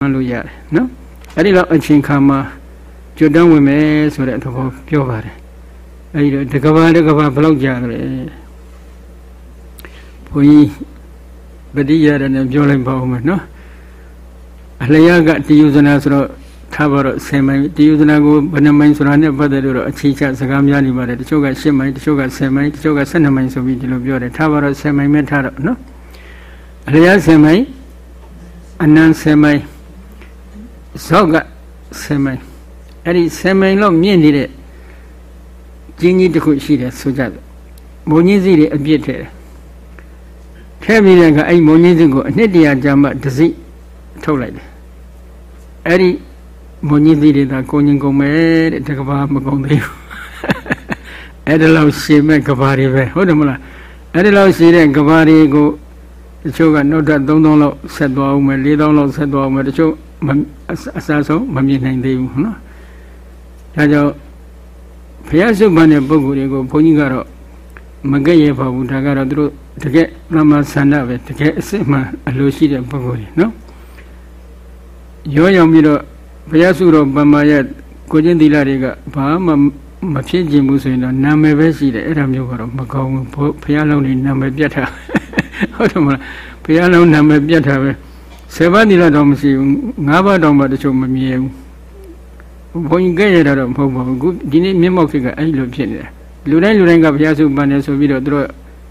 မှန်းလို့ရတယ်နော်အဲ့ဒီတော့အချိန်ခါမှာကျွတ်တန်းဝင်မယ်ဆိုတဲ့သဘောပြောပါတယ်အဲ့ဒီတော့တကဘာတကဘာဘယ်လောက်ကြာတယ်ဘုန်းကြီးပฏิရရနဲ့ပြောလိုက်ပါဦးမယ်နော်အလျာကတည်ယူဇနာဆိုတော့ထားပါတော့10မိုင်တည်ယူဇနာကိုဘယ်နှမိုင်ဆိုတာနဲ့ပတ်သက်လို့တော့အခြေချစကားများနေပါတယ်တချို့က10မိုင်တချို့က10မိုင်တချို့က12မိုင်ဆိုပြီးဒီလိုပြောတယ်ထားပါတော့10မိုင်ပဲထားတော့နော်အလျာ10မိုင်အနန်း10မိုင် ဇောက်က10မိုင်အဲ့ဒီ10မိုင်လောက်မြင့်နေတဲ့ကျင်းကြီးတစ်ခုရှိတယ်ဆိုကြတယ်မုံကြီးစီတွေအပြစ်ထဲတယ်ထဲပြီးတဲ့အခါအဲ့မုံကြီးစီကိုအနှစ်တရာကြာမှတစိထုတ်လိုက်တယ်အဲ့ဒီမုံကြီးစီတွေသာကိုငင်ကုန်မယ်တဲ့တကဘာမကုန်သေးဘူးအဲ့ဒါလောက်ရှည်မဲ့ကဘာတွေပဲဟုတ်တယ်မလားအဲ့ဒီလောက်ရှည်တဲ့ကဘာတွေကိုတချို့ကနောက်ထပ်3000လောက်ဆက်သွားအောင်မယ်4000လောက်ဆက်သွားအောင်မယ်တချို့ အစားဆုံးမမြင်နိုင်သေးဘူးနော်ဒါကြောင့်ဘုရားစုပန်တဲ့ပုဂ္ဂိုလ်တွေကိုဘုန်းကြီးကတော့မကဲ့ရပါဘူးဒါကတော့သူတို့တကယ်သမဆန္ဒပဲတကယ်အစစ်မှအလိုရှိတဲ့ပုဂ္ဂိုလ်တွေနော်ရောရောင်ပြီးတော့ဘုရားစုတော်ပမာရဲ့ကိုချင်းသီလတွေကဘာမှမဖြစ်ခြင်းဘူးဆိုရင်တော့နာမည်ပဲရှိတယ်အဲ့ဒါမျိုးကတော့မကောင်းဘူးဘုရားလုံးနေနာမည်ပြတ်တာဟုတ်တယ်မလားဘုရားလုံးနာမည်ပြတ်တာပဲ ဆယ်ပါးသီလတော့မရှိဘူးငါးပါးတောင်မှတချို့မမြင်ဘူးဘုန်းကြီးကြည့်ရတာတော့မဟုတ်ပါဘူးခုဒီနေ့မျက်မှောက်ဖြစ်ကအဲ့လိုဖြစ်နေတယ်လူတိုင်းလူတိုင်းကဘုရားစုပန်တယ်ဆိုပြီးတော့သူတို့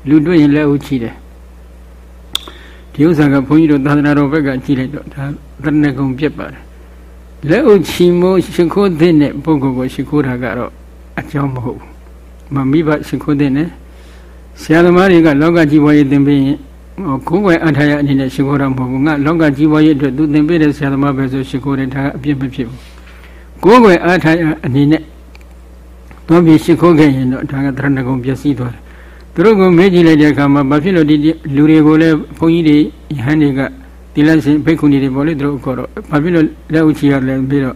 လူတွေ့ရင်လက်ဦးချီတယ်ဒီဥစ္စာကဘုန်းကြီးတို့သာသနာတော်ဘက်ကကြည့်လိုက်တော့ဒါသရဏဂုံပြက်ပါတယ်လက်ဦးချီမိုးရှိခိုးတဲ့နဲ့ပုဂ္ဂိုလ်ကိုရှိခိုးတာကတော့အကြောင်းမဟုတ်ဘူးမမိဘရှိခိုးတဲ့နဲ့ဆရာသမားတွေကလောကကြီးပွားရေးသင်ပေးရင် ကိုယ်ွယ်အထာရအနေနဲ့ရှိခိုးတာမဟုတ်ဘူးငါလောကကြီးပွားရေးအတွက်သူသင်ပေးတဲ့ဆရာသမားပဲဆိုရှိခိုးတယ်ဒါကအပြစ်မဖြစ်ဘူးကိုယ်ွယ်အထာရအနေနဲ့တော့ပြီးရှိခိုးခဲ့ရင်တော့ဒါကတရဏဂုံပျက်စီးသွားတယ်သူတို့ကမေးကြည့်လိုက်တဲ့အခါမှာဘာဖြစ်လို့ဒီလူတွေကိုလည်းဘုန်းကြီးတွေယဟန်တွေကတိလရှင်ဘိက္ခုနီတွေပေါ်လေသူတို့ခေါ်တော့ဘာဖြစ်လို့လက်ဥချီရတယ်ပြီးတော့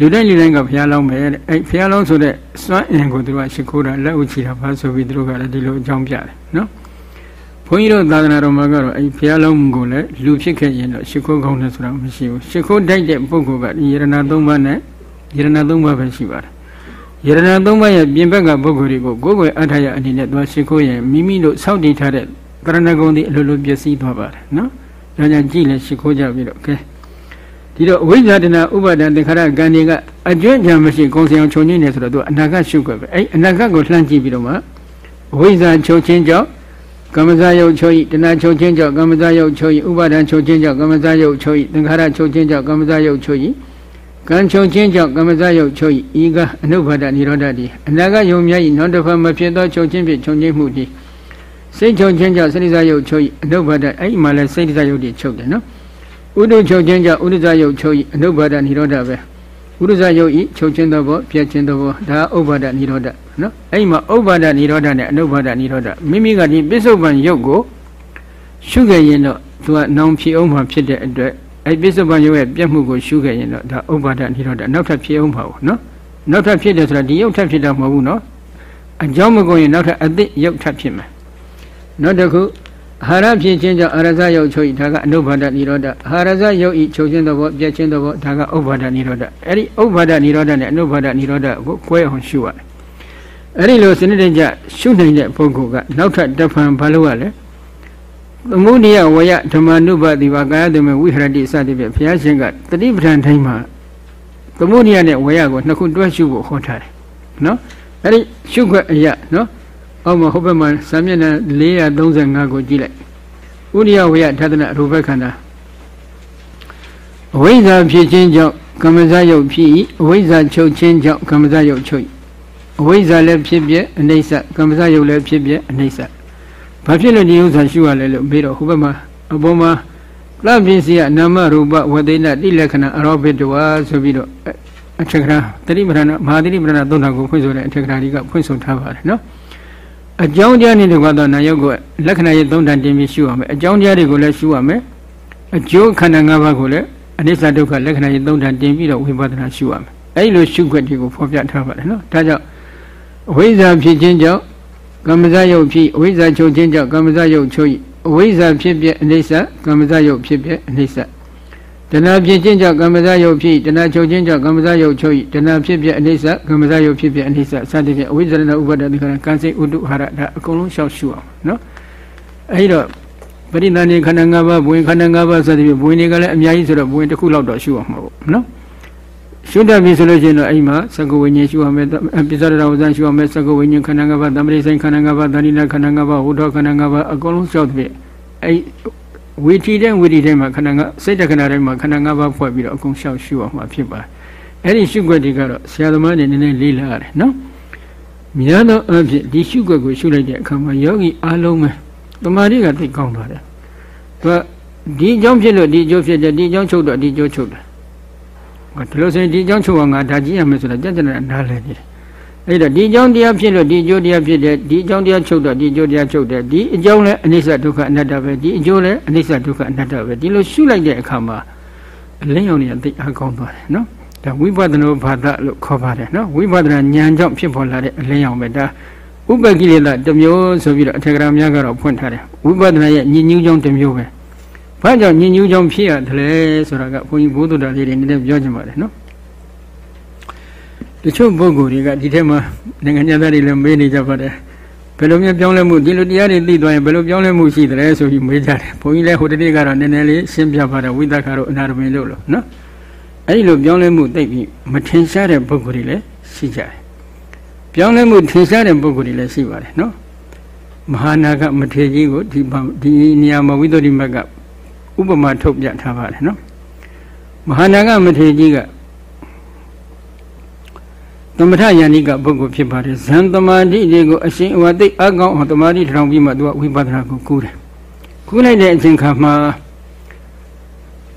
လူတိုင်းလူတိုင်းကဘုရားလောင်းမယ်တဲ့အဲဘုရားလောင်းဆိုတဲ့စွမ်းအင်ကိုသူတို့ကရှိခိုးတာလက်ဥချီတာဘာဆိုပြီးသူတို့ကလည်းဒီလိုအကြောင်းပြတယ်နော် ဘုန်းကြီးတို့သာသနာတော်မှာကတော့အဲဘုရားလောင်းကိုလည်းလူဖြစ်ခဲ့ရင်တော့ရှိခိုးကောင်းတယ်ဆိုတာမရှိဘူးရှိခိုးတိုက်တဲ့ပုဂ္ဂိုလ်ကဒီယရဏသုံးပါးနဲ့ယရဏသုံးပါးပဲရှိပါတယ်ယရဏသုံးပါးရဲ့ပြင်ဘက်ကပုဂ္ဂိုလ်တွေကိုကိုယ်ကိုယ်အထာရအနေနဲ့သွားရှိခိုးရင်မိမိတို့စောင့်တည်ထားတဲ့ကရဏဂုံတွေအလိုလိုပျက်စီးသွားပါတယ်နော်ဒါကြောင့်ကြည့်လဲရှိခိုးကြပြီးတော့ကဲဒီတော့ဝိဇ္ဇာတနာဥပါဒံသင်္ခါရကံတွေကအကျွင့်ကြံမရှိကုံစံအောင်ခြုံငင်းနေဆိုတော့သူအနာဂတ်ရှုခွက်ပဲအဲ့အနာဂတ်ကိုလှမ်းကြည့်ပြီးတော့မှဝိဇ္ဇာချုပ်ချင်းကြောင့် ကမ္မဇယုတ်ချုပ်ဤတဏှာချုပ်ခြင်းကြောင့်ကမ္မဇယုတ်ချုပ်ဤဥပါဒံချုပ်ခြင်းကြောင့်ကမ္မဇယုတ်ချုပ်ဤသင်္ခါရချုပ်ခြင်းကြောင့်ကမ္မဇယုတ်ချုပ်ဤကံချုပ်ခြင်းကြောင့်ကမ္မဇယုတ်ချုပ်ဤဤကအနုဘာဒနိရောဓတိအနာဂတ်ယုံမြတ်ဤနောက်တစ်ဖက်မဖြစ်သောချုပ်ခြင်းဖြင့်ချုပ်ခြင်းမှုသည်စိတ်ချုပ်ခြင်းကြောင့်စိတ္တဇယုတ်ချုပ်ဤအနုဘာဒအဲ့ဒီမှာလဲစိတ္တဇယုတ်တိချုပ်တယ်နော်ဥဒုချုပ်ခြင်းကြောင့်ဥဒ္ဒဇယုတ်ချုပ်ဤအနုဘာဒနိရောဓပဲဥဒ္ဒဇယုတ်ဤချုပ်ခြင်းသောဘောပြည့်ခြင်းသောဘောဒါဥပါဒနိရောဓ နော်အဲ့ဒီမှာဥဘာဒនិရောဓနဲ့အနုဘာဒនិရောဓမိမိကဒီပစ္စုပန်ယုတ်ကိုရှုခဲ့ရင်တော့သူကနောင်ဖြစ်အောင်မှဖြစ်တဲ့အတွက်အဲပြစ္ဆုတ်ပန်ရုပ်ရဲ့ပြက်မှုကိုရှုခဲ့ရင်တော့ဒါဥပါဒနိရောဓနောက်ထပ်ဖြစ်အောင်ပါဘူးနော်နောက်ထပ်ဖြစ်တယ်ဆိုတာဒီရုပ်ထပ်ဖြစ်တာမဟုတ်ဘူးနော်အကြောင်းမကုန်ရင်နောက်ထပ်အသစ်ရုပ်ထပ်ဖြစ်မယ်နောက်တစ်ခုအာဟာရဖြစ်ခြင်းကြောင့်အာရဇရုပ်ချုပ်ဤဒါကအနုဘာဒနိရောဓအာဟာရဇရုပ်ဤချုပ်ခြင်းသဘောပြက်ခြင်းသဘောဒါကဥပါဒနိရောဓအဲ့ဒီဥပါဒနိရောဓနဲ့အနုဘာဒနိရောဓကိုကွဲအောင်ရှုရတယ် အဲ့ဒီလိုစနစ်တကျရှုနိုင်တဲ့ပုဂ္ဂိုလ်ကနောက်ထပ်တဖန်ဘာလို့ရလဲသမုဒိယဝယဓမ္မနုပတိပါကာယတမေဝိဟရတိစသည်ဖြင့်ဘုရားရှင်ကတတိပဋ္ဌာန်တိုင်းမှာသမုဒိယနဲ့ဝယကိုနှစ်ခုတွဲရှုဖို့ဟောထားတယ်နော်အဲ့ဒီရှုခွက်အရာနော်အောက်မှာဟိုဘက်မှာစာမျက်နှာ435ကိုကြည့်လိုက်ဥဒိယဝယထသနာရူပခန္ဓာအဝိဇ္ဇာဖြစ်ခြင်းကြောင့်ကမ္မဇယုတ်ဖြစ်၏အဝိဇ္ဇာချုပ်ခြင်းကြောင့်ကမ္မဇယုတ်ချုပ်၏ အဝိဇ္ဇာလည်းဖြစ်ပြအနိစ္စကမ္မဇယုတ်လည်းဖြစ်ပြအနိစ္စဘာဖြစ်လို့ဒီဥစ္စာရှုရလဲလို့မေးတော့ဟိုဘက်မှာအပေါ်မှာလပစ္စည်းနာမရူပဝေဒနာတိလက္ခဏာအရောဘိတဝါဆိုပြီးတော့အထက်ကရာတတိပဌာနမဟာတတိပဌာနသုံးတာကိုဖွင့်ဆိုတဲ့အထက်ကရာကြီးကဖွင့်ဆိုထားပါတယ်နော်အကြောင်းတရားနဲ့တကွာတော့နာယုတ်ကလက္ခဏာရဲ့သုံးတန်တင်ပြီးရှုရမယ်အကြောင်းတရားတွေကိုလည်းရှုရမယ်အကျိုးခန္ဓာ၅ပါးကိုလည်းအနိစ္စဒုက္ခလက္ခဏာရဲ့သုံးတန်တင်ပြီးတော့ဝိပဿနာရှုရမယ်အဲဒီလိုရှုခွက်တွေကိုဖော်ပြထားပါတယ်နော်ဒါကြောင့် အဝိဇ္ဇာဖြစ်ခြင်းကြောင့်ကမ္မဇယုတ်ဖြစ်အဝိဇ္ဇာချုပ်ခြင်းကြောင့်ကမ္မဇယုတ်ချုပ်အဝိဇ္ဇာဖြစ်ပြအနိစ္စကမ္မဇယုတ်ဖြစ်ပြအနိစ္စတဏှာဖြစ်ခြင်းကြောင့်ကမ္မဇယုတ်ဖြစ်တဏှာချုပ်ခြင်းကြောင့်ကမ္မဇယုတ်ချုပ်တဏှာဖြစ်ပြအနိစ္စကမ္မဇယုတ်ဖြစ်ပြအနိစ္စစသဖြင့်အဝိဇ္ဇရဏဥပဒ္ဒတိခဏကံစိတ်ဥဒုဟာရဒါအကုန်လုံးရှောက်ရှုအောင်နော်အဲဒီတော့ပရိသန္တိခန္ဓာ၅ပါးဘဝင်ခန္ဓာ၅ပါးစသဖြင့်ဘဝင်တွေကလည်းအများကြီးဆိုတော့ဘဝင်တစ်ခုလောက်တော့ရှုအောင်မှာပေါ့နော် ရှုတတ်ပြီဆိုလို့ရှိရင်တော့အဲ့မှာသကုဝိညာဉ်ရှုအောင်မယ်ပိစ္ဆရဝဇန်ရှုအောင်မယ်သကုဝိညာဉ်ခန္ဓာ၅ပါးတမရိဆိုင်ခန္ဓာ၅ပါးတဏိနာခန္ဓာ၅ပါးဝုဒ္ဓခန္ဓာ၅ပါးအကုန်လုံးရှောက်တဲ့အဲ့ဝီထီတဲ့ဝီထီတဲ့မှာခန္ဓာကစိတ်တခဏတိုင်းမှာခန္ဓာ၅ပါးဖွဲ့ပြီးတော့အကုန်ရှောက်ရှုအောင်မှာဖြစ်ပါတယ်အဲ့ဒီရှုွက်တွေကတော့ဆရာသမားတွေနည်းနည်းလေးလာရတယ်နော်များသောအားဖြင့်ဒီရှုွက်ကိုရှုလိုက်တဲ့အခါမှာယောဂီအားလုံးပဲတမာရီကသိကောင်းပါတယ်သူကဒီအကြောင်းဖြစ်လို့ဒီအကျိုးဖြစ်တယ်ဒီအကြောင်းချုပ်တော့ဒီအကျိုးချုပ်တယ် ဒီလိုဆိုရင်ဒီအကြောင်းချုပ်အောင်ငါဒါကြည့်ရမယ်ဆိုတာကြက်ကြက်နားလည်နေတယ်အဲ့တော့ဒီအကြောင်းတရားဖြစ်လို့ဒီအကျိုးတရားဖြစ်တယ်ဒီအကြောင်းတရားချုပ်တော့ဒီအကျိုးတရားချုပ်တယ်ဒီအကြောင်းလည်းအနိစ္စဒုက္ခအနတ္တပဲဒီအကျိုးလည်းအနိစ္စဒုက္ခအနတ္တပဲဒီလိုရှုလိုက်တဲ့အခါမှာအလင်းရောင်တွေသိအကောင်းသွားတယ်နော်ဒါဝိပဿနာဘာသာလို့ခေါ်ပါတယ်နော်ဝိပဿနာဉာဏ်ကြောင့်ဖြစ်ပေါ်လာတဲ့အလင်းရောင်ပဲဒါဥပကိလေသာတစ်မျိုးဆိုပြီးတော့အထက်ကရာများကတော့ဖွင့်ထားတယ်ဝိပဿနာရဲ့ညဉ့်ညူးကြောင်းတစ်မျိုးပဲ ဘာကြောင့်ညဉ့်ညူးကြောင်းဖြစ်ရတယ်လဲဆိုတာကဘုန်းကြီးဘုဒ္ဓတာလေးတွေနည်းနည်းပြောချင်ပါတယ်နော်တချို့ပုဂ္ဂိုလ်တွေကဒီထဲမှာနိုင်ငံသားတွေလည်းမေးနေကြပါတယ်ဘယ်လိုမျိုးပြောင်းလဲမှုဒီလိုတရားတွေသိသွားရင်ဘယ်လိုပြောင်းလဲမှုရှိတယ်ဆိုပြီးမေးကြတယ်ဘုန်းကြီးလည်းဟိုတနေ့ကတော့နည်းနည်းလေးရှင်းပြပါတယ်ဝိသခါတို့အနာရမင်းတို့လို့နော်အဲ့ဒီလိုပြောင်းလဲမှုသိပြီးမထင်ရှားတဲ့ပုဂ္ဂိုလ်တွေလည်းရှိကြတယ်ပြောင်းလဲမှုထင်ရှားတဲ့ပုဂ္ဂိုလ်တွေလည်းရှိပါတယ်နော်မဟာနာကမထေကြီးကိုဒီဒီနေရာမှာဝိသုဒ္ဓိမက ဥပမာထုတ်ပြထားပါတယ်နော်မဟာနာကမထေကြီးကသမထယန္တိကပုဂ္ဂိုလ်ဖြစ်ပါတယ်ဇန်သမာဓိတွေကိုအရှင်အဝသိအကောင်းအောင်သမာဓိထောင်ပြီးမှသူကဝိပဿနာကိုကူးတယ်ကူးလိုက်တဲ့အချိန်ခါမှာ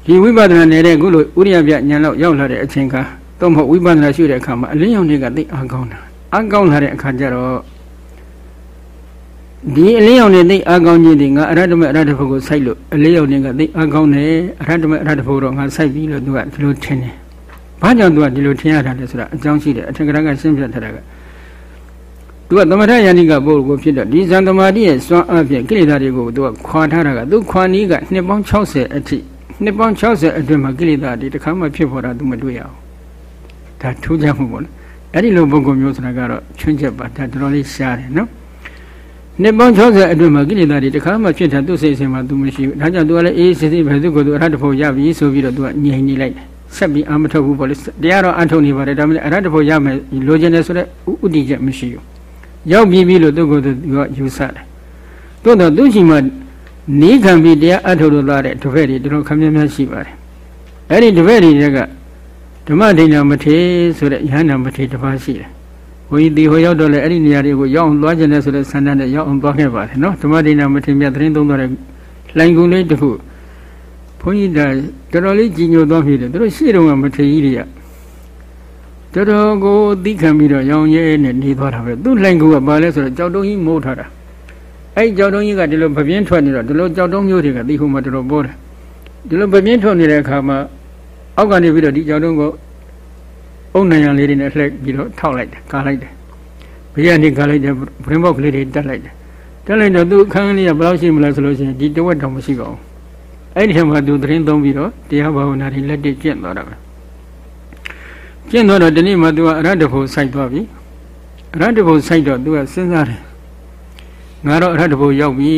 ဒီဝိပဿနာနေတဲ့ခုလိုဥရိယပြဉာဏ်လောက်ရောက်လာတဲ့အချိန်ခါတော့မဟုတ်ဝိပဿနာရှုတဲ့အခါမှာအလင်းရောင်တွေကသိအကောင်းတာအကောင်းလာတဲ့အခါကျတော့ ဒီအလင်းရောင်တွေသိအကောင်းခြင်းတွေငါအရဟတမအရဟတဖို့ကိုစိုက်လို့အလင်းရောင်တွေကသိအကောင်းတယ်အရဟတမအရဟတဖို့တော့ငါစိုက်ပြီလို့သူကဒီလိုထင်တယ်ဘာကြောင့်သူကဒီလိုထင်ရတာလဲဆိုတာအကြောင်းရှိတယ်အထက်ကရကရှင်းပြထားတာကသူကသမထယန္တိကပုဂ္ဂိုလ်ဖြစ်တော့ဒီဇန်သမာဓိရဲ့စွမ်းအားဖြင့်ကိလေသာတွေကိုသူကခွာထားတာကသူခွာနည်းကနှစ်ပေါင်း60အထိနှစ်ပေါင်း60အတွင်းမှာကိလေသာတွေတစ်ခါမှဖြစ်ပေါ်တာသူမတွေ့ရအောင်ဒါထူးခြားမှုပေါ့နော်အဲ့ဒီလိုပုဂ္ဂိုလ်မျိုးဆိုတာကတော့ချွင်းချက်ပါဒါတော်တော်လေးရှားတယ်နော် နှစ်ပေါင်း60အတွင်းမှာကိလေသာတွေတစ်ခါမှဖြစ်တာသူ့စိတ်ဆင်မှာသူမရှိဘူးဒါကြောင့်သူကလည်းအေးစစ်စစ်ပဲသူ့ကိုယ်သူအရဟတဖို့ရပြီဆိုပြီးတော့သူကငြိမ်နေလိုက်တယ်ဆက်ပြီးအာမထုတ်ဘူးပေါ့လေတရားတော့အထုတ်နေပါတယ်ဒါပေမဲ့အရဟတဖို့ရမယ်လိုချင်တယ်ဆိုတော့ဥတည်ချက်မရှိဘူးရောက်ပြီးပြီလို့သူ့ကိုယ်သူကယူဆတယ်သို့တော့သူ့ရှိမှနေခံပြီးတရားအထုတ်လို့လာတဲ့တပည့်တွေတော်တော်ခမ်းများများရှိပါတယ်အဲ့ဒီတပည့်တွေကဓမ္မဒိဏမထေဆိုတဲ့ယဟန္တာမထေတစ်ပါးရှိတယ် ဘုန်းကြီးဒီဟိုရောက်တော့လေအဲ့ဒီနေရာတွေကိုရောက်အောင်သွားကြတယ်ဆိုတဲ့ဆန္ဒနဲ့ရောက်အောင်သွားခဲ့ပါတယ်နော်ဓမ္မဒိဏမထေမြတ်သတင်းသုံးတော့တဲ့လိုင်ကုံလေးတစ်ခုဘုန်းကြီးဒါတော်တော်လေးကြီးညိုသွားပြီလေသူတို့ရှေ့တုန်းကမထေကြီးတွေကတော်တော်ကိုသိခံပြီးတော့ရောင်ရဲနဲ့နေသွားတာပဲသူ့လိုင်ကုံကဘာလဲဆိုတော့ကြောက်တုံးကြီးမိုးထားတာအဲ့ကြောက်တုံးကြီးကဒီလိုပပြင်းထွက်နေတော့ဒီလိုကြောက်တုံးမျိုးတွေကဒီဟိုမှာတော်တော်ပေါ်တယ်ဒီလိုပပြင်းထွက်နေတဲ့အခါမှာအောက်ကနေပြီးတော့ဒီကြောက်တုံးကို အုံနိုင်ရန်လေးတွေနဲ့လှည့်ပြီးတော့ထောက်လိုက်တယ်ကားလိုက်တယ်ဘေးကနေကားလိုက်တယ်ဘရင်ဘောက်ကလေးတွေတက်လိုက်တယ်တက်လိုက်တော့သူအခန်းလေးကဘယ်လောက်ရှိမလဲဆိုလို့ရှိရင်ဒီတဝက်တောင်မရှိပါဘူးအဲ့ဒီထဲမှာသူသတင်းသုံးပြီးတော့တရားဘာဝနာတွေလက်တွေ့ကျင့်သွားတာပဲကျင့်သွားတော့ဒီနေ့မှသူကအရဟတဖို့စိုက်သွားပြီအရဟတဖို့စိုက်တော့သူကစဉ်းစားတယ်ငါတော့အရဟတဖို့ရောက်ပြီ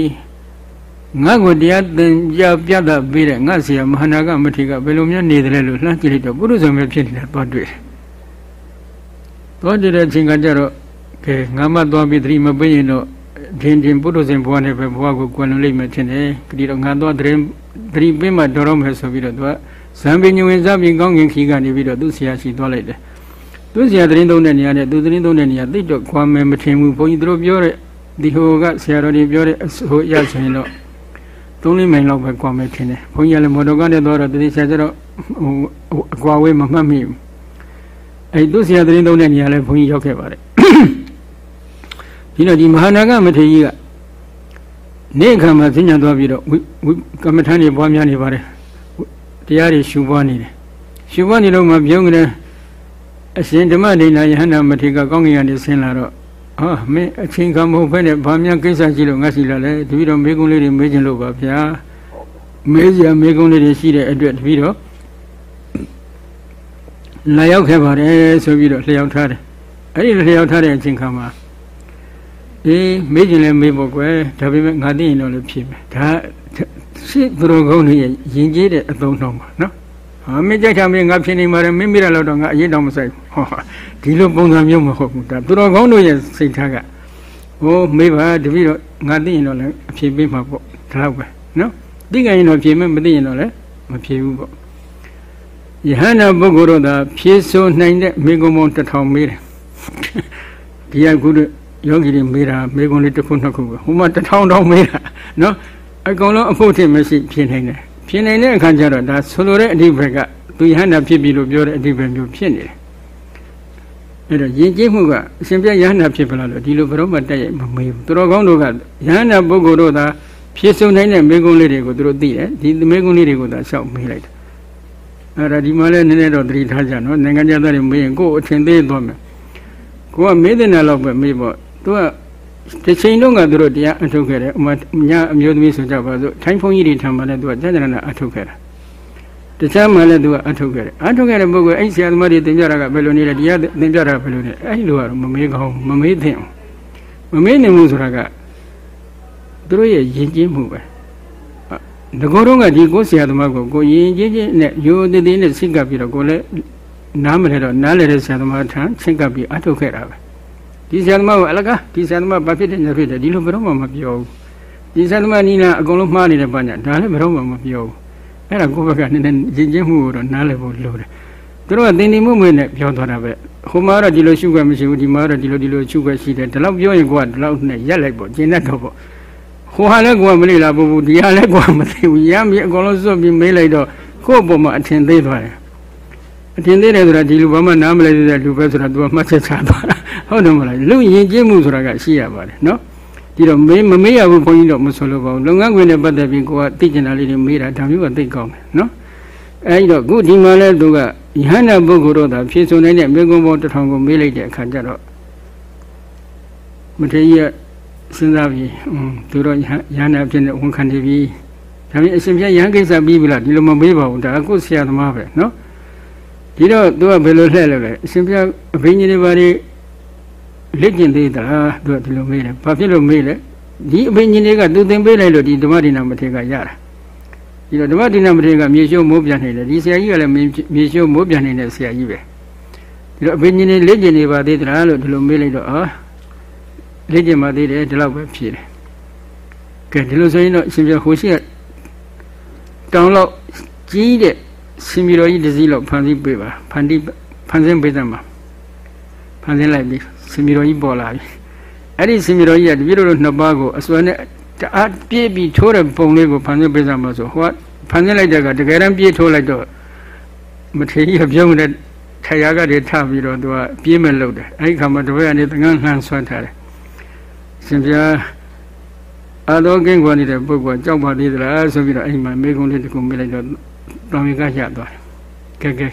ငါ့ကိုတရားသင်ပြပြတာပေးတဲ့ငါဆရာမဟာနာကမထေရကဘယ်လိုများနေတယ်လို့လှမ်းကြည့်လိုက်တော့ပုရုဇုံပဲဖြစ်နေတာသွားတွေ့တယ် သွားတွေ့တဲ့အချိန်ကကျတော့ကဲငါမှသွားပြီးသတိမပေးရင်တော့ဒင်ဒင်ပုရုဇဉ်ဘဝနဲ့ပဲဘဝကိုကွယ်လွန်လိမ့်မယ်ထင်တယ်ခတိတော့ငါသွားသတိသတိပေးမှတော်တော့မယ်ဆိုပြီးတော့သူကဇံပင်ညဝင်စားပြီးကောင်းကင်ခီကနေပြီးတော့သူ့ဆရာရှိသွားလိုက်တယ်သူ့ဆရာသတင်းသုံးတဲ့နေရာနဲ့သူသတင်းသုံးတဲ့နေရာသိတော့ခွာမယ်မထင်ဘူးဘုန်းကြီးတို့ပြောတဲ့ဒီဟိုကဆရာတော်တွေပြောတဲ့အဟိုရဆိုရင်တော့သုံးလေးမိုင်လောက်ပဲကွာမယ်ထင်တယ်ဘုန်းကြီးကလည်းမော်တော်ကားနဲ့သွားတော့တတိဆရာကျတော့ဟိုအကွာဝေးမမှတ်မိဘူး အဲ့သူ့ဆရာသတင်းသုံးတဲ့နေရာလဲဘုန်းကြီးရောက်ခဲ့ပါတယ်ဒီတော့ဒီမဟာနာဂမထေရကြီးကနေ့ခါမှာသိညာသွားပြီးတော့ကမ္မထမ်းတွေပွားများနေပါတယ်တရားတွေရှုပွားနေတယ်ရှုပွားနေတော့မှပြုံးကြတယ်အရှင်ဓမ္မဒိဋ္ဌယဟန္တာမထေရကကောင်းကင်ကနေဆင်းလာတော့ဟာမင်းအချိန်ကမဟုတ်ဖက်နဲ့ဘာများကိစ္စရှိလို့ငါရှိလာလဲတပည့်တော်မေးခွန်းလေးတွေမေးခြင်းလို့ပါဗျာမေးစရာမေးခွန်းလေးတွေရှိတဲ့အတွက်တပည့်တော် လာရောက်ခဲ့ပါတယ်ဆိုပြီးတော့လျှောက်ထားတယ်အဲ့ဒီလျှောက်ထားတဲ့အချိန်ခါမှာအေးမေးကျင်လဲမေးဖို့ကွယ်ဒါပေမဲ့ငါသိရင်တော့လည်းဖြစ်မယ်ဒါရှိသူတော်ကောင်းတွေရင်ကျေးတဲ့အသုံးနှောင်းပါနော်ဟာမင်းကြိုက်တာမင်းငါဖြစ်နေမှာမင်းမိရတော့ငါအရင်တော့မဆိုင်ဟောဒီလိုပုံစံမျိုးမဟုတ်ဘူးဒါသူတော်ကောင်းတို့ရဲ့စိတ်ထားကဟိုမေးပါတပည့်တော့ငါသိရင်တော့လည်းအဖြေပေးမှာပေါ့ဒါတော့ပဲနော်သိကြရင်တော့ဖြေမယ်မသိရင်တော့လည်းမဖြေဘူးပေါ့ ယဟန္တာပုဂ္ဂိုလ်တို့သာဖြေဆိုနိုင်တဲ့မိဂုံပေါင်းတစ်ထောင်မေးတယ်ဒီကခုယောဂီတွေမေးတာမိဂုံလေးတစ်ခုနှစ်ခုပဲဟိုမှာတစ်ထောင်တောင်မေးတာနော်အကုန်လုံးအဖို့ထင်မရှိဖြေနိုင်တယ်ဖြေနိုင်တဲ့အခါကျတော့ဒါဆိုလိုတဲ့အဓိပ္ပာယ်ကသူယဟန္တာဖြစ်ပြီလို့ပြောတဲ့အဓိပ္ပာယ်မျိုးဖြစ်နေတယ်အဲ့တော့ယဉ်ကျေးမှုကအရှင်ပြယဟန္တာဖြစ်ပလားလို့ဒီလိုဘယ်တော့မှတက်ရိုက်မမေးဘူးသူတော်ကောင်းတို့ကယဟန္တာပုဂ္ဂိုလ်တို့သာဖြည့်စုံနိုင်တဲ့မေကုံးလေးတွေကိုသူတို့သိတယ်ဒီမေကုံးလေးတွေကိုသာရှောက်မေးလိုက်တယ် အဲ့ဒါဒီမှာလည်းနည်းနည်းတော့သတိထားကြနော်နိုင်ငံခြားသားတွေမေးရင်ကိုယ်အထင်သေးသွားမယ်ကိုကမေးတဲ့နာလောက်ပဲမေးပေါ့သူကတစ်ချိန်လုံးကသူတို့တရားအထုတ်ခဲ့တယ်ဥမာညအမျိုးသမီးဆိုကြပါစို့ထိုင်းဖုန်းကြီးတွေထံမှာလည်းသူကကြာကြာနာအထုတ်ခဲ့တာတခြားမှလည်းသူကအထုတ်ခဲ့တယ်အထုတ်ခဲ့တဲ့ပုဂ္ဂိုလ်အဲ့ဆရာသမားတွေသင်ပြတာကဘယ်လိုနေလဲတရားသင်ပြတာဘယ်လိုနေအဲ့လိုကတော့မမေးကောင်းမမေးသင့်မမေးနိုင်ဘူးဆိုတာကသူတို့ရဲ့ယဉ်ကျေးမှုပဲ ငကောတော့ကဒီကိုဆရာသမားကိုကိုယဉ်ကျေးခြင်းနဲ့ရိုးသေးသေးနဲ့စိတ်ကပ်ပြီးတော့ကိုလည်းနားမလဲတော့နားလဲတဲ့ဆရာသမားထံစိတ်ကပ်ပြီးအထုတ်ခဲ့တာပဲဒီဆရာသမားကိုအလကားဒီဆရာသမားဘာဖြစ်တယ်ညာဖြစ်တယ်ဒီလိုဘယ်တော့မှမပြောဘူးဒီဆရာသမားနီးနာအကုန်လုံးမှားနေတဲ့ပညာဒါလည်းဘယ်တော့မှမပြောဘူးအဲ့ဒါကိုယ့်ဘက်ကနည်းနည်းယဉ်ကျေးမှုကိုတော့နားလည်ဖို့လိုတယ်သူတို့ကသင်္တိမှုမွေးနဲ့ပြောသွားတာပဲဟိုမှာတော့ဒီလိုရှုခွင့်မရှိဘူးဒီမှာတော့ဒီလိုဒီလိုရှုခွင့်ရှိတယ်ဒီလောက်ပြောရင်ကိုကဒီလောက်နဲ့ရက်လိုက်ပေါ့ကျင့်တတ်တော့ပေါ့ ဟိုဟာလည်းကိုကမလေးလာဘူးဒီဟာလည်းကိုကမသိဘူးရမ်းပြီးအကုန်လုံးစွတ်ပြီးမေးလိုက်တော့ကိုယ့်ပုံမှာအထင်သေးသွားတယ်အထင်သေးတယ်ဆိုတာဒီလူဘာမှနားမလဲသေးတဲ့လူပဲဆိုတာ तू ကမှတ်ချက်ချသွားတာဟုတ်တယ်မလားလူယဉ်ကျေးမှုဆိုတာကရှိရပါတယ်နော်ဒီတော့မေးမမေးရဘူးဘုန်းကြီးတော့မဆိုလို့ပါဘူးလုပ်ငန်းခွင်နဲ့ပတ်သက်ပြီးကိုကသိကျင်တာလေးတွေမေးတာဒါမျိုးကသိကောင်းတယ်နော်အဲဒီတော့ခုဒီမှာလဲသူကယဟန္တာပုဂ္ဂိုလ်တို့သာဖြည့်စုံနေတဲ့မေကွန်ဘောတစ်ထောင်ကိုမေးလိုက်တဲ့အခါကျတော့မထေရကြီးက စဉ်းစားပြီးอืมသူတော့ယဟန္တာဖြစ်နေဝန်ခံနေပြီဒါပေမဲ့အရှင်ပြယဟန်ကိစ္စပြီးပြီလားဒီလိုမမေးပါဘူးဒါအခုဆရာသမားပဲနော်ဒီတော့သူကဘယ်လိုလှည့်လဲလဲအရှင်ပြအဘိညာဉ်တွေဘာတွေလက်ကျင်သေးသလားသူကဒီလိုမေးတယ်ဘာဖြစ်လို့မေးလဲဒီအဘိညာဉ်တွေကသူသင်ပေးလိုက်လို့ဒီဓမ္မဒိနာမထေရကရတာဒီတော့ဓမ္မဒိနာမထေရကမြေရှိုးမိုးပြန်နေတယ်ဒီဆရာကြီးကလည်းမြေရှိုးမိုးပြန်နေတဲ့ဆရာကြီးပဲဒီတော့အဘိညာဉ်တွေလက်ကျင်နေပါသေးသလားလို့ဒီလိုမေးလိုက်တော့အာ လက်ကျင်ပါသေးတယ်ဒီလောက်ပဲဖြေတယ်ကဲဒီလိုဆိုရင်တော့အရှင်ပြဟိုရှိကတောင်းလောက်ကြီးတဲ့ရှင်မီတော်ကြီးတစည်းလောက်ဖန်စီပေးပါဖန်တီးဖန်ဆင်းပေးသမှာဖန်ဆင်းလိုက်ပြီရှင်မီတော်ကြီးပေါ်လာပြီအဲ့ဒီရှင်မီတော်ကြီးကတပည့်တော်နှစ်ပါးကိုအစွမ်းနဲ့တအားပြည့်ပြီးထိုးတဲ့ပုံလေးကိုဖန်ဆင်းပေးသမှာဆိုဟိုကဖန်ဆင်းလိုက်တဲ့ကတကယ်တမ်းပြည့်ထိုးလိုက်တော့မထေကြီးကပြုံးတဲ့ခရာကတည်းထပြီးတော့သူကပြေးမဲ့လို့တယ်အဲ့ဒီခါမှာတပည့်ကနေတငန်းလှန်ဆွမ်းထားတယ် ရှင်ပြားအတော်ကင်းကွာနေတဲ့ပုဂ္ဂိုလ်ကြောက်ပါသေးသလားဆိုပြီးတော့အိမ်မှာမိကုံးလေးတခုမေးလိုက်တော့တော်မီကရသွားတယ်ကဲကဲ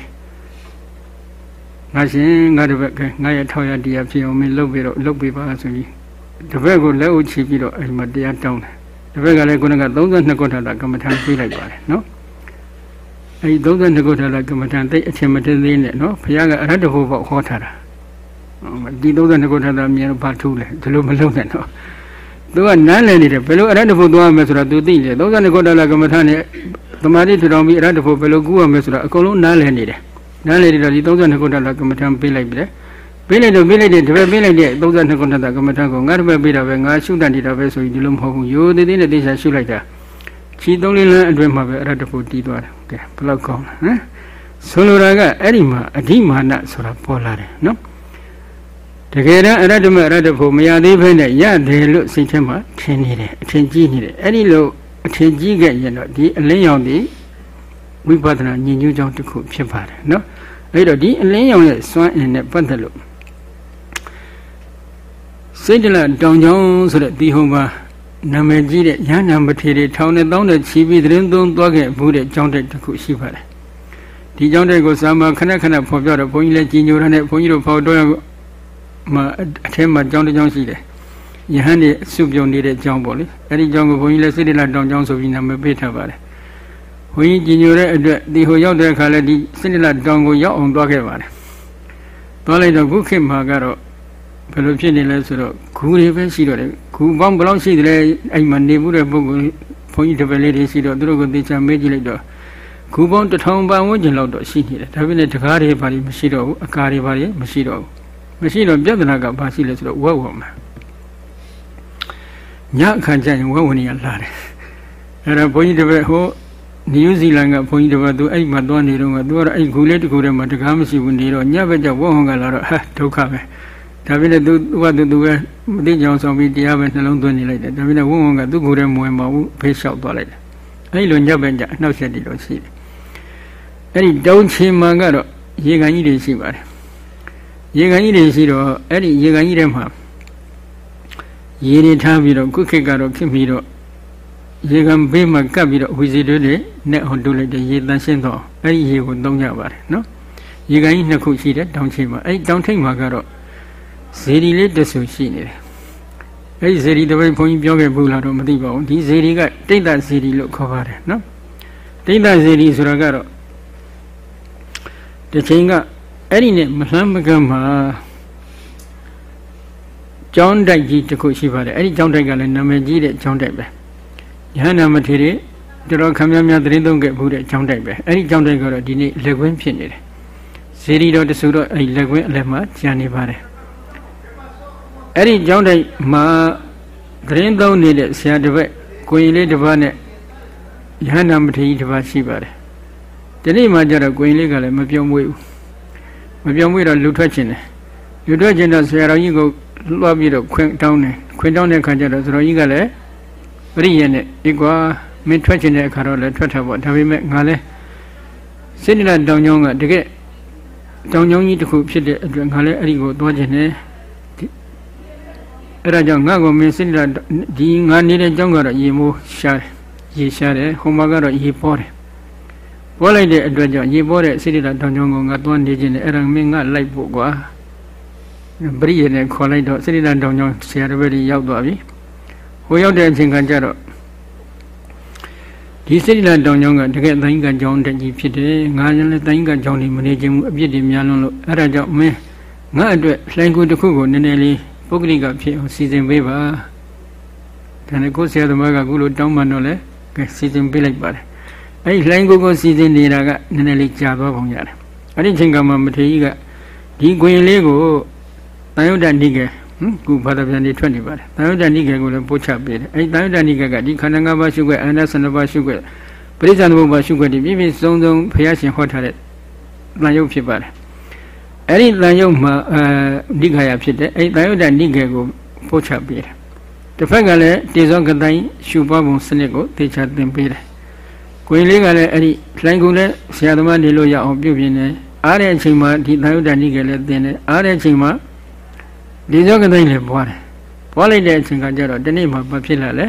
ငါရှင်ငါတပည့်ကဲငါရဲ့ထောက်ရတရားဖြစ်အောင်မင်းလုပ်ပြီးတော့လုပ်ပေးပါဆိုပြီးတပည့်ကိုလက်အုပ်ချပြီးတော့အိမ်မှာတရားတောင်းတယ်တပည့်ကလည်းခုနက32ခုထတာကမ္မထံပြေးလိုက်ပါတယ်နော်အဲဒီ32ခုထတာကမ္မထံသိအထင်မတင်သေးနဲ့နော်ဘုရားကအရတ္တဖို့ပေါ့ဟောထားတာ ဒီ32ခုထတာမြင်တော့ဘာထူးလဲဒီလိုမလုပ်နဲ့နော်သူကနန်းလည်နေတယ်ဘယ်လိုအရတ္တဖို့သွားမယ်ဆိုတာ तू သိတယ်32ခုထတာကမ္မထံနဲ့သမာဓိထူထောင်ပြီးအရတ္တဖို့ဘယ်လိုကူရမယ်ဆိုတာအကုန်လုံးနားလည်နေတယ်နားလည်နေတော့ဒီ32ခုထတာကမ္မထံပေးလိုက်ပြီလေပေးလိုက်တော့ပေးလိုက်တဲ့တပည့်ပေးလိုက်တဲ့32ခုထတာကမ္မထံကိုငါတပည့်ပေးတာပဲငါရှုတတ်နေတာပဲဆိုပြီးဒီလိုမဟုတ်ဘူးရိုးသေးသေးနဲ့တေချာရှုလိုက်တာခြီသုံးလေးလမ်းအတွင်းမှာပဲအရတ္တဖို့တီးသွားတယ်ကဲဘယ်လောက်ကောင်းလဲဟမ်ဆိုလိုတာကအဲ့ဒီမှာအဓိမာနဆိုတာပေါ်လာတယ်နော် တကယ်တမ်းအရတ္တမအရတ္တဖို့မရသေးဘဲနဲ့ရတယ်လို့စိတ်ထဲမှာထင်နေတယ်အထင်ကြီးနေတယ်အဲ့ဒီလိုအထင်ကြီးခဲ့ရင်တော့ဒီအလင်းရောင်ဒီဝိပဿနာဉာဏ်ညွှန်းကြောင်းတစ်ခုဖြစ်ပါတယ်နော်အဲ့တော့ဒီအလင်းရောင်ရဲ့စွမ်းအင်နဲ့ပတ်သက်လို့စိတ်တလတောင်ကြောင်းဆိုတဲ့ဒီဟုံပါနာမည်ကြီးတဲ့ရဟန္တာမထေရထောင်နဲ့တောင်းတဲ့ချီပြီးသတင်းသုံးသွားခဲ့ဘူးတဲ့ကြောင်းတဲ့တစ်ခုရှိပါတယ်ဒီကြောင်းတဲ့ကိုစာမခဏခဏဖော်ပြတော့ဘုန်းကြီးလည်းကြီးညိုရတဲ့ဘုန်းကြီးတို့ဖော်တော့မှာ အထက်မှာကြောင်းတစ်ကြောင်းရှိတယ်ယဟန်နေစုပြုံနေတဲ့အကြောင်းပေါ့လေအဲ့ဒီအကြောင်းကိုဘုန်းကြီးလည်းစိတ္တလတောင်ကြောင်းဆိုပြီးနာမည်ပေးထားပါတယ်ဘုန်းကြီးကြီးညိုတဲ့အတွက်ဒီဟိုရောက်တဲ့အခါလဲဒီစနစ်လာတောင်ကိုရောက်အောင်သွားခဲ့ပါတယ်သွားလိုက်တော့ခုခေတ်မှာကတော့ဘယ်လိုဖြစ်နေလဲဆိုတော့ဂူတွေပဲရှိတော့တယ်ဂူပေါင်းဘယ်လောက်ရှိတယ်လဲအဲ့မှာနေမှုတဲ့ပုဂ္ဂိုလ်ဘုန်းကြီးတပည့်လေးတွေရှိတော့သူတို့ကိုသေချာမေးကြည့်လိုက်တော့ဂူပေါင်းတစ်ထောင်ပန်ဝန်းကျင်လောက်တော့ရှိနေတယ်ဒါပေမဲ့တကားတွေဘာတွေမရှိတော့ဘူးအကာတွေဘာတွေမရှိတော့ဘူး မရှိတော့ပြဿနာကဘာရှိလဲဆိုတော့ဝက်ဝက်မှာညအခါကျရင်ဝက်ဝင်ရလာတယ်အဲ့တော့ဘုန်းကြီးတပည့်ဟိုနယူးဇီလန်ကဘုန်းကြီးတပည့်သူအဲ့မှာသွားနေတော့ကသူကတော့အဲ့ဂူလေးတစ်ခုထဲမှာတကားမရှိဘူးနေတော့ညဘက်ကျဝက်ဝင်ကလာတော့ဟာဒုက္ခပဲဒါပေမဲ့သူသူကသူသူပဲမသိကြအောင်ဆောင်ပြီးတရားပဲနှလုံးသွင်းနေလိုက်တယ်ဒါပေမဲ့ဝုံဝုံကသူ့ကိုယ်ထဲမဝင်ပါဘူးဖေးလျှောက်သွားလိုက်တယ်အဲဒီလိုညက်ပဲကြအနှောက်ယှက်တည်လို့ရှိတယ်အဲ့ဒီတုံးချင်မှန်ကတော့ရေကန်ကြီးတွေရှိပါတယ် ရေကန်ကြီးတွေရှိတော့အဲ့ဒီရေကန်ကြီးထဲမှာရေတွေထားပြီးတော့ခုခေတ်ကတော့ဖြစ်ပြီးတော့ရေကန်ဘေးမှာကပ်ပြီးတော့ဝီစီတွေနဲ့ဟောတူလိုက်တဲ့ရေတန်ရှင်းတော့အဲ့ဒီရေကိုသုံးကြပါတယ်နော်ရေကန်ကြီးနှစ်ခုရှိတယ်တောင်ချင်မှာအဲ့ဒီတောင်ထိပ်မှာကတော့ဇေဒီလေးတဆူရှိနေတယ်အဲ့ဒီဇေဒီတပိတ်ဘုန်းကြီးပြောခဲ့ဘူးလားတော့မသိပါဘူးဒီဇေဒီကတိတ်တဇေဒီလို့ခေါ်ပါတယ်နော်တိတ်တဇေဒီဆိုတာကတော့တစ်ချိန်က အဲ့ဒီနဲ့မလှမ်းမကမ်းမှာကျောင်းတိုက်ကြီးတစ်ခုရှိပါတယ်အဲ့ဒီကျောင်းတိုက်ကလည်းနာမည်ကြီးတဲ့ကျောင်းတိုက်ပဲယဟန္တာမထေရတော်တော်ခမ်းများများသတင်းသုံးခဲ့ဘူးတဲ့ကျောင်းတိုက်ပဲအဲ့ဒီကျောင်းတိုက်ကတော့ဒီနေ့လက်ကွင်းဖြစ်နေတယ်ဇေဒီတော်တဆူတော့အဲ့ဒီလက်ကွင်းအလက်မှာကျန်နေပါတယ်အဲ့ဒီကျောင်းတိုက်မှာသတင်းသုံးနေတဲ့ဆရာတစ်ပည့်ကိုရင်လေးတစ်ပတ်နဲ့ယဟန္တာမထေရတစ်ပတ်ရှိပါတယ်ဒီနေ့မှကျတော့ကိုရင်လေးကလည်းမပြုံးမွေးဘူး မပြုံးမွေးတော့လူထွက်ခြင်းတယ်လူထွက်ခြင်းတော့ဆရာတော်ကြီးကိုလွှတ်ပြီးတော့ခွင့်တောင်းတယ်ခွင့်တောင်းတဲ့အခါကျတော့ဆရာတော်ကြီးကလည်းပရိယေနဲ့ဒီကွာမင်းထွက်ခြင်းတဲ့အခါတော့လည်းထွက်တာပေါ့ဒါပေမဲ့ငါလည်းစိတ္တလတောင်ကျောင်းကတကယ်တောင်ကျောင်းကြီးတစ်ခုဖြစ်တဲ့အတွက်ငါလည်းအဲ့ဒီကိုသွားခြင်းနဲ့အဲ့ဒါကြောင့်ငါ့ကိုမင်းစိတ္တဒီငါနေတဲ့ကျောင်းကတော့ရေမိုးရှားရေရှားတယ်ဟိုမှာကတော့ရေပေါ်တယ် ပေါ်လိုက်တဲ့အတွက်ကြောင့်ရေပေါ်တဲ့စိတ္တတောင်ကျောင်းကိုငါသွားနေခြင်းနဲ့အဲ့ဒါမင်းငါလိုက်ဖို့ကွာပရိယေနဲ့ခေါ်လိုက်တော့စိတ္တတောင်ကျောင်းဆရာတော်ပဲရောက်သွားပြီဟိုရောက်တဲ့အချိန်ကကျတော့ဒီစိတ္တတောင်ကျောင်းကတကယ်တိုင်းကကျောင်းတကြီးဖြစ်တယ်ငါလည်းတိုင်းကကျောင်းနေမနေခြင်းဘူးအပြစ်တွေများလွန်းလို့အဲ့ဒါကြောင့်မင်းငါအတွက်လှိုင်းကူတစ်ခုကိုနည်းနည်းလေးပုဂ္ဂလိကဖြစ်အောင်စီစဉ်ပေးပါဒါနဲ့ကိုဆရာသမားကခုလိုတောင်းပန်တော့လဲကဲစီစဉ်ပေးလိုက်ပါတယ် အဲ့ဒီလှိုင်းကိုကိုစီစဉ်နေတာကနည်းနည်းလေးကြာသွားပုံရတယ်အဲ့ဒီချိန်ကမှမထေကြီးကဒီခွင်လေးကိုတန်ယုဒ္ဒနိကေဟင်ခုဘာသာပြန်နေထွက်နေပါတယ်တန်ယုဒ္ဒနိကေကိုလည်းပို့ချပေးတယ်အဲ့ဒီတန်ယုဒ္ဒနိကေကဒီခန္ဓာ၅ပါးရှုခွက်အန္တ12ပါးရှုခွက်ပရိစ္ဆန်ဘုရားရှုခွက်ဒီပြည့်ပြည့်စုံစုံဘုရားရှင်ဟောထားတဲ့တန်ယုတ်ဖြစ်ပါတယ်အဲ့ဒီတန်ယုတ်မှာအဲနိခါယဖြစ်တဲ့အဲ့ဒီတန်ယုတ်တဲ့နိကေကိုပို့ချပေးတယ်တစ်ဖက်ကလည်းတေဇောကတိုင်းရှုပွားပုံစနစ်ကိုသေချာသင်ပေးတယ် ကိုရင်လေးကလည်းအဲ့ဒီလိုင်းကုန်းနဲ့ဆရာသမားနေလို့ရအောင်ပြုပြင်တယ်အားတဲ့အချိန်မှာဒီတန်ယုတ်တဲ့နိကေလည်းသင်တယ်အားတဲ့အချိန်မှာတေဇောကတိုင်းလည်းပွားတယ်ပွားလိုက်တဲ့အချိန်ကကျတော့ဒီနေ့မှမဖြစ်လာလဲ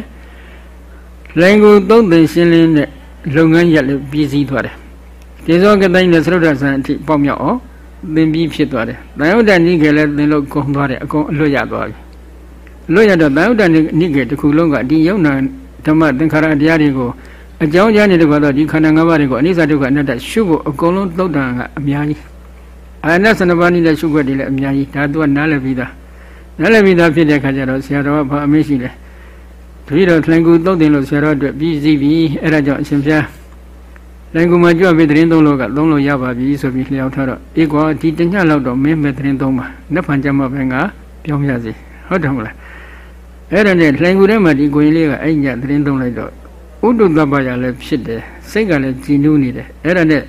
လိုင်းကုန်းသုံးသိရှင်းလင်းတဲ့လုပ်ငန်းရက်လည်းပြည့်စည်သွားတယ်တေဇောကတိုင်းလည်းသရုတ်ဒဆန်အထိပေါက်မြောက်အောင်သင်ပြီးဖြစ်သွားတယ်။တန်ယုတ်တနိကေလည်းသင်လို့ကုန်သွားတယ်အကုန်အလွတ်ရသွားပြီ။လွတ်ရတော့တန်ယုတ်တနိကေတစ်ခုလုံးကဒီယုံနာဓမ္မသင်္ခါရတရားတွေကို အကြောင်းကြားနေတဲ့ကတော့ဒီခန္ဓာ၅ပါးတွေကိုအနိစ္စဒုက္ခအနတ္တရှုဖို့အကုန်လုံးသုတ်တန်ကအများကြီး။အာနတ်စနပါးနေတဲ့ရှုွက်တွေလည်းအများကြီးဒါသူကနားလည်ပြီးသား။နားလည်ပြီးသားဖြစ်တဲ့အခါကျတော့ဆရာတော်ကဘာအမေးရှိလဲ။တပည့်တော်လှန်ကူသုတ်တင်လို့ဆရာတော်အတွက်ပြီးစီးပြီးအဲ့ဒါကြောင့်အရှင်ဘုရားလိုင်ကူမှာကြွပြီးသတင်းသုံးလို့ကသုံးလို့ရပါပြီဆိုပြီးလျှောက်ထားတော့အေးကွာဒီတညလောက်တော့မင်းမဲ့သတင်းသုံးပါနှစ်ဖန်ကြမှာပဲငါပြောပြစီဟုတ်တယ်မလားအဲ့ဒါနဲ့လိုင်ကူထဲမှာဒီကိုရင်လေးကအဲ့ညသတင်းသုံးလိုက်တော့ ဥဒုတပ္ပယလည်းဖြစ်တယ်စိတ်ကလည်းကြည်နူးနေတယ်အဲ့ဒါနဲ့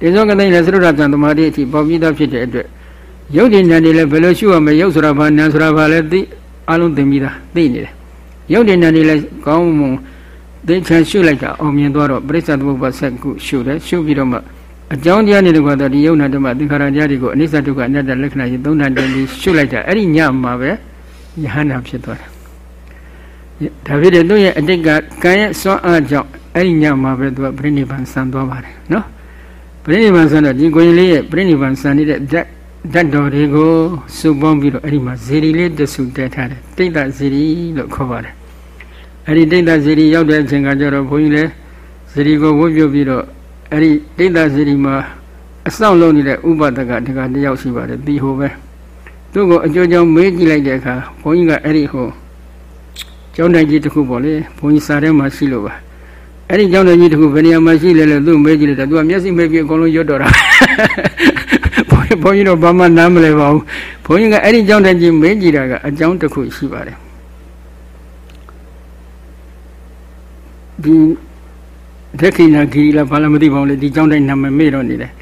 တေဇောကသိန်းလည်းသရုဒ္ဓသံသမာဓိအထိပေါပြီးသားဖြစ်တဲ့အတွက်ရုပ်ဉာဏ်တွေလည်းဘယ်လိုရှုရမလဲရုပ်ဆိုတာဘာနာမ်ဆိုတာဘာလဲသိအလုံးသိပြီးသားသိနေတယ်ရုပ်ဉာဏ်တွေလည်းကောင်းမှုသေချာရှုလိုက်တာအောင်မြင်သွားတော့ပရိစ္ဆေသမုပ္ပါဆက်ကုရှုတယ်ရှုပြီးတော့မှအကြောင်းတရားတွေကတော့ဒီယုံနာဓမ္မသင်္ခါရတရားတွေကိုအနိစ္စဒုက္ခအနတ္တလက္ခဏာကြီးသုံးဌာန်တင်ပြီးရှုလိုက်တာအဲ့ဒီညမှာပဲယဟန္တာဖြစ်သွားတယ် ဒါဖြစ်တဲ့သူ့ရဲ့အတိတ်ကကံရဲ့စွမ်းအားကြောင့်အဲ့ဒီညမှာပဲသူကပြိဋိဘံဆံသွားပါတယ်နော်ပြိဋိဘံဆံတော့ဒီကိုရင်လေးရဲ့ပြိဋိဘံဆံနေတဲ့ဓာတ်ဓာတ်တော်တွေကိုစုပေါင်းပြီးတော့အဲ့ဒီမှာဇေရီလေးတဆုတဲထားတယ်တိတ်တဇေရီလို့ခေါ်ပါတယ်အဲ့ဒီတိတ်တဇီရီရောက်တဲ့အချိန်ကကျတော့ဘုန်းကြီးလည်းဇရီကိုဝတ်ပြုပြီးတော့အဲ့ဒီဒိဋ္ဌဇရီမှာအဆောင်လုံးနေတဲ့ဥပဒကတကတယောက်ရှိပါတယ်ဒီဟိုပဲသူ့ကိုအကျိုးကြောင့်မေးကြည့်လိုက်တဲ့အခါဘုန်းကြီးကအဲ့ဒီဟို ကျောင်းတိုင်ကြီးတစ်ခုပေါ့လေဘုန်းကြီးစာထဲမှာရှိလို့ပါအဲ့ဒီကျောင်းတိုင်ကြီးတစ်ခုဘယ်နေရာမှာရှိလဲလဲသူ့မေးကြည့်လိုက်တာသူကမျက်စိမိတ်ပြီးအကုန်လုံးရွတ်တော့တာဘုန်းကြီးတော့ဘာမှနားမလဲပါဘူးဘုန်းကြီးကအဲ့ဒီကျောင်းတိုင်ကြီးမေးကြည့်တာကအကြောင်းတစ်ခုရှိပါတယ်ဒီဒက္ခိဏဂီလာဘာလည်းမသိပါဘူးလေဒီကျောင်းတိုင်နာမည်မေ့တော့နေတယ်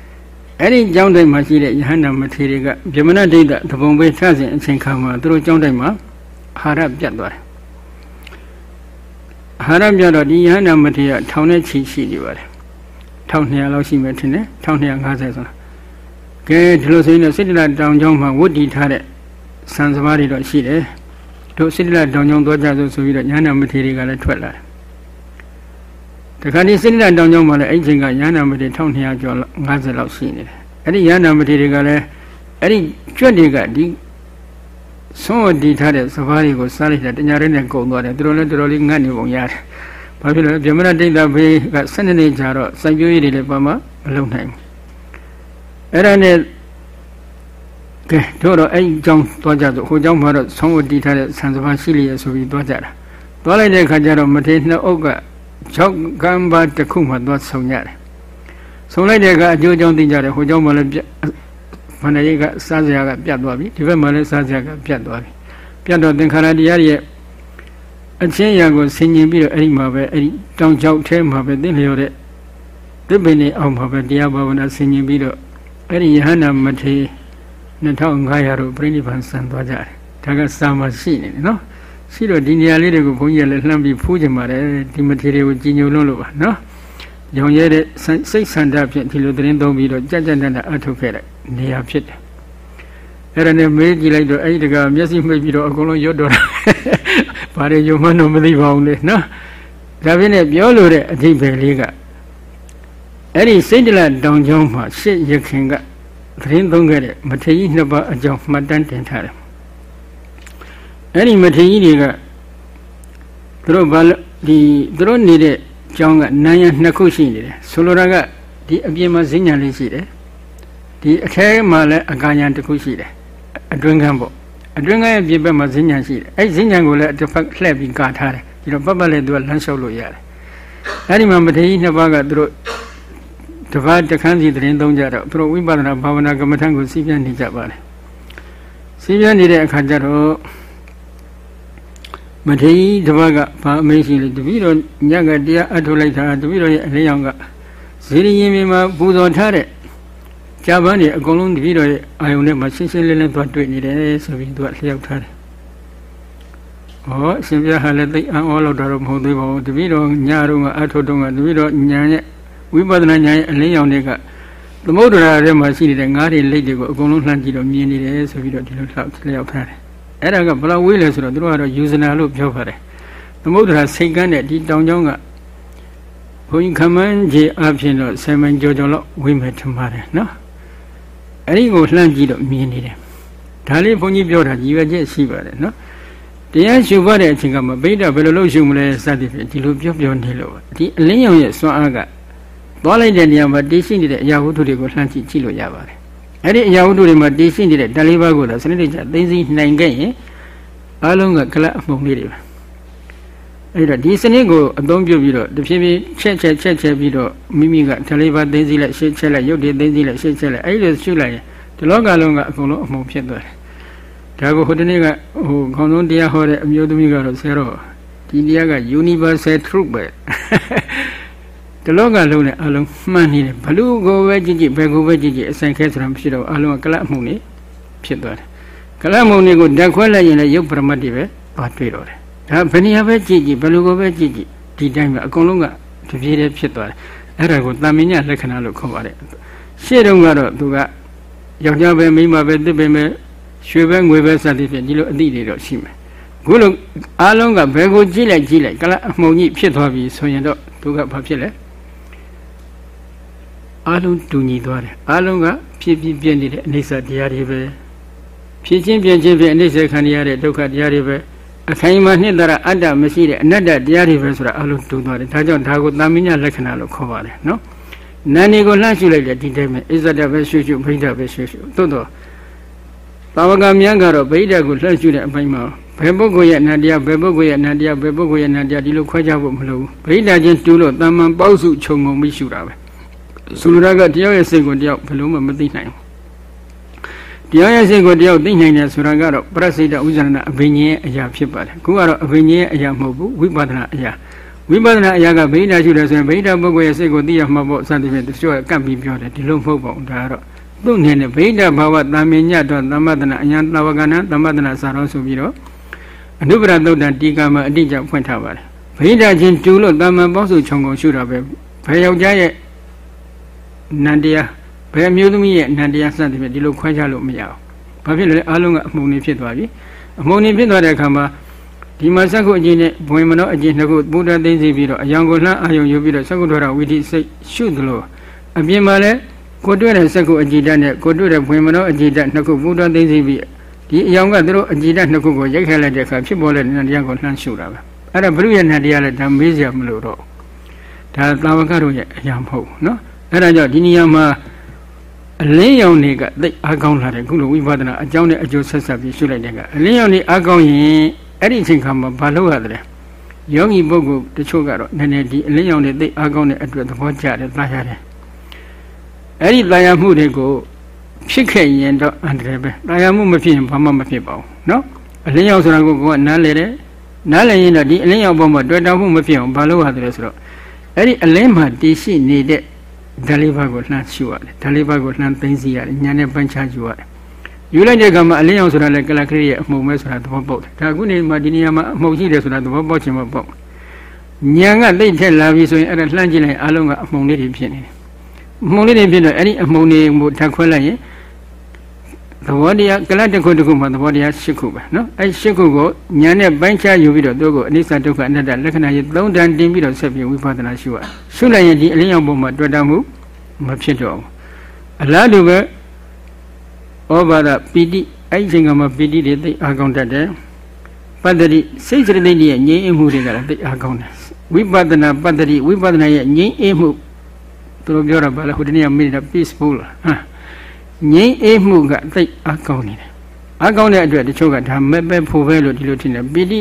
အဲ့ဒီကျောင်းတိုင်မှာရှိတဲ့ယဟန္တာမထေရီကဗြဟ္မဏဒိဋ္ဌသဘုံပဲစစဉ်အချိန်ခါမှာသူတို့ကျောင်းတိုင်မှာအာဟာရပြတ်သွားတယ်အာ ဟာရပြတ်တော့ဒီယဟန္တာမထေရထောင်နဲ့ချီရှိနေပါတယ်1200လောက်ရှိမယ်ထင်တယ်1250ဆိုတာကဲဒီလိုဆိုရင်စိတ္တလတောင်ကျောင်းမှာဝတ်တည်ထားတဲ့ဆံစပါးတွေတော့ရှိတယ်တို့စိတ္တလတောင်ကျောင်းသွားကြဆိုဆိုပြီးတော့ယဟန္တာမထေရီကလည်းထွက်လာတယ်တခါဒီစိတ္တတောင်ကျောင်းမှာလည်းအဲ့ချိန်ကရဟန္တာမထေ1200ကျော်50လောက်ရှိနေတယ်အဲ့ဒီရဟန္တာမထေတွေကလည်းအဲ့ဒီကြွက်တွေကဒီ ဆုံးဝတီထားတဲ့စဘာတွေကိုစားလိုက်တာတညာရဲနဲ့ကုံသွားတယ်သူတို့လည်းတော်တော်လေးငတ်နေပုံရတယ်ဘာဖြစ်လို့ဗြဟ္မဏတိတ်တာဘေးက12နှစ်ကြာတော့စိုက်ပျိုးရေးတွေလည်းပါမမလုပ်နိုင်ဘူးအဲ့ဒါနဲ့ကဲတို့တော့အဲ့ဒီကြောင်းသွားကြဆိုဟိုကြောင်းမှာတော့ဆုံးဝတီထားတဲ့ဆန်စဘာရှိလျက်ဆိုပြီးသွားကြတာသွားလိုက်တဲ့အခါကျတော့မထေနှစ်အုပ်က6ကံပါတစ်ခုမှသွားဆုံရတယ်ဆုံလိုက်တဲ့ကအကျိုးကြောင့်သိကြတယ်ဟိုကြောင့်မှလည်း မန္တရိတ်ကစားစရာကပြတ်သွားပြီဒီဘက်မှလည်းစားစရာကပြတ်သွားပြီပြတ်တော့သင်္ခါရတရားရဲ့အချင်းရာကိုဆင်ញင်ပြီးတော့အဲ့ဒီမှာပဲအဲ့ဒီတောင်ချောက်ထဲမှာပဲသိလျော်တဲ့သစ်ပင်နေအောင်မှာပဲတရားဘာဝနာဆင်ញင်ပြီးတော့အဲ့ဒီယဟန္တာမထေ2500တို့ပြိဋိဘံဆန်သွားကြတယ်ဒါကစာမရှိနေတယ်နော်ရှိတော့ဒီနေရာလေးတွေကိုဘုန်းကြီးကလည်းလှမ်းပြီးဖူးကြပါတယ်ဒီမထေတွေကိုကြည်ညိုလုံးလို့ပါနော်ရောင်ရဲတဲ့စိတ်ဆန္ဒဖြင့်ဒီလိုသတင်းသုံးပြီးတော့ကြက်ကြက်နဲ့အထုတ်ခဲ့တဲ့ နေရာဖြစ်တယ်အဲ့ဒါနဲ့မေးကြည့်လိုက်တော့အဲ့ဒီတကမျက်စိမှိတ်ပြီးတော့အကုန်လုံးရွတ်တော့တာဘာတွေယုံမှန်းတော့မသိပါဘူးလေနော်ဒါဖြစ်နေပြောလို့တဲ့အဓိပ္ပာယ်လေးကအဲ့ဒီစိတ်တလတောင်ကျောင်းမှာရှစ်ရခင်ကသတင်းသုံးခဲ့တဲ့မထေကြီးနှစ်ပါးအကြောင်းမှတ်တမ်းတင်ထားတယ်အဲ့ဒီမထေကြီးတွေကသူတို့ဘာဒီသူတို့နေတဲ့ကျောင်းကနန်းရနှစ်ခုရှိနေတယ်ဆိုလိုတာကဒီအပြင်မှာဈဉ္ညာလေးရှိတယ် ဒီအထဲမှာလည်းအကာညာတစ်ခုရှိတယ်အတွင်းခန်းပေါ့အတွင်းခန်းရဲ့ပြင်ဘက်မှာဈဉ္ညာရှိတယ်အဲ့ဈဉ္ညာကိုလည်းတစ်ဖက်လှည့်ပြီးကာထားတယ်ဒီတော့ပတ်ပတ်လည်းသူကလမ်းလျှောက်လို့ရတယ်အဲ့ဒီမှာမထေကြီးနှစ်ပါးကသူတို့တပတ်တခန်းစီတရင်သုံးကြတော့သူတို့ဝိပဿနာဘာဝနာကမ္မထံကိုစီးပြန်နေကြပါလေစီးပြန်နေတဲ့အခါကျတော့မထေရတပတ်ကဘာအမေးရှိလဲတပည့်တော်ညကတရားအထုတ်လိုက်တာတပည့်တော်ရဲ့အလေးအောင်ကဇေရီရင်မြေမှာပူဇော်ထားတဲ့ ဂျာပန်တွေအကုန်လုံးတပည့်တော်ရဲ့အာယုန်ထဲမှာရှင်းရှင်းလင်းလင်းသွားတွေ့နေတယ်ဆိုပြီးသူကလျှောက်ထားတယ်။ဩအရှင်ပြဟာလည်းသိအံ့ဩလို့တော့မဟုတ်သေးပါဘူးတပည့်တော်ညတော့ကအထုတ်တော့ကတပည့်တော်ညာရဲ့ဝိပဿနာညာရဲ့အလင်းရောင်တွေကသမုဒ္ဒရာထဲမှာရှိနေတဲ့ငါးတွေလက်တွေကိုအကုန်လုံးလှမ်းကြည့်တော့မြင်နေတယ်ဆိုပြီးတော့ဒီလိုလျှောက်လျှောက်ထားတယ်အဲ့ဒါကဘလောက်ဝေးလဲဆိုတော့တို့ကတော့ယူဇနာလို့ပြောပါတယ်သမုဒ္ဒရာစိတ်ကန်းတဲ့ဒီတောင်ကျောင်းကဘုန်းကြီးခမန်းကြီးအဖြစ်တော့ဆယ်မိုင်ကျော်ကျော်လောက်ဝေးမယ်ထင်ပါတယ်နော် အဲ့ဒီကိုလှမ်းကြည့်တော့မြင်နေတယ်ဒါလေးဘုန်းကြီးပြောတာကြီးရွယ်ချက်ရှိပါတယ်နော်တရားရှုပါတဲ့အချိန်ကမပိဋကဘယ်လိုလုပ်ရှုမလဲစသည်ဖြင့်ဒီလိုပြောပြောနေလို့ဒီအလင်းရောင်ရဲ့စွမ်းအားကသွားလိုက်တဲ့နေရာမှာတည်ရှိနေတဲ့အရာဝတ္ထုတွေကိုလှမ်းကြည့်ကြည့်လို့ရပါတယ်အဲ့ဒီအရာဝတ္ထုတွေမှာတည်ရှိနေတဲ့ဓာတ်လေးပါးကိုလည်းစနစ်တကျသိသိနိုင်ခဲ့ရင်အလုံးကကလအမှုန်လေးတွေပဲ အဲ့တော့ဒီစနစ်ကိုအသုံးပြုပြီးတော့တဖြည်းဖြည်းချက်ချက်ချက်ချက်ပြီးတော့မိမိကဓာတ်လေးပါးသိသိလိုက်ရှင်းချက်လိုက်ရုပ်တွေသိသိလိုက်ရှင်းချက်လိုက်အဲ့ဒီလိုရှုလိုက်ရင်ဒီလောကလုံးကအကုန်လုံးအမှုန်ဖြစ်သွားတယ်ဒါကိုဟိုတနေ့ကဟိုခေါင်းဆုံးတရားဟောတဲ့အမျိုးသမီးကတော့ဆရာတော်ဒီတရားက universal truth ပဲတလောကလုံးနဲ့အလုံးမှန်နေတယ်ဘလူကိုပဲကြည့်ကြည့်ဘယ်ကိုပဲကြည့်ကြည့်အဆိုင်ခဲဆိုတာမရှိတော့အလုံးကကလတ်မှုနေဖြစ်သွားတယ်ကလတ်မှုနေကိုဓာတ်ခွဲလိုက်ရင်လည်းရုပ်ပရမတ်တွေပဲသွားတွေ့တော့တယ် ဒါဘယ်နေရာပဲကြည့်ကြည့်ဘယ်လိုကိုပဲကြည့်ကြည့်ဒီတိုင်းပဲအကုန်လုံးကတပြေးတည်းဖြစ်သွားတယ်အဲ့ဒါကိုတာမင်ညလက္ခဏာလို့ခေါ်ပါတယ်ရှေ့တုန်းကတော့သူကယောက်ျားပဲမိန်းမပဲတစ်ပင်ပဲရွှေပဲငွေပဲစသည်ဖြင့်ဒီလိုအသည့်တွေတော့ရှိမယ်ခုလိုအားလုံးကဘယ်ကိုကြည့်လိုက်ကြည့်လိုက်ကလအမှုန်ကြီးဖြစ်သွားပြီဆိုရင်တော့သူကဘာဖြစ်လဲအားလုံးတူညီသွားတယ်အားလုံးကဖြစ်ဖြစ်ပြနေတဲ့အနိစ္စတရားတွေပဲဖြစ်ချင်းပြင်းချင်းဖြင့်အနိစ္စခံရတဲ့ဒုက္ခတရားတွေပဲ အခိုင်အမာနှစ်တရအတ္တမရှိတဲ့အနတ္တတရားတွေပဲဆိုတာအလုံးတူသွားတယ်ဒါကြောင့်ဒါကိုတာမညလက္ခဏာလို့ခေါ်ပါတယ်နော်နာနေကိုလှမ်းရှုလိုက်တယ်ဒီတိုင်းပဲအစ္ဆဒပဲရှုရှုဗိဒ္ဓပဲရှုရှုသို့တော့တာဝကများကတော့ဗိဒ္ဓကိုလှမ်းရှုတဲ့အပိုင်းမှာဘယ်ပုဂ္ဂိုလ်ရဲ့အနတ္တရားဘယ်ပုဂ္ဂိုလ်ရဲ့အနတ္တရားဘယ်ပုဂ္ဂိုလ်ရဲ့အနတ္တရားဒီလိုခွဲခြားဖို့မလိုဘူးဗိဒ္ဓချင်းတူလို့တာမန်ပေါက်စုခြုံငုံပြီးရှုတာပဲဆိုလိုတာကတယောက်ရဲ့စိတ်ကိုတယောက်ဘယ်လိုမှမသိနိုင်ဘူး တရားရဲ့စိတ်ကိုတယောက်သိနိုင်တယ်ဆိုတာကတော့ပရစိတဥဇဏအဘိညာဉ်ရဲ့အရာဖြစ်ပါတယ်ခုကတော့အဘိညာဉ်ရဲ့အရာမဟုတ်ဘူးဝိပဿနာအရာဝိပဿနာအရာကဗိဓာရှုတယ်ဆိုရင်ဗိဓာပုဂ္ဂိုလ်ရဲ့စိတ်ကိုသိရမှာပေါ့စသဖြင့်သူတို့ကကပ်ပြီးပြောတယ်ဒီလိုမဟုတ်ပါဘူးဒါကတော့သူ့အနေနဲ့ဗိဓာဘာဝတာမင်ညတော့သမ္မတနာအညာတဝကနာသမ္မတနာစာရောဆိုပြီးတော့အနုပရသုတ်တံတီကာမအတိအကျဖွင့်ထားပါတယ်ဗိဓာချင်းတူလို့တာမန်ပေါင်းစုခြုံကုန်ရှုတာပဲဘယ်ယောက်ျားရဲ့နန္တရား ဘယ်အမျိုးသမီးရဲ့နန္တရားစသဖြင့်ဒီလိုခွဲခြားလို့မရဘူးဘာဖြစ်လဲအားလုံးကအမှုန်နေဖြစ်သွားပြီအမှုန်နေဖြစ်သွားတဲ့အခါမှာဒီမှာစက္ခုအကျင့်နဲ့ဘဝင်မနောအကျင့်နှစ်ခုဘုဒ္ဓသိသိပြီးတော့အယောင်ကိုလှမ်းအာယုံယူပြီးတော့စက္ခုထောရဝိသိစိတ်ရှုသလိုအပြင်မှာလည်းကိုတွေ့တဲ့စက္ခုအကျင့်နဲ့ကိုတွေ့တဲ့ဘဝင်မနောအကျင့်နှစ်ခုဘုဒ္ဓသိသိပြီးဒီအယောင်ကသူတို့အကျင့်နှစ်ခုကိုရိုက်ခဲလိုက်တဲ့အခါဖြစ်ပေါ်တဲ့နတရားကိုလှမ်းရှုတာပဲအဲ့ဒါဘုရုရဲ့နတရားလည်းဒါမေးစရာမလိုတော့ဒါသာဝကတို့ရဲ့အရာမဟုတ်နော်အဲ့ဒါကြောင့်ဒီနေရာမှာ အလင်းရောင်တွေကသိအားကောင်းလာတယ်ခုလိုဝိပဿနာအကြောင်းနဲ့အကျိုးဆက်ဆက်ပြီးရှုလိုက်တဲ့ကအလင်းရောင်တွေအားကောင်းရင်အဲ့ဒီအချိန်ခါမှာဘာလုပ်ရတယ်ယောဂီပုဂ္ဂိုလ်တချို့ကတော့နည်းနည်းဒီအလင်းရောင်တွေသိအားကောင်းတဲ့အတွက်သဘောကျတယ်သာရတယ်အဲ့ဒီသာယာမှုတွေကိုဖြစ်ခဲ့ရင်တော့အန္တရာယ်ပဲသာယာမှုမဖြစ်ရင်ဘာမှမဖြစ်ပါဘူးเนาะအလင်းရောင်ဆိုတာကိုကနားလေတယ်နားလည်ရင်တော့ဒီအလင်းရောင်ပေါ်မှာတွေ့တာမှုမဖြစ်အောင်ဘာလုပ်ရတယ်ဆိုတော့အဲ့ဒီအလင်းမှာတည်ရှိနေတဲ့ ဓာလေးပါးကိုလှမ်းရှုရတယ်ဓာလေးပါးကိုလှမ်းသိသိရတယ်ညာနဲ့ပန်းချယူရတယ်ယူလိုက်တဲ့ကမှာအလင်းအောင်ဆိုတာလည်းကလကလေးရဲ့အမှုံပဲဆိုတာသဘောပေါက်တယ်ဒါခုနေမှာဒီနေရာမှာအမှုံရှိတယ်ဆိုတာသဘောပေါက်ခြင်းမပေါက်ညာကသိထက်လာပြီဆိုရင်အဲ့ဒါလှမ်းကြည့်လိုက်အလုံးကအမှုံလေးတွေဖြစ်နေတယ်အမှုံလေးတွေဖြစ်တော့အဲ့ဒီအမှုံတွေကိုထပ်ခွဲလိုက်ရင် သဘောတရားကလတ်တစ်ခုတစ်ခုမှာသဘောတရား၈ခုပဲနော်အဲ့၈ခုကိုညာနဲ့ပိုင်းခြားယူပြီးတော့သူ့ကိုအနိစ္စဒုက္ခအနတ္တလက္ခဏာရေးသုံးတန်တင်ပြီးတော့ဆက်ပြီးဝိပဿနာရှုရရှုလိုက်ရင်ဒီအလင်းရောင်ပုံမှာတွေ့တာမှုမဖြစ်တော့ဘူးအလားတူပဲဩဘာဒပီတိအဲ့ဒီအချိန်ကမှပီတိတွေသိအားကောင်းတတ်တယ်ပတ္တိစိတ်စရတိရဲ့ငြိမ်းအေးမှုတွေကလည်းသိအားကောင်းတယ်ဝိပဿနာပတ္တိဝိပဿနာရဲ့ငြိမ်းအေးမှုသူတို့ပြောတာဘာလဲဟိုတနေ့ကမေးတာ peaceful ဟာ ငြိမ်းအေးမှုကသိအားကောင်းနေတယ်အားကောင်းတဲ့အတွက်တချို့ကဒါမဲ့ပဲဖို့ပဲလို့ဒီလိုထင်တယ်ပီတိ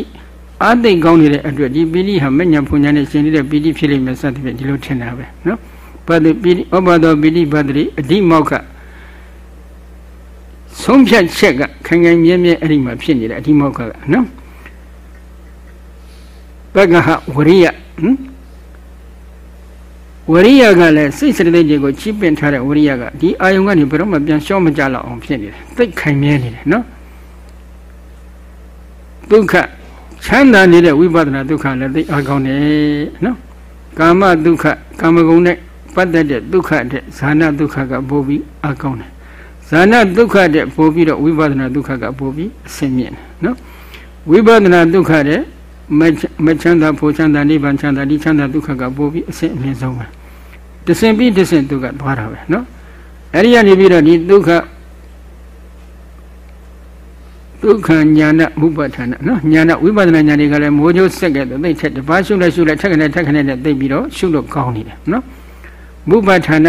အားသိကောင်းနေတဲ့အတွက်ဒီပီတိဟာမညံဖုန်ညာနဲ့ရှင်နေတဲ့ပီတိဖြစ်လိမ့်မယ်စသဖြင့်ဒီလိုထင်တာပဲနော်ပတ္တိပိဋိဩဘာသောပိဋိပတ္တိအဓိမောက္ခဆုံးဖြတ်ချက်ကခိုင်ခိုင်မြဲမြဲအဲ့ဒီမှာဖြစ်နေတယ်အဓိမောက္ခကနော်ဘဂဟဝရိယဟမ် ဝရိယကလည်းစိတ်စရတဲ့တွေကိုချိပင်ထားတဲ့ဝရိယကဒီအာယုံကနေဘယ်တော့မှပြန်ရှော့မကြလောက်အောင်ဖြစ်နေတယ်သိခိုင်မြဲနေတယ်နော်ဒုက္ခချမ်းသာနေတဲ့ဝိပဿနာဒုက္ခလည်းသိအားကောင်းတယ်နော်ကာမဒုက္ခကာမဂုဏ်နဲ့ပတ်သက်တဲ့ဒုက္ခတဲ့ဇာနာဒုက္ခကပိုပြီးအကောင်းတယ်ဇာနာဒုက္ခတဲ့ပိုပြီးတော့ဝိပဿနာဒုက္ခကပိုပြီးအဆင်မြင့်တယ်နော်ဝိပဿနာဒုက္ခတဲ့ မချမ်းသာဖို့ချမ်းသာနိဗ္ဗာန်ချမ်းသာဒီချမ်းသာဒုက္ခကပိုပြီးအဆင့်အမြင့်ဆုံးပဲတဆင်ပြီးတဆင်ဒုက္ခသွားတာပဲနော်အဲ့ဒီကနေပြီးတော့ဒီဒုက္ခဒုက္ခညာဏမုပဋ္ဌာနနော်ညာဏဝိပဿနာညာတွေကလည်းမိုးချိုးဆက်ကဲ့သိထက်တပါးရှုလိုက်ရှုလိုက်ထက်ခနဲ့ထက်ခနဲ့နဲ့သိပြီးတော့ရှုလို့ကောင်းနေတယ်နော်ဘုပ္ပဌာန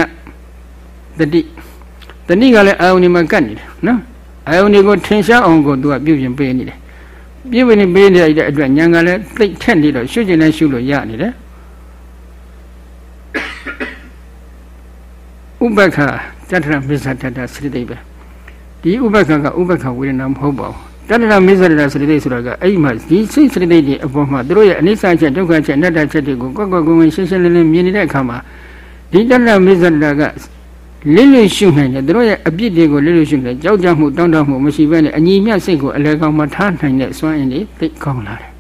တတိတတိကလည်းအာယုန်ဒီမှာကတ်နေတယ်နော်အာယုန်ဒီကိုထင်ရှားအောင်ကိုသူကပြုပြင်ပေးနေတယ် ပြုပြင်ပေးနေတဲ့အတွက်ညာကလည်းသိထက်နေတော့ရှုကျင်နေရှုလို့ရနေတယ်ဥပ္ပခတတ္ထရမစ္ဆတတ္တစရိတိပဲဒီဥပ္ပခကဥပ္ပခဝေဒနာမဟုတ်ပါဘူးတတ္ထရမစ္ဆတတ္တစရိတိဆိုတာကအဲ့ဒီမှာဒီစိတ်စရိတိတွေအပေါ်မှာသူတို့ရဲ့အနိစ္စချက်ဒုက္ခချက်အနတ္တချက်တွေကိုကွက်ကွက်ကွင်းကွင်းရှင်းရှင်းလင်းလင်းမြင်နေတဲ့အခါမှာဒီတဏ္ဍမစ္ဆန္ဒက လင်းလင်းရှုနိုင်တယ်သူတို့ရဲ့အပြစ်တွေကိုလင်းလင်းရှုတယ်ကြောက်ကြမှုတောင်းတမှုမရှိဘဲနဲ့အညီမြတ်စိတ်ကိုအလဲကောင်းမှထားနိုင်တဲ့စွမ်းအင်တွေသိကောင်းလာတယ်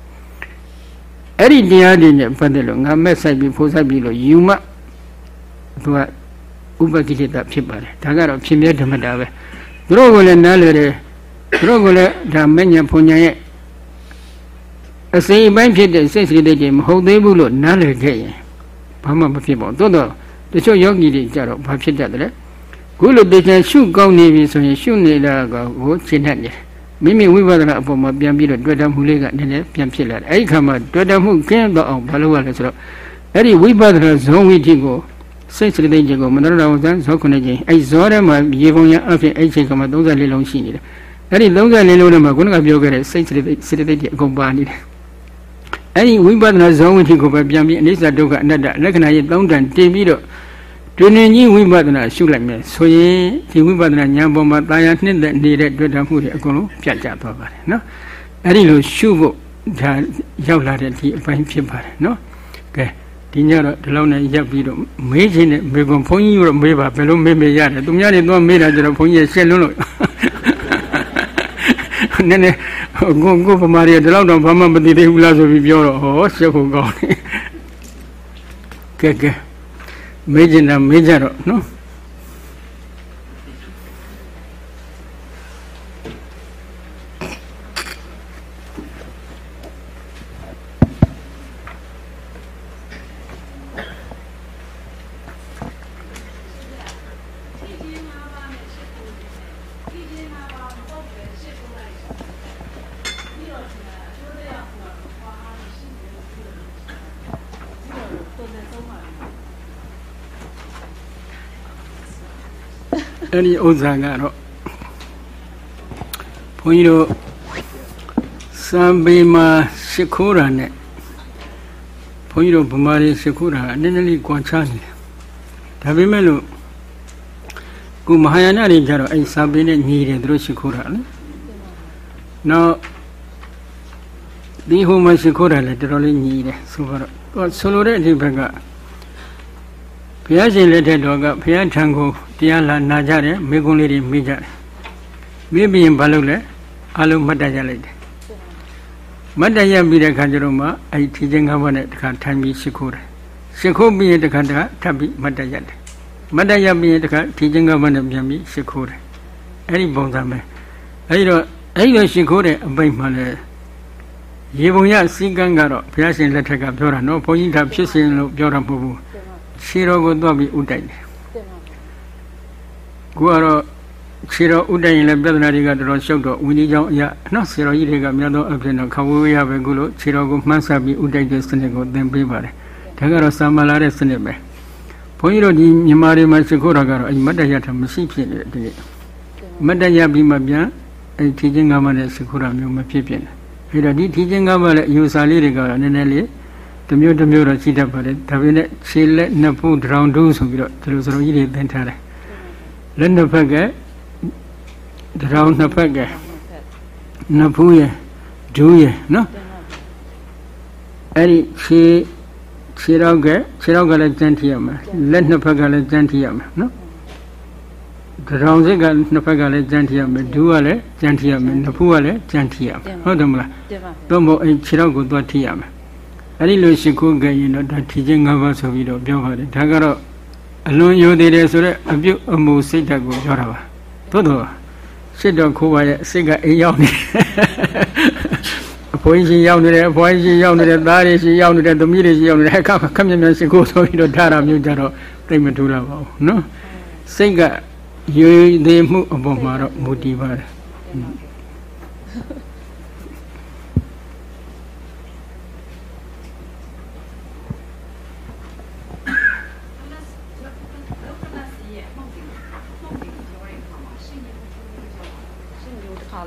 အဲ့ဒီတရားတွေနဲ့ပတ်သက်လို့ငါမက်ဆိုင်ပြီးဖိုးဆိုင်ပြီးလို့ယူမသူကဥပကိစ္စဖြစ်ပါတယ်ဒါကတော့ဖြစ်မြဲဓမ္မတာပဲသူတို့ကလည်းနားလေတယ်သူတို့ကလည်းဒါမညံဖုန်ညာရဲ့အစိမ်ပိုင်းဖြစ်တဲ့စိတ်စိတ်တွေမဟုတ်သေးဘူးလို့နားလည်ခဲ့ရင်ဘာမှမဖြစ်ပါဘူးသို့တော့ တချို့ယောဂီတွေကြတော့ဘာဖြစ်တတ်တယ်လဲခုလိုတေချာရှုကောင်းနေပြီဆိုရင်ရှုနေတာကကိုရှင်းတတ်တယ်မိမိဝိပဿနာအပေါ်မှာပြန်ပြီးတော့တွေ့တတ်မှုလေးကနည်းနည်းပြန်ဖြစ်လာတယ်အဲ့ဒီခါမှာတွေ့တတ်မှုကျင်းတော့အောင်ဘာလို့ရလဲဆိုတော့အဲ့ဒီဝိပဿနာဇုံဝိတိကိုစိတ်စကတိခြင်းကိုမန္တရာဝဇန်ဇောခုနှစ်ခြင်းအဲ့ဇောထဲမှာရေပုံရအဖြစ်အဲ့ချိန်ကမှ34လုံးရှိနေတယ်အဲ့ဒီ34လုံးထဲမှာခုနကပြောခဲ့တဲ့စိတ်စကတိစကတိတွေအကုန်ပါနေတယ် အဲ့ဒီဝိပဿနာဇောဝိတိကိုပဲပြန်ပြီးအနိစ္စဒုက္ခအနတ္တလက္ခဏာရဲ့သုံးတန်တင်ပြီးတော့တွင်နေကြီးဝိပဿနာရှုလိုက်မယ်ဆိုရင်ဒီဝိပဿနာဉာဏ်ပေါ်မှာတာယာနှစ်သက်နေတဲ့တွေ့တာမှုတွေအကုန်လုံးပြတ်ကျသွားပါတယ်နော်အဲ့ဒီလိုရှုဖို့ဒါရောက်လာတဲ့ဒီအပိုင်းဖြစ်ပါတယ်နော်ကဲဒီညတော့ဒီလောက်နဲ့ရပ်ပြီးတော့မေးခြင်းနဲ့မေးခွန်းဘုန်းကြီးကတော့မေးပါဘယ်လိုမေးမေးရတယ်သူများတွေတော့မေးတာကျတော့ဘုန်းကြီးရှင်းလွန်းလို့ နည်းနည်းကိုကိုပမာရီဒီလောက်တော့ဘာမှမသိသေးဘူးလားဆိုပြီးပြောတော့ဟောရှက်ဖို့ကောင်းတယ်ကဲကဲမေးချင်တာမေးကြတော့နော် အဲ့ဒီဥစ္စာကတော့ဘုန်းကြီးတို့စံပေမှာရှ िख ိုးတာနဲ့ဘုန်းကြီးတို့ဗမာတွေရှ िख ိုးတာအနည်းနည်းလေးကွာခြားနေတယ်ဒါပေမဲ့လို့ကုမဟာယာနတွေကြတော့အဲ့စံပေနဲ့ညီတယ်သူတို့ရှ िख ိုးတာလေနောက်ဒီဟိုမှာရှ िख ိုးတာလည်းတော်တော်လေးညီတယ်ဆိုတော့ဆိုလိုတဲ့အဓိပ္ပာယ်က ဘုရားရှင်လက်ထက်တော်ကဘုရားထံကိုတရားလာနာကြတယ်မိကုံးလေးတွေမိကြတယ်မိပြီးရင်ဘာလုပ်လဲအလုံးမှတ်တရလိုက်တယ်မှတ်တရပြီးတဲ့ခါကျတော့မှအဲ့ဒီထင်းချင်းကဘာနဲ့တခါထိုင်ပြီးရှိခိုးတယ်ရှိခိုးပြီးရင်တခါတခါထပ်ပြီးမှတ်တရတယ်မှတ်တရပြီးရင်တခါထင်းချင်းကဘာနဲ့ပြန်ပြီးရှိခိုးတယ်အဲ့ဒီပုံစံပဲအဲ့ဒီတော့အဲ့ဒီလိုရှိခိုးတဲ့အပိတ်မှလည်းရေပုံရစီကံကတော့ဘုရားရှင်လက်ထက်ကပြောတာနော်ဘုန်းကြီးကဖြစ်စဉ်လို့ပြောတာမဟုတ်ဘူး ခြေတော်ကိုသွားပြီးဥတိုက်တယ်ခုကတော့ခြေတော်ဥတိုက်ရင်လည်းပြဿနာတွေကတော်တော်ရှုပ်တော့ဝင်းကြီးကြောင့်အရာနောက်ဆရာတော်ကြီးတွေကများသောအဖြစ်တော့ခဝေးရပဲခုလို့ခြေတော်ကိုမှန်းဆပြီးဥတိုက်တဲ့စနစ်ကိုသင်ပေးပါတယ်ဒါကတော့စာမလာတဲ့စနစ်ပဲဘုန်းကြီးတို့ဒီမြန်မာတွေမှာရှိခိုးတာကတော့အဲ့မတ္တရထမရှိဖြစ်နေတဲ့ဒီမတ္တရပြီးမှပြန်အဲ့ထီချင်းငါးပါးနဲ့ရှိခိုးတာမျိုးမဖြစ်ဖြစ်နေအဲ့တော့ဒီထီချင်းငါးပါးလည်းအယူဆလေးတွေကလည်းနည်းနည်းလေး တမျိုးတမျိုးတော့ရှိတတ်ပါတယ်ဒါပေမဲ့ခြေလက်နှစ်ဖူးတရောင်ဒူးဆိုပြီးတော့ဒီလိုစတော်ကြီးတွေသင်ထားတယ်လက်နှစ်ဖက်ကတရောင်နှစ်ဖက်ကနှစ်ဖူးရဒူးရနော်အဲ့ဒီခြေခြေတော့ကခြေတော့ကလည်းကျန်းထီရမယ်လက်နှစ်ဖက်ကလည်းကျန်းထီရမယ်နော်တရောင်စိတ်ကနှစ်ဖက်ကလည်းကျန်းထီရမယ်ဒူးကလည်းကျန်းထီရမယ်နှစ်ဖူးကလည်းကျန်းထီရမယ်ဟုတ်တယ်မလားတော့မို့အဲ့ခြေတော့ကိုသွားထီရမယ် အဲ့ဒီလိုရှိခိုးကြရင်တော့ဒါထီချင်း၅ပါးဆိုပြီးတော့ပြောပါတယ်ဒါကတော့အလွန်ယိုသေးတယ်ဆိုတော့အပြုတ်အမူစိတ်ဓာတ်ကိုပြောတာပါသို့တော့ရှစ်တော်ခိုးပါရဲ့စိတ်ကအိမ်ရောက်နေအဖိုးကြီးရောက်နေတယ်အဖွားကြီးရောက်နေတယ်သားတွေရှိရောက်နေတယ်သမီးတွေရှိရောက်နေတယ်အခါခက်မြမြရှိခိုးဆိုပြီးတော့ထားတာမျိုးကြတော့တိတ်မထူးလာပါဘူးနော်စိတ်ကယိုသေးမှုအပေါ်မှာတော့မူတည်ပါတယ်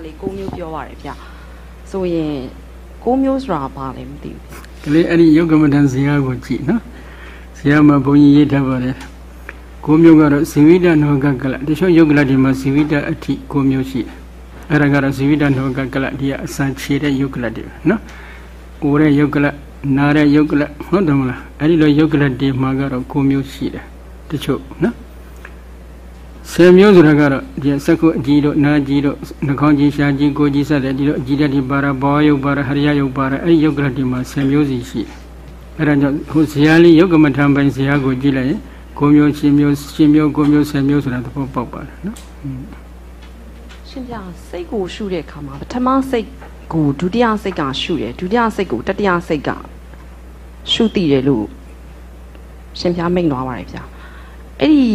လေး၉မျိုး ပြောပါတယ်ဗျဆိုရင်၉မျိုးဆိုတာဘာလဲမသိဘူးကလေးအဲ့ဒီယုတ်ကမထံဇေယကိုကြည့်နော်ဇေယမှာဘုန်းကြီးရေးထားပါတယ်၉မျိုးကတော့ဇီဝိတနောကကလတချို့ယုတ်ကလဒီမှာဇီဝိတအထိ၉မျိုးရှိတယ်အဲ့ဒါကတော့ဇီဝိတနောကကလဒီကအစံခြေတဲ့ယုတ်ကလတွေနော်အိုတဲ့ယုတ်ကလနာတဲ့ယုတ်ကလဟုတ်တယ်မလားအဲ့ဒီလိုယုတ်ကလတွေမှာကတော့၉မျိုးရှိတယ်တချို့နော် ဆယ်မျိုးဆိုတာကတော့ဒီစက္ခုအကြီးတို့နာကြီးတို့နှာခေါင်းကြီးရှားကြီးကိုကြီးစတဲ့ဒီလိုအကြီးတဲ့ဒီပါရဘောယုတ်ပါရဟရိယယုတ်ပါရအဲ့ဒီယုတ်ကလတိမှာဆယ်မျိုးစီရှိတယ်အဲ့ဒါကြောင့်ဟိုဇာလေးယုတ်ကမထံပိုင်ဇာကိုကြည့်လိုက်ရင်ကိုမျိုးရှင်မျိုးရှင်မျိုးကိုမျိုးဆယ်မျိုးဆိုတာသဘောပေါက်ပါတယ်နော်ရှင်ပြစိတ်ကိုရှုတဲ့အခါမှာပထမစိတ်ကိုဒုတိယစိတ်ကရှုတယ်ဒုတိယစိတ်ကိုတတိယစိတ်ကရှုတည်တယ်လို့ရှင်ပြမိတ်သွားပါတယ်ဗျာ အဲ့ဒီ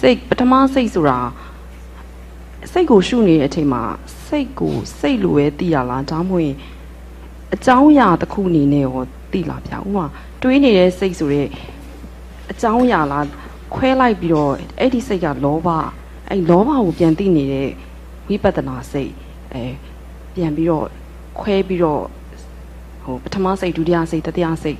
စိတ်ပထမစိတ်ဆိုတာစိတ်ကိုရှုနေတဲ့အချိန်မှာစိစိတ်ကိုစိတ်လိုပဲသိရလားဒါမှမဟုတ်အကြောင်းအရာတစ်ခုအနေနဲ့ရောသိလားဗျာဥပမာတွေးနေတဲ့စိတ်ဆိုတဲ့အကြောင်းအရာလားခွဲလိုက်ပြီးတော့အဲ့ဒီစိတ်ကလောဘအဲ့လောဘကိုပြန်သိနေတဲ့ဝိပဿနာစိတ်အဲပြန်ပြီးတော့ခွဲပြီးတော့ဟိုပထမစိတ်ဒုတိယစိတ်တတိယစိတ်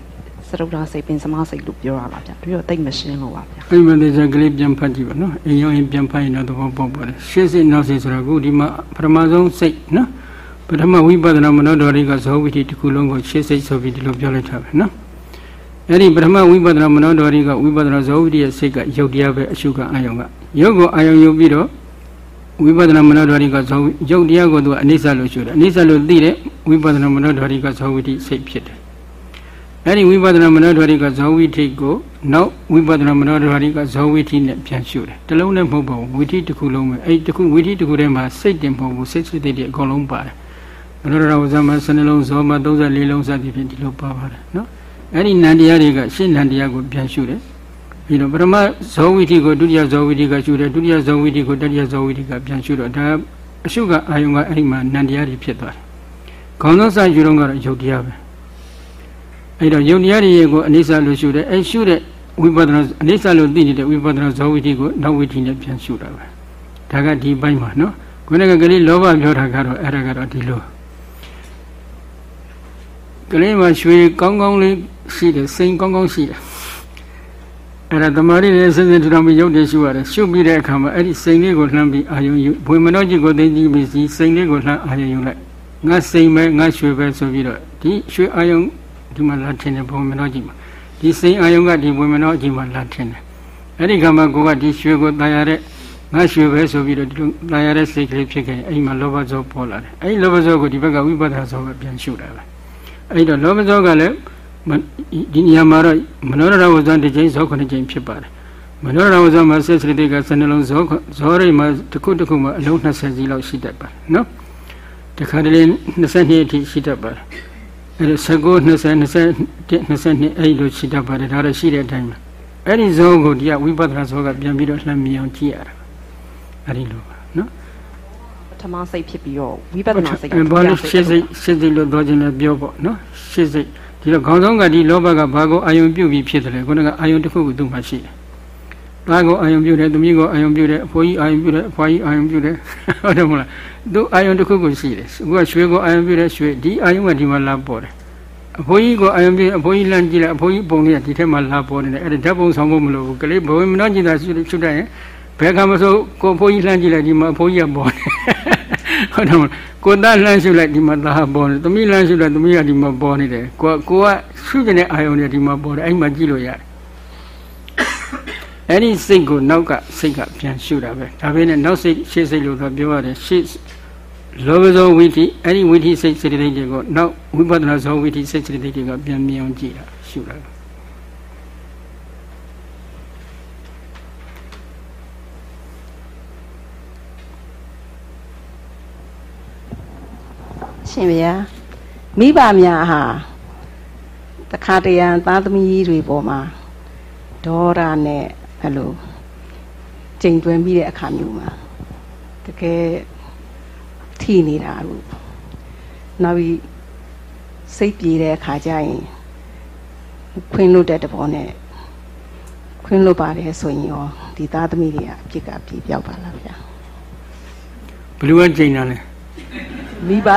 စရုပ်ဓာစိတ်ပင်စမစိတ်လို့ပြောရတာဗျာပြီးတော့တိတ်မရှင်းလို့ပါဗျာအဲ့ဒီမှာဒီစကလေးပြန်ဖတ်ကြည့်ပါနော်အိမ်ရောအိမ်ပြန်ဖတ်ရင်တော့သဘောပေါက်ပါတယ်ရှေ့စိတ်နောက်စိတ်ဆိုတာအခုဒီမှာပထမဆုံးစိတ်နော်ပထမဝိပဿနာမနောတော်ရိကဇောဝိတိတစ်ခုလုံးကိုရှေ့စိတ်ဆိုပြီးဒီလိုပြောလိုက်တာပဲနော်အဲ့ဒီပထမဝိပဿနာမနောတော်ရိကဝိပဿနာဇောဝိတိရဲ့စိတ်ကယုတ်တရားပဲအရှုကအာယုံကယုတ်ကိုအာယုံယူပြီးတော့ဝိပဿနာမနောတော်ရိကဇောယုတ်တရားကိုသူကအနိစ္စလို့ရှုတယ်အနိစ္စလို့သိတဲ့ဝိပဿနာမနောတော်ရိကဇောဝိတိစိတ်ဖြစ်တယ် အဲ့ဒီဝိပဿနာမနောဒွါရိကဇောဝိထိကိုနောက်ဝိပဿနာမနောဒွါရိကဇောဝိထိနဲ့ပြန်ရှုတယ်တလုံးနဲ့မဟုတ်ပါဘူးဝိထိတစ်ခုလုံးပဲအဲ့ဒီတစ်ခုဝိထိတစ်ခုထဲမှာစိတ်တင်မဟုတ်ဘူးစိတ်စိတ်တွေအကုန်လုံးပါတယ်မနောဒရဝဇမစနှလုံးဇောမ34လုံးစသည်ဖြင့်ဒီလိုပါပါတယ်နော်အဲ့ဒီနန္တရားတွေကရှင်းနန္တရားကိုပြန်ရှုတယ်ပြီးတော့ပထမဇောဝိထိကိုဒုတိယဇောဝိထိကရှုတယ်ဒုတိယဇောဝိထိကိုတတိယဇောဝိထိကပြန်ရှုတော့ဒါအရှုကအာယုံကအဲ့ဒီမှာနန္တရားတွေဖြစ်သွားတယ်ခေါင်းသောစာယူတော့ကတော့ယုတ်တရားပဲ အဲ့တော့ယုံတရားတွေကိုအနိစ္စလို့ရှုတယ်အဲ့ရှုတဲ့ဝိပဿနာအနိစ္စလို့သိနေတဲ့ဝိပဿနာဇောဝိတိကိုနောက်ဝိတိနဲ့ပြန်ရှုတာပဲဒါကဒီဘက်မှာနော်ခုနကကလေးလောဘပြောတာကတော့အဲ့ဒါကတော့ဒီလိုကလေးမှာရွှေကောင်းကောင်းလေးရှိတယ်စိန်ကောင်းကောင်းရှိတယ်အဲ့ဒါတမာရီနဲ့စဉ်စဉ်ထူထောင်ပြီးရုပ်တည်ရှုရတယ်ရှုပြီးတဲ့အခါမှာအဲ့ဒီစိန်လေးကိုလှမ်းပြီးအာယုံယူဘွေမနှောကြီးကိုသိကြည့်ပြီးစိန်လေးကိုလှမ်းအာယုံယူလိုက်ငါစိန်ပဲငါရွှေပဲဆိုပြီးတော့ဒီရွှေအာယုံ ဒီမှာလာထင်တယ်ဘုံမနောကြီးမှာဒီစိတ်အာယုံကဒီဝင်မနောကြီးမှာလာထင်တယ်အဲ့ဒီခါမှာကိုကဒီရွှေကိုတာရတဲ့ငါရွှေပဲဆိုပြီးတော့ဒီလိုတာရတဲ့စိတ်ကလေးဖြစ်ခဲ့အဲ့ဒီမှာလောဘဇောပေါ်လာတယ်အဲ့ဒီလောဘဇောကိုဒီဘက်ကဝိပဿနာဇောကပြန်ရှုတာပဲအဲ့တော့လောဘဇောကလည်းဒီနေရာမှာတော့မနောရဝဇံတစ်ချိန်ဇောခုနှစ်ချိန်ဖြစ်ပါတယ်မနောရဝဇံမှာဆက်စရိတ်ကစနေလုံးဇောဇောရိတ်မှာတစ်ခုတစ်ခုမှာအလုံး20စီးလောက်ရှိတတ်ပါတယ်နော်တခါတလေ22အထိရှိတတ်ပါတယ် အဲ့ဒါ19 20 21 22အဲ့လိုရှိတတ်ပါတယ်ဒါတော့ရှိတဲ့အတိုင်းပဲအဲ့ဒီဇောကိုဒီကဝိပဿနာဇောကပြန်ပြီးတော့လှမ်းမြင်အောင်ကြည့်ရတာအဲ့ဒီလိုပါနော်ပထမစိတ်ဖြစ်ပြီးတော့ဝိပဿနာစိတ်ကဘာလို့ရှင်းစိတ်ရှင်းစိတ်လို့တော့ခြင်းလဲပြောပေါ့နော်ရှင်းစိတ်ဒီတော့ခေါင်းဆောင်ကဒီလောဘကဘာကိုအာယုံပြုတ်ပြီးဖြစ်တယ်လဲခုနကအာယုံတစ်ခုကိုသူ့မှာရှိတယ်။ ဒါကိုအာယုံပြုတ်တယ်သမီးကိုအာယုံပြုတ်တယ်အဖိုးကြီးအာယုံပြုတ်တယ်အဖွားကြီးအာယုံပြုတ်တယ်ဟုတ်တယ်မလားသူအာယုံတစ်ခုကိုရှိတယ်အခုကရွှေကိုအာယုံပြုတ်တယ်ရွှေဒီအာယုံကဒီမှာလာပေါ်တယ်အဖိုးကြီးကိုအာယုံပြုတ်အဖိုးကြီးလန့်ကြည့်လိုက်အဖိုးကြီးပုံလေးကဒီထဲမှာလာပေါ်နေတယ်အဲ့ဒါဓာတ်ပုံဆောင်ဖို့မလိုဘူးကလေးဘဝမနှောကြည့်တာချွတ်တယ်ဘယ်ကမှဆိုကိုအဖိုးကြီးလန့်ကြည့်လိုက်ဒီမှာအဖိုးကြီးကပေါ်တယ်ဟုတ်တယ်မလားကိုသားလှမ်းရှုလိုက်ဒီမှာသားပေါ်နေသမီးလှမ်းရှုလိုက်သမီးကဒီမှာပေါ်နေတယ်ကိုကကိုကရှုတဲ့အာယုံတွေဒီမှာပေါ်တယ်အဲ့မှာကြည့်လို့ရတယ် အဲ့ဒီစိတ်ကိုနောက်ကစိတ်ကပြန်ရှုတာပဲဒါပဲနဲ့နောက်စိတ်ရှေ့စိတ်လို့တော့ပြောရတယ်ရှေ့လောဘဇောဝိတိအဲ့ဒီဝိတိစိတ်စိတ်တိတ်တွေကိုနောက်ဝိပဿနာဇောဝိတိစိတ်စိတ်တိတ်တွေကပြန်မြင်အောင်ကြည့်တာရှုတာရှင်ဗျာမိဘများဟာတခါတရံသားသမီးတွေပေါ်မှာဒေါရနဲ့ အဲ့လိုချိန်တွင်ပြီးတဲ့အခါမျိုးမှာတကယ်ထိနေတာလို့နောက်ပြီးစိတ်ပြေတဲ့အခါကျရင်ခွင်းလွတ်တဲ့တဘောနဲ့ခွင်းလွတ်ပါတယ်ဆိုရင်ရောဒီသားသမီးတွေကအပြစ်ကပြေပြောက်ပါလားဗျာဘယ်လိုကချိန်တာလဲမိဘ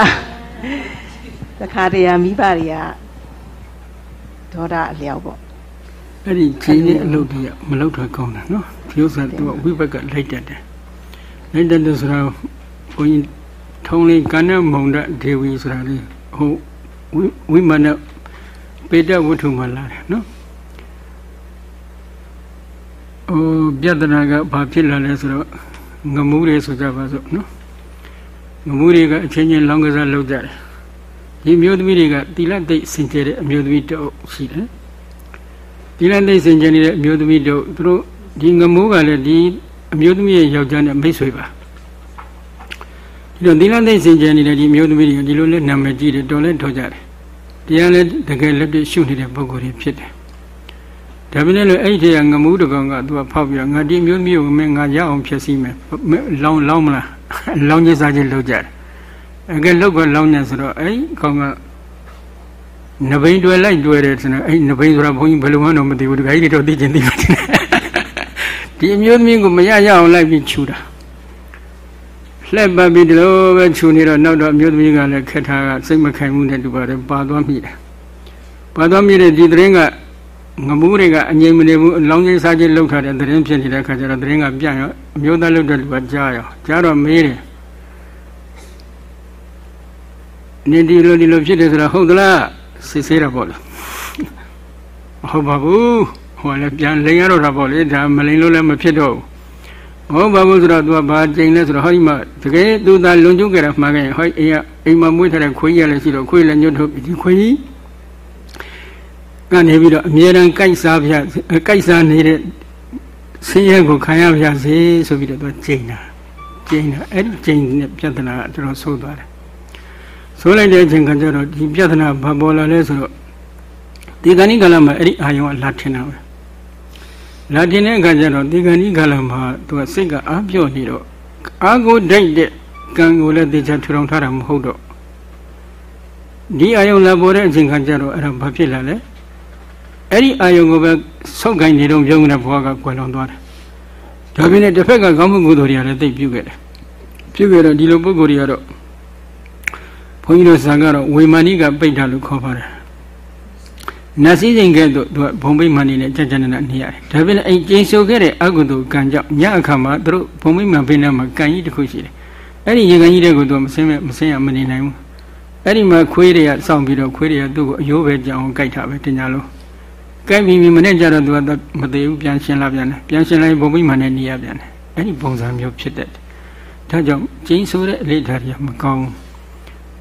တခါတရံမိဘတွေကဒေါရအလျောက်ပေါ့ အဲ့ဒီချိန်တဲ့အလုပ်ကြီးကမလုပ်ထွက်ကောင်းတာနော်ဒီဥစ္စာသူကဝိဘက်ကလိုက်တတ်တယ်လိုက်တတ်တယ်ဆိုတော့ဘုန်းကြီးထုံးလေးကဏ္ဍမုံဒဒေဝီဆိုတာလေးဟိုဝိဝိမာနပေတဝတ္ထုမှာလာတယ်နော်ဟိုပြဿနာကဘာဖြစ်လာလဲဆိုတော့ငမူးတွေဆိုကြပါစို့နော်ငမူးတွေကအချင်းချင်းလောင်းကစားလုပ်ကြတယ်ဒီမျိုးသမီးတွေကတိလတ်သိပ်စင်ကြယ်တဲ့အမျိုးသမီးတအုပ်ရှိတယ် ဒီလတ်သိပ်စင်ကြယ်နေတဲ့အမျိုးသမီးတို့သူတို့ဒီငမိုးကလည်းဒီအမျိုးသမီးရဲ့ယောက်ျားနဲ့မိတ်ဆွေပါဒီတော့ဒီလတ်သိပ်စင်ကြယ်နေတဲ့ဒီအမျိုးသမီးတွေကဒီလိုလဲနာမည်ကြီးတယ်တော်လဲထော်ကြတယ်တရားလဲတကယ်လက်တွေ့ရှုနေတဲ့ပုံကိုယ်တွေဖြစ်တယ်ဒါပေမဲ့လို့အဲ့ဒီတည်းကငမူးတကောင်ကသူကဖောက်ပြီးတော့ငါဒီအမျိုးသမီးကိုမင်းငါရအောင်ဖြည့်ဆည်းမယ်လောင်းလောင်းမလားလောင်းကျစားခြင်းလုပ်ကြတယ်အကဲလောက်ကလောင်းနေဆိုတော့အဲ့ကောင်က နဘိန်တွယ်လိုက်တွယ်တယ်ဆိုတော့အဲ့နဘိန်ဆိုတာဘုန်းကြီးဘယ်လိုမှတော့မသိဘူးတခါကြီးတော့သိချင်းသိပါတယ်ဒီအမျိုးသမီးကိုမရရအောင်လိုက်ပြီးခြူတာလှက်ပတ်ပြီးဒီလိုပဲခြူနေတော့နောက်တော့အမျိုးသမီးကလည်းခက်ထားကစိတ်မခိုင်မှုနဲ့တူပါတယ်ပါသွားမိတယ်ပါသွားမိတဲ့ဒီသတင်းကငမူးတွေကအငြိမ်မနေဘူးအလောင်းချင်းစားချင်းလှုပ်ထားတဲ့သတင်းဖြစ်နေတဲ့အခါကျတော့သတင်းကပြန့်ရောအမျိုးသားလှုပ်တဲ့လူကကြားရောကြားတော့မေးတယ်နေဒီလိုဒီလိုဖြစ်တယ်ဆိုတော့ဟုတ်သလား စစ်ဆေးတာပေါ့လေဟုတ်ပါဘူးဟိုလည်းပြန်လိန်ရတော့တာပေါ့လေဒါမလိန်လို့လည်းမဖြစ်တော့ဘူးဟုတ်ပါဘူးဆိုတော့သူကဘာကြိမ်လဲဆိုတော့ဟောဒီမှာတကယ်သူသာလွန်ကျုံကြတာမှားခဲ့ဟောအိမ်ကအိမ်မှာမွေးထားတဲ့ခွေးကြီးလည်းရှိတော့ခွေးလည်းညှို့ထုတ်ဒီခွေးကြီးကနေပြီးတော့အမြဲတမ်းကြိုက်စားပြကြိုက်စားနေတဲ့ဆင်းရဲကိုခံရပါစေဆိုပြီးတော့သူကြိမ်တာကြိမ်တာအဲ့ဒီကြိမ်နဲ့ပြဿနာကတော်တော်ဆိုးသွားတယ် ဆိုလိုက်တဲ့အချိန်ခါကျတော့ဒီပြဿနာဘာပေါ်လာလဲဆိုတော့ဒီကဏိကလမှာအဲ့ဒီအာယုံကလာထင်တာပဲလာထင်တဲ့အခါကျတော့ဒီကဏိကလမှာသူကစိတ်ကအားပြော့နေတော့အာကိုဒိတ်တဲ့ကံကိုလည်းတေချာထူထောင်ထားတာမဟုတ်တော့ဒီအာယုံလာပေါ်တဲ့အချိန်ခါကျတော့အဲ့ဒါဘာဖြစ်လာလဲအဲ့ဒီအာယုံကိုပဲဆုတ်ကိုင်းနေတော့ပြုံးနေတဲ့ဘဝကကွယ်လွန်သွားတယ်ဒါပြင်နဲ့တစ်ဖက်ကကောင်းမှုကုသိုလ်တွေကလည်းသိပ်ပြုခဲ့တယ်ပြုခဲ့တော့ဒီလိုပုဂ္ဂိုလ်တွေကတော့ ဘုန်းကြီးတို့ဇာကတော့ဝေမာနိကပိဋ္ဌာလို့ခေါ်ပါတယ်နတ်စည်းစိမ်ကဲ့သို့သူကဘုံပိမှန်နေနဲ့ကြကြနနနေရတယ်ဒါပြင်အဲ့ကျင်းဆိုခဲ့တဲ့အကုသိုလ်ကံကြောင့်ညအခါမှာသူတို့ဘုံပိမှန်ဖိနေမှာကံကြီးတစ်ခုရှိတယ်အဲ့ဒီရေကန်ကြီးတွေကိုသူကမစင်းမစင်းရမနေနိုင်ဘူးအဲ့ဒီမှာခွေးတွေကစောင့်ပြီးတော့ခွေးတွေကသူ့ကိုအယိုးပဲကြောင်ကြိုက်တာပဲတင်ညာလို့ကြိုက်ပြီးမနဲ့ကြတော့သူကမသေးဘူးပြန်ရှင်းလာပြန်တယ်ပြန်ရှင်းလိုက်ဘုံပိမှန်နဲ့နေရပြန်တယ်အဲ့ဒီပုံစံမျိုးဖြစ်တဲ့ဒါကြောင့်ကျင်းဆိုတဲ့အလေးထားတွေကမကောင်းဘူး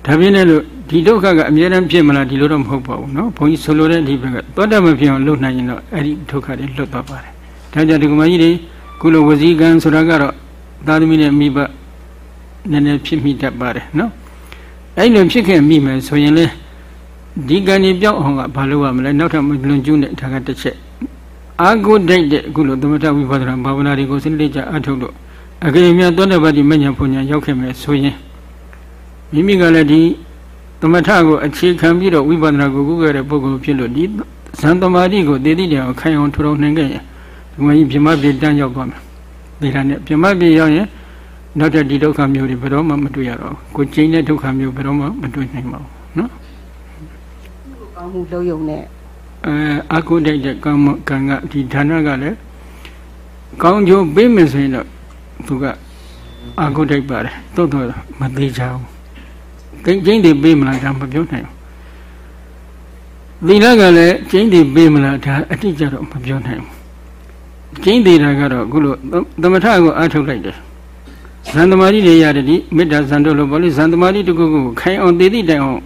ဒါပြင်းနဲ့လို့ဒီဒုက္ခကအမြဲတမ်းဖြစ်မလားဒီလိုတော့မဟုတ်ပါဘူးเนาะဘုန်းကြီးဆိုလိုတဲ့အဓိပ္ပာယ်ကသောတမဖြစ်အောင်လုပ်နိုင်ရင်တော့အဲ့ဒီဒုက္ခတွေလွတ်သွားပါတယ်ဒါကြောင့်ဒီကမကြီးတွေကုလဝစီကံဆိုတာကတော့သာသမီနဲ့မိဘနည်းနည်းဖြစ်မိတတ်ပါတယ်เนาะအဲ့လိုဖြစ်ခဲ့မိမယ်ဆိုရင်လေဒီကံကြီးပြောက်အောင်ကဘာလုပ်ရမလဲနောက်ထပ်လွန်ကျူးတဲ့ဒါကတစ်ချက်အာဂုဒိတ်တဲ့အခုလိုသမထဝိပဿနာဘာဝနာတွေကိုစိတ်ကြအထုတ်လို့အကြိမ်များသောတပတိမညာပူညာရောက်ခဲ့မယ်ဆိုရင် မိမိကလည်းဒီသမထကိုအခြေခံပြီးတော့ဝိပဿနာကိုကုခဲ့တဲ့ပုဂ္ဂိုလ်ဖြစ်လို့ဒီဇန်တမာတိကိုတည်တည်တယ်ခိုင်အောင်ထူထောင်နိုင်ခဲ့ရင်ဒီမှာကြီးပြမပြေတန်းရောက်သွားမယ်ဒီလားနဲ့ပြမပြေရောက်ရင်နောက်တဲ့ဒီဒုက္ခမျိုးတွေဘယ်တော့မှမတွေ့ရတော့ကိုကျင်းတဲ့ဒုက္ခမျိုးဘယ်တော့မှမတွေ့နိုင်ပါဘူးနော်ကောင်းမှုလုံးယုံနဲ့အဲအကုဒိတ်တဲ့ကံကံကဒီဌာနကလည်းကောင်းကျိုးပေးမယ်ဆိုရင်တော့သူကအကုဒိတ်ပါတယ်တိုးတော့မသေးချဘူး ကျင်းကျင်းတွေပေးမလားဒါမပြောနိုင်ဘူးသီလကလည်းကျင်းတွေပေးမလားဒါအတိအကျတော့မပြောနိုင်ဘူးကျင်းသေးတာကတော့အခုလိုသမထကိုအားထုတ်လိုက်တယ်ဇန်သမာဓိတွေရတယ်ဒီမေတ္တာဇန်တို့လိုပေါ့လေဇန်သမာဓိတခုခုခိုင်အောင်တည်တည်တိုင်အောင်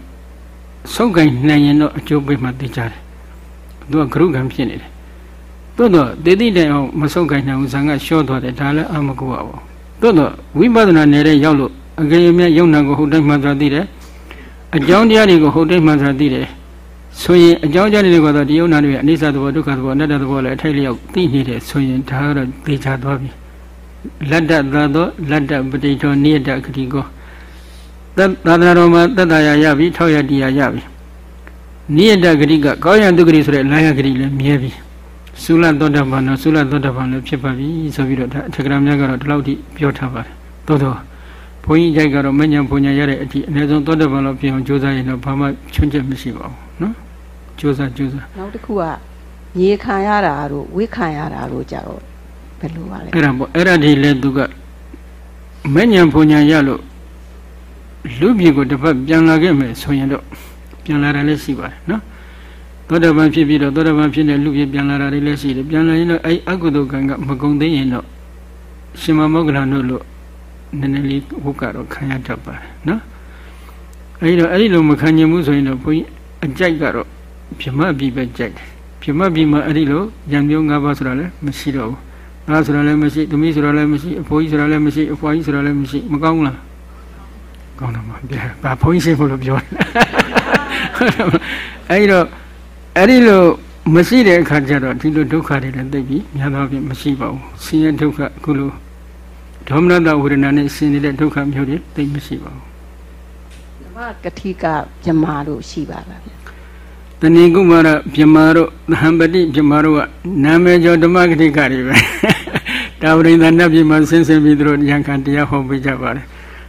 ဆုံးကင်နိုင်ရင်တော့အကျိုးပေးမှသိကြတယ်သူကဂရုကံဖြစ်နေတယ်သို့တော့တည်တည်တိုင်အောင်မဆုံးကင်နိုင်ဘူးဇန်ကရှော့သွားတယ်ဒါလည်းအမကူပါဘူးသို့တော့ဝိပဿနာနယ်ရောက်လို့ အကယ်၍ယုံနာကိုဟုတ်တိုင်းမှသာသိတယ်အကြောင်းတရားတွေကိုဟုတ်တိုင်းမှသာသိတယ်ဆိုရင်အကြောင်းတရားတွေကတော့ဒီယုံနာတွေအနိစ္စသဘောဒုက္ခသဘောအနတ္တသဘောလည်းအထိုက်လျောက်သိနေတယ်ဆိုရင်ဒါကတော့သိချသွားပြီလတ္တသာသောလတ္တပဋိထောနိယတခတိကောသာသနာတော်မှာတတ္တရာရပြီထောက်ရတရားရပြီနိယတဂတိကကောင်းရတုဂတိဆိုတဲ့လာယဂတိလည်းမြဲပြီသုလသောတပန်တော့သုလသောတပန်လည်းဖြစ်ပါပြီဆိုပြီးတော့ဒါအထက်ကရာများကတော့ဒီလောက်ထိပြောထားပါတယ်သို့တော့ ဘုန်းကြီးကြိုက်ကတော့မညံဘုံညာရတဲ့အထိအနည်းဆုံးသောတပန်လောက်ဖြစ်အောင်ကြိုးစားရင်တော့ဘာမှချွတ်ချက်မရှိပါဘူးနော်ကြိုးစားကြိုးစားနောက်တစ်ခုကမြေခံရတာတို့ဝိခံရတာတို့ကြတော့ဘယ်လိုပါလဲအဲ့ဒါပေါ့အဲ့ဒါဒီလဲသူကမညံဘုံညာရလို့လူပြည်ကိုတစ်ပတ်ပြန်လာခဲ့မယ်ဆိုရင်တော့ပြန်လာတယ်လည်းရှိပါတယ်နော်သောတပန်ဖြစ်ပြီးတော့သောတပန်ဖြစ်တဲ့လူပြည်ပြန်လာတာတွေလည်းရှိတယ်ပြန်လာရင်တော့အဲ့အကုသိုလ်ကံကမကုံသိရင်တော့ရှင်မမောဂလန်တို့လို့ နည်းနည်းလေးဝုတ်ကတော့ခံရတတ်ပါတယ်နော်အဲဒီတော့အဲ့ဒီလိုမခံနိုင်ဘူးဆိုရင်တော့ဘုန်းကြီးအကြိုက်ကတော့ပြမပြီပဲကြိုက်တယ်ပြမပြီမှာအဲ့ဒီလိုဉာဏ်မျိုး၅ပါးဆိုတာလည်းမရှိတော့ဘူးအားဆိုတာလည်းမရှိသမီးဆိုတာလည်းမရှိအဖိုးကြီးဆိုတာလည်းမရှိအဖွားကြီးဆိုတာလည်းမရှိမကောင်းလားကောင်းတော့မှာပြဘာဘုန်းကြီးရှိဖို့လို့ပြောတယ်အဲ့ဒီတော့အဲ့ဒီလိုမရှိတဲ့အခါကျတော့ဒီလိုဒုက္ခတွေလည်းသိပြီများသောအားဖြင့်မရှိပါဘူးဆင်းရဲဒုက္ခအခုလို ဒေါမနတဝေဒနာနဲ့ဆင်းနေတဲ့ဒုက္ခမျိုးတွေသိမရှိပါဘူးမကတိကမြမာလို့ရှိပါလားဗျာတဏိကုမာရပြမာတို့သဟံပတိပြမာတို့ကနာမည်ကျော်ဓမ္မဂတိကတွေပဲတာဝရိန္ဒနတ်ပြည်မှာဆင်းဆင်းပြီးသူတို့ဉာဏ်ခံတရားဟောပေးကြပါတယ်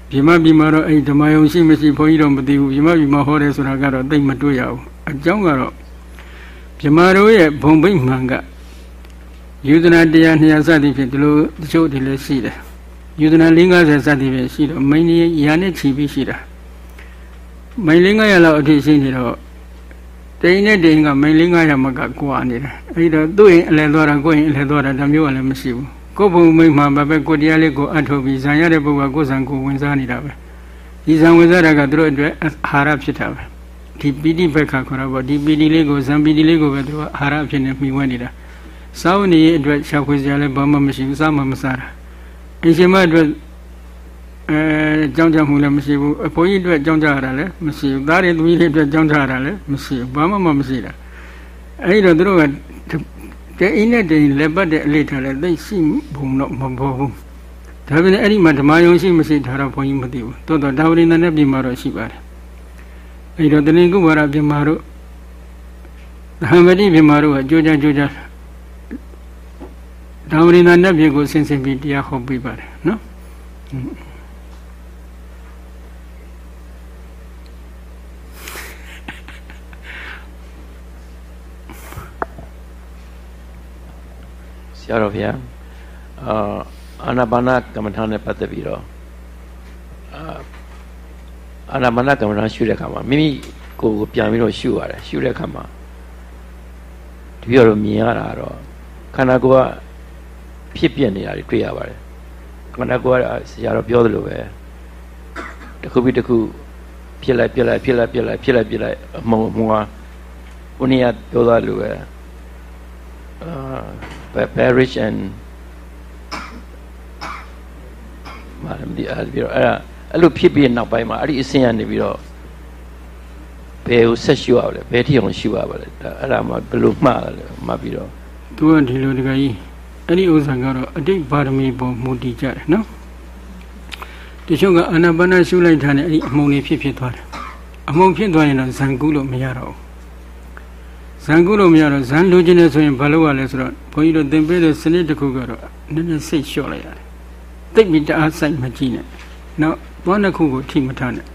ပြမပြမာတော့အဲ့ဓမ္မယုံရှိမရှိဘုန်းကြီးတော့မသိဘူးပြမပြမဟောတယ်ဆိုတာကတော့သိမတွေ့ရဘူးအကြောင်းကတော့ပြမာတို့ရဲ့ဘုံဗိမှန်ကယူဒနာတရား200စသည်ဖြင့်ဒီလိုတချို့ဒီလိုရှိတယ် ယူဒနာ50စသည်ဖြင့်ရှိတော့မိန်ကြီးရာနဲ့ချီပြီးရှိတာမိန်900လောက်အထိရှိနေတော့တိန်နဲ့တိန်ကမိန်900မကကွာနေတယ်အဲဒီတော့သူ့ရင်အလဲသွားတာကိုယ့်ရင်အလဲသွားတာဒါမျိုးကလည်းမရှိဘူးကိုယ်ဘုံမိန်မှာပဲပဲကိုတရားလေးကိုအထုတ်ပြီးဇံရတဲ့ပုဂ္ဂိုလ်ကကိုယ်ဇံကိုဝင်စားနေတာပဲဒီဇံဝင်စားတာကသူတို့အတွက်အာဟာရဖြစ်တာပဲဒီပီတိဘက်ခါခေါ်တာပေါ့ဒီပီတိလေးကိုဇံပီတိလေးကိုပဲသူတို့အာဟာရဖြစ်နေမှီဝဲနေတာစားဝနေရဲ့အတွက်ရှာဖွေစရာလည်းဘာမှမရှိဘူးစားမှမစားတာ အင်ရှင်မအတွက်အဲကြောင်းကြမှုလည်းမရှိဘူးအဖိုးကြီးအတွက်ကြောင်းကြရတာလည်းမရှိဘူးသားတွေသမီးတွေအတွက်ကြောင်းကြရတာလည်းမရှိဘူးဘာမှမမရှိတာအဲဒီတော့သူတို့ကတဲ့အင်းနဲ့တည်းလက်ပတ်တဲ့အလေးထားလဲသိရှိဘုံတော့မပေါ်ဘူးဒါပေမဲ့အဲ့ဒီမှာဓမ္မယုံရှိမရှိထားတော့ဘုန်းကြီးမသိဘူးတိုးတော့ဒါဝရိန္ဒနဲ့ပြင်မာတော့ရှိပါတယ်အဲဒီတော့တဏိကုဝါရပြင်မာတို့သဟမတိပြင်မာတို့ကကြိုးကြကြိုးကြ ဒါဝရိန္ဒနဲ့ပြင်ကိုဆင်ဆင်ပြီးတရားဟောပေးပါတယ်နော်ဆရာတော်ဗျာအာအာနာပါနကမ္မထာနဲ့ပတ်သက်ပြီးတော့အာအာနာပါနကမ္မထာရှုတဲ့အခါမှာမိမိကိုယ်ကိုပြန်ပြီးတော့ရှုရတယ်ရှုတဲ့အခါမှာတပည့်တော်မြင်ရတာတော့ခန္ဓာကိုယ်က ဖြစ်ပြနေတာတွေတွေ့ရပါတယ်ခန္ဓာကိုယ်ကဆရာတော်ပြောသလိုပဲတစ်ခုပြီးတစ်ခုဖြစ်လိုက်ပြက်လိုက်ဖြစ်လိုက်ပြက်လိုက်ဖြစ်လိုက်ပြက်လိုက်အမုံအမွာဘုန်းကြီးကပြောသားလိုပဲအာ bearish and မာရမဒီအဲ့ပြီးတော့အဲ့ဒါအဲ့လိုဖြစ်ပြီးနောက်ပိုင်းမှာအဲ့ဒီအဆင့်ကနေပြီးတော့ဘယ်ကိုဆက်ရှုရလဲဘယ်ထိအောင်ရှုရပါလဲဒါအဲ့ဒါမှဘယ်လိုမှတ်လဲမှတ်ပြီးတော့သူကဒီလိုတကကြီး အဲ့ဒီဥစ္စာကတော့အတိတ်ပါရမီပေါ်မူတည်ကြတယ်နော်တချို့ကအာနာပါနရှုလိုက်တာနဲ့အဲ့ဒီအမုံလေးဖြစ်ဖြစ်သွားတယ်အမုံဖြစ်သွားရင်တော့ဇန်ကုလို့မရတော့ဘူးဇန်ကုလို့မရတော့ဇန်လိုချင်တယ်ဆိုရင်ဘာလုပ်ရလဲဆိုတော့ဘုန်းကြီးတို့သင်ပေးတဲ့စနစ်တစ်ခုကတော့နည်းနည်းစိတ်လျှော့လိုက်ရတယ်တိတ်ပြီးတအားစိုက်မကြည့်နဲ့နောက်သွားနှစ်ခုကိုထိမထားနဲ့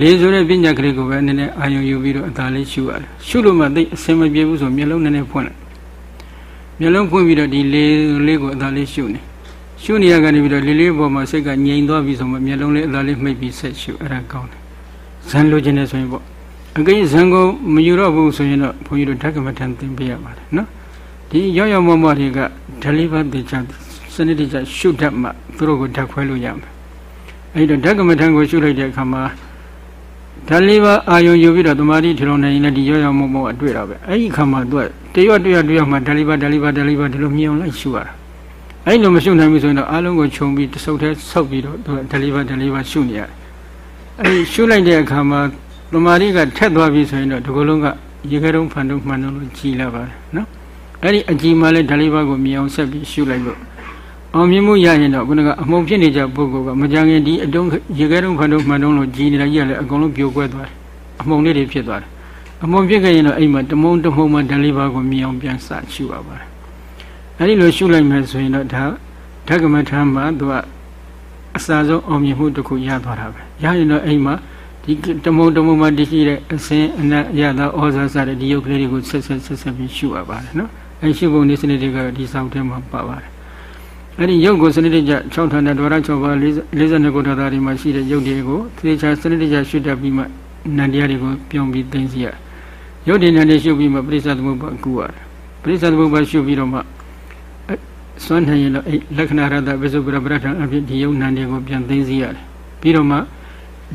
လေးဆိုတဲ့ပညာကလေးကိုပဲနည်းနည်းအာရုံယူပြီးတော့အသာလေးရှုရတယ်ရှုလို့မှသိအစင်မပြေဘူးဆိုမျက်လုံးနည်းနည်းဖွင့်လိုက် မျက်လုံးဖွင့်ပြီးတော့ဒီလေးလေးကိုအသာလေးရှုနေရှုနေရကနေပြီးတော့လေးလေးပေါ်မှာစိတ်ကငြိမ်သွားပြီဆိုမှမျက်လုံးလေးအသာလေးမှိတ်ပြီးဆက်ရှုအဲ့ဒါကောင်းတယ်ဇန်လိုချင်တယ်ဆိုရင်ပေါ့အကိဇန်ကိုမယူတော့ဘူးဆိုရင်တော့ဘုန်းကြီးတို့ဓကမထန်သင်ပေးရပါတယ်နော်ဒီရောက်ရောက်မမတွေကဒလိဘတေချာစနစ်တကျရှုတတ်မှသူတို့ကိုဓာတ်ခွဲလို့ရမယ်အဲ့တော့ဓကမထန်ကိုရှုလိုက်တဲ့အခါမှာဓာတ်လေးပါအာယုံယူပြီးတော့တမာတိထလုံးနိုင်ရင်လည်းဒီရောက်ရောက်မမအတွေ့တော့ပဲအဲ့ဒီအခါမှာသူက တရွတ်တရွတ်တရွတ်မှဓာတ်လေးပါဓာတ်လေးပါဓာတ်လေးပါဒီလိုမြင်အောင်လိုက်ရှုရတာအဲ့လိုမရှုနိုင်ဘူးဆိုရင်တော့အားလုံးကိုခြုံပြီးတဆုပ်တည်းဆုပ်ပြီးတော့သူကဓာတ်လေးပါဓာတ်လေးပါရှုနေရတယ်အဲ့ဒီရှုလိုက်တဲ့အခါမှာတမာတိကထက်သွားပြီဆိုရင်တော့ဒီကုလုံးကရေခဲတုံးဖန်တုံးမှန်တုံးလို့ကြည်လာပါတယ်နော်အဲ့ဒီအကြည်မှလည်းဓာတ်လေးပါကိုမြင်အောင်ဆက်ပြီးရှုလိုက်လို့အောင်မြင်မှုရရင်တော့ခုနကအမုံဖြစ်နေကြပုဂ္ဂိုလ်ကမကြခင်ဒီအတုံးရေခဲတုံးဖန်တုံးမှန်တုံးလို့ကြည်နေတာကြီးကလည်းအကုန်လုံးပြိုကွဲသွားတယ်အမုံလေးတွေဖြစ်သွားတယ် အမုံဖြစ်ခဲ့ရင်တော့အိမ်မှာတမုံတမုံမှဓာတ်လေးပါကိုမြင်အောင်ပြန်စရှုရပါတယ်အဲ့ဒီလိုရှုလိုက်မယ်ဆိုရင်တော့ဒါဓကမထမ်းမှာသူကအစာဆုံးအောင်မြင်မှုတစ်ခုရသွားတာပဲရရင်တော့အိမ်မှာဒီတမုံတမုံမှာတရှိတဲ့အစင်းအနက်ရတာဩဇာစတဲ့ဒီယုတ်ကလေးတွေကိုဆက်ဆက်ဆက်ဆက်ပြီးရှုရပါတယ်နော်အဲရှုဖို့နေစနစ်တွေကဒီစောင့်ထဲမှာပါပါတယ်အဲ့ဒီယုတ်ကိုစနစ်တကျ6ဌာနဒဝရ6ပါး42ခုထာတာတွေမှာရှိတဲ့ယုတ်တွေကိုသေချာစနစ်တကျရှုတတ်ပြီးမှနန္တရားတွေကိုပြောင်းပြီးသိသိရ ယုတ်ဒီနန္ဒီရှုပြီးမှပရိစ္ဆသမုပ္ပါကူရတယ်ပရိစ္ဆသမုပ္ပါရှုပြီးတော့မှစွမ်းနိုင်ရင်တော့အဲ့လက္ခဏာရတပစ္စုပ္ပရပရထံအဖြစ်ဒီယုတ်နန္ဒီကိုပြန်သိသိရတယ်ပြီးတော့မှ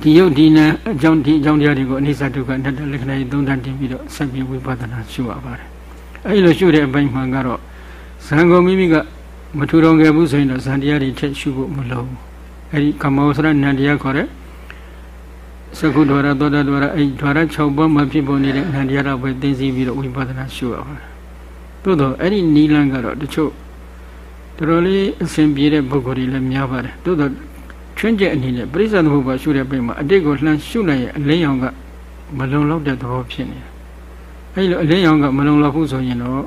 ဒီယုတ်ဒီနံအကြောင်းဒီအကြောင်းတရားတွေကိုအနိစ္စဒုက္ခအနတ္တလက္ခဏာကြီးသုံးသပ်တင်ပြီးတော့ဆက်ပြီးဝိပဿနာရှုရပါတယ်အဲဒီလိုရှုတဲ့အပိုင်းမှာကတော့ဇံကုန်မိမိကမထူထောင်ခဲ့ဘူးဆိုရင်တော့ဇံတရားတွေထက်ရှုဖို့မလိုဘူးအဲဒီကမ္မောစရနံတရားခေါ်တဲ့ သကုဒ္ဒရာသောတာဒရာအဲဒီဒရာ6ပါးမှာဖြစ်ပေါ်နေတဲ့နံတရားတော့ပဲသိသိပြီးတော့ဝိပဿနာရှုရပါတယ်သို့တော့အဲ့ဒီနီလန်းကတော့တချို့တော်တော်လေးအစဉ်ပြေတဲ့ပုဂ္ဂိုလ်တွေလည်းများပါတယ်သို့တော့ချွင်းချက်အနေနဲ့ပရိစ္ဆေသမုပ္ပါရှုတဲ့ပိမှာအတိတ်ကိုလှမ်းရှုလိုက်ရင်အလင်းရောင်ကမလုံလောက်တဲ့သဘောဖြစ်နေတယ်အဲဒီလိုအလင်းရောင်ကမလုံလောက်ဘူးဆိုရင်တော့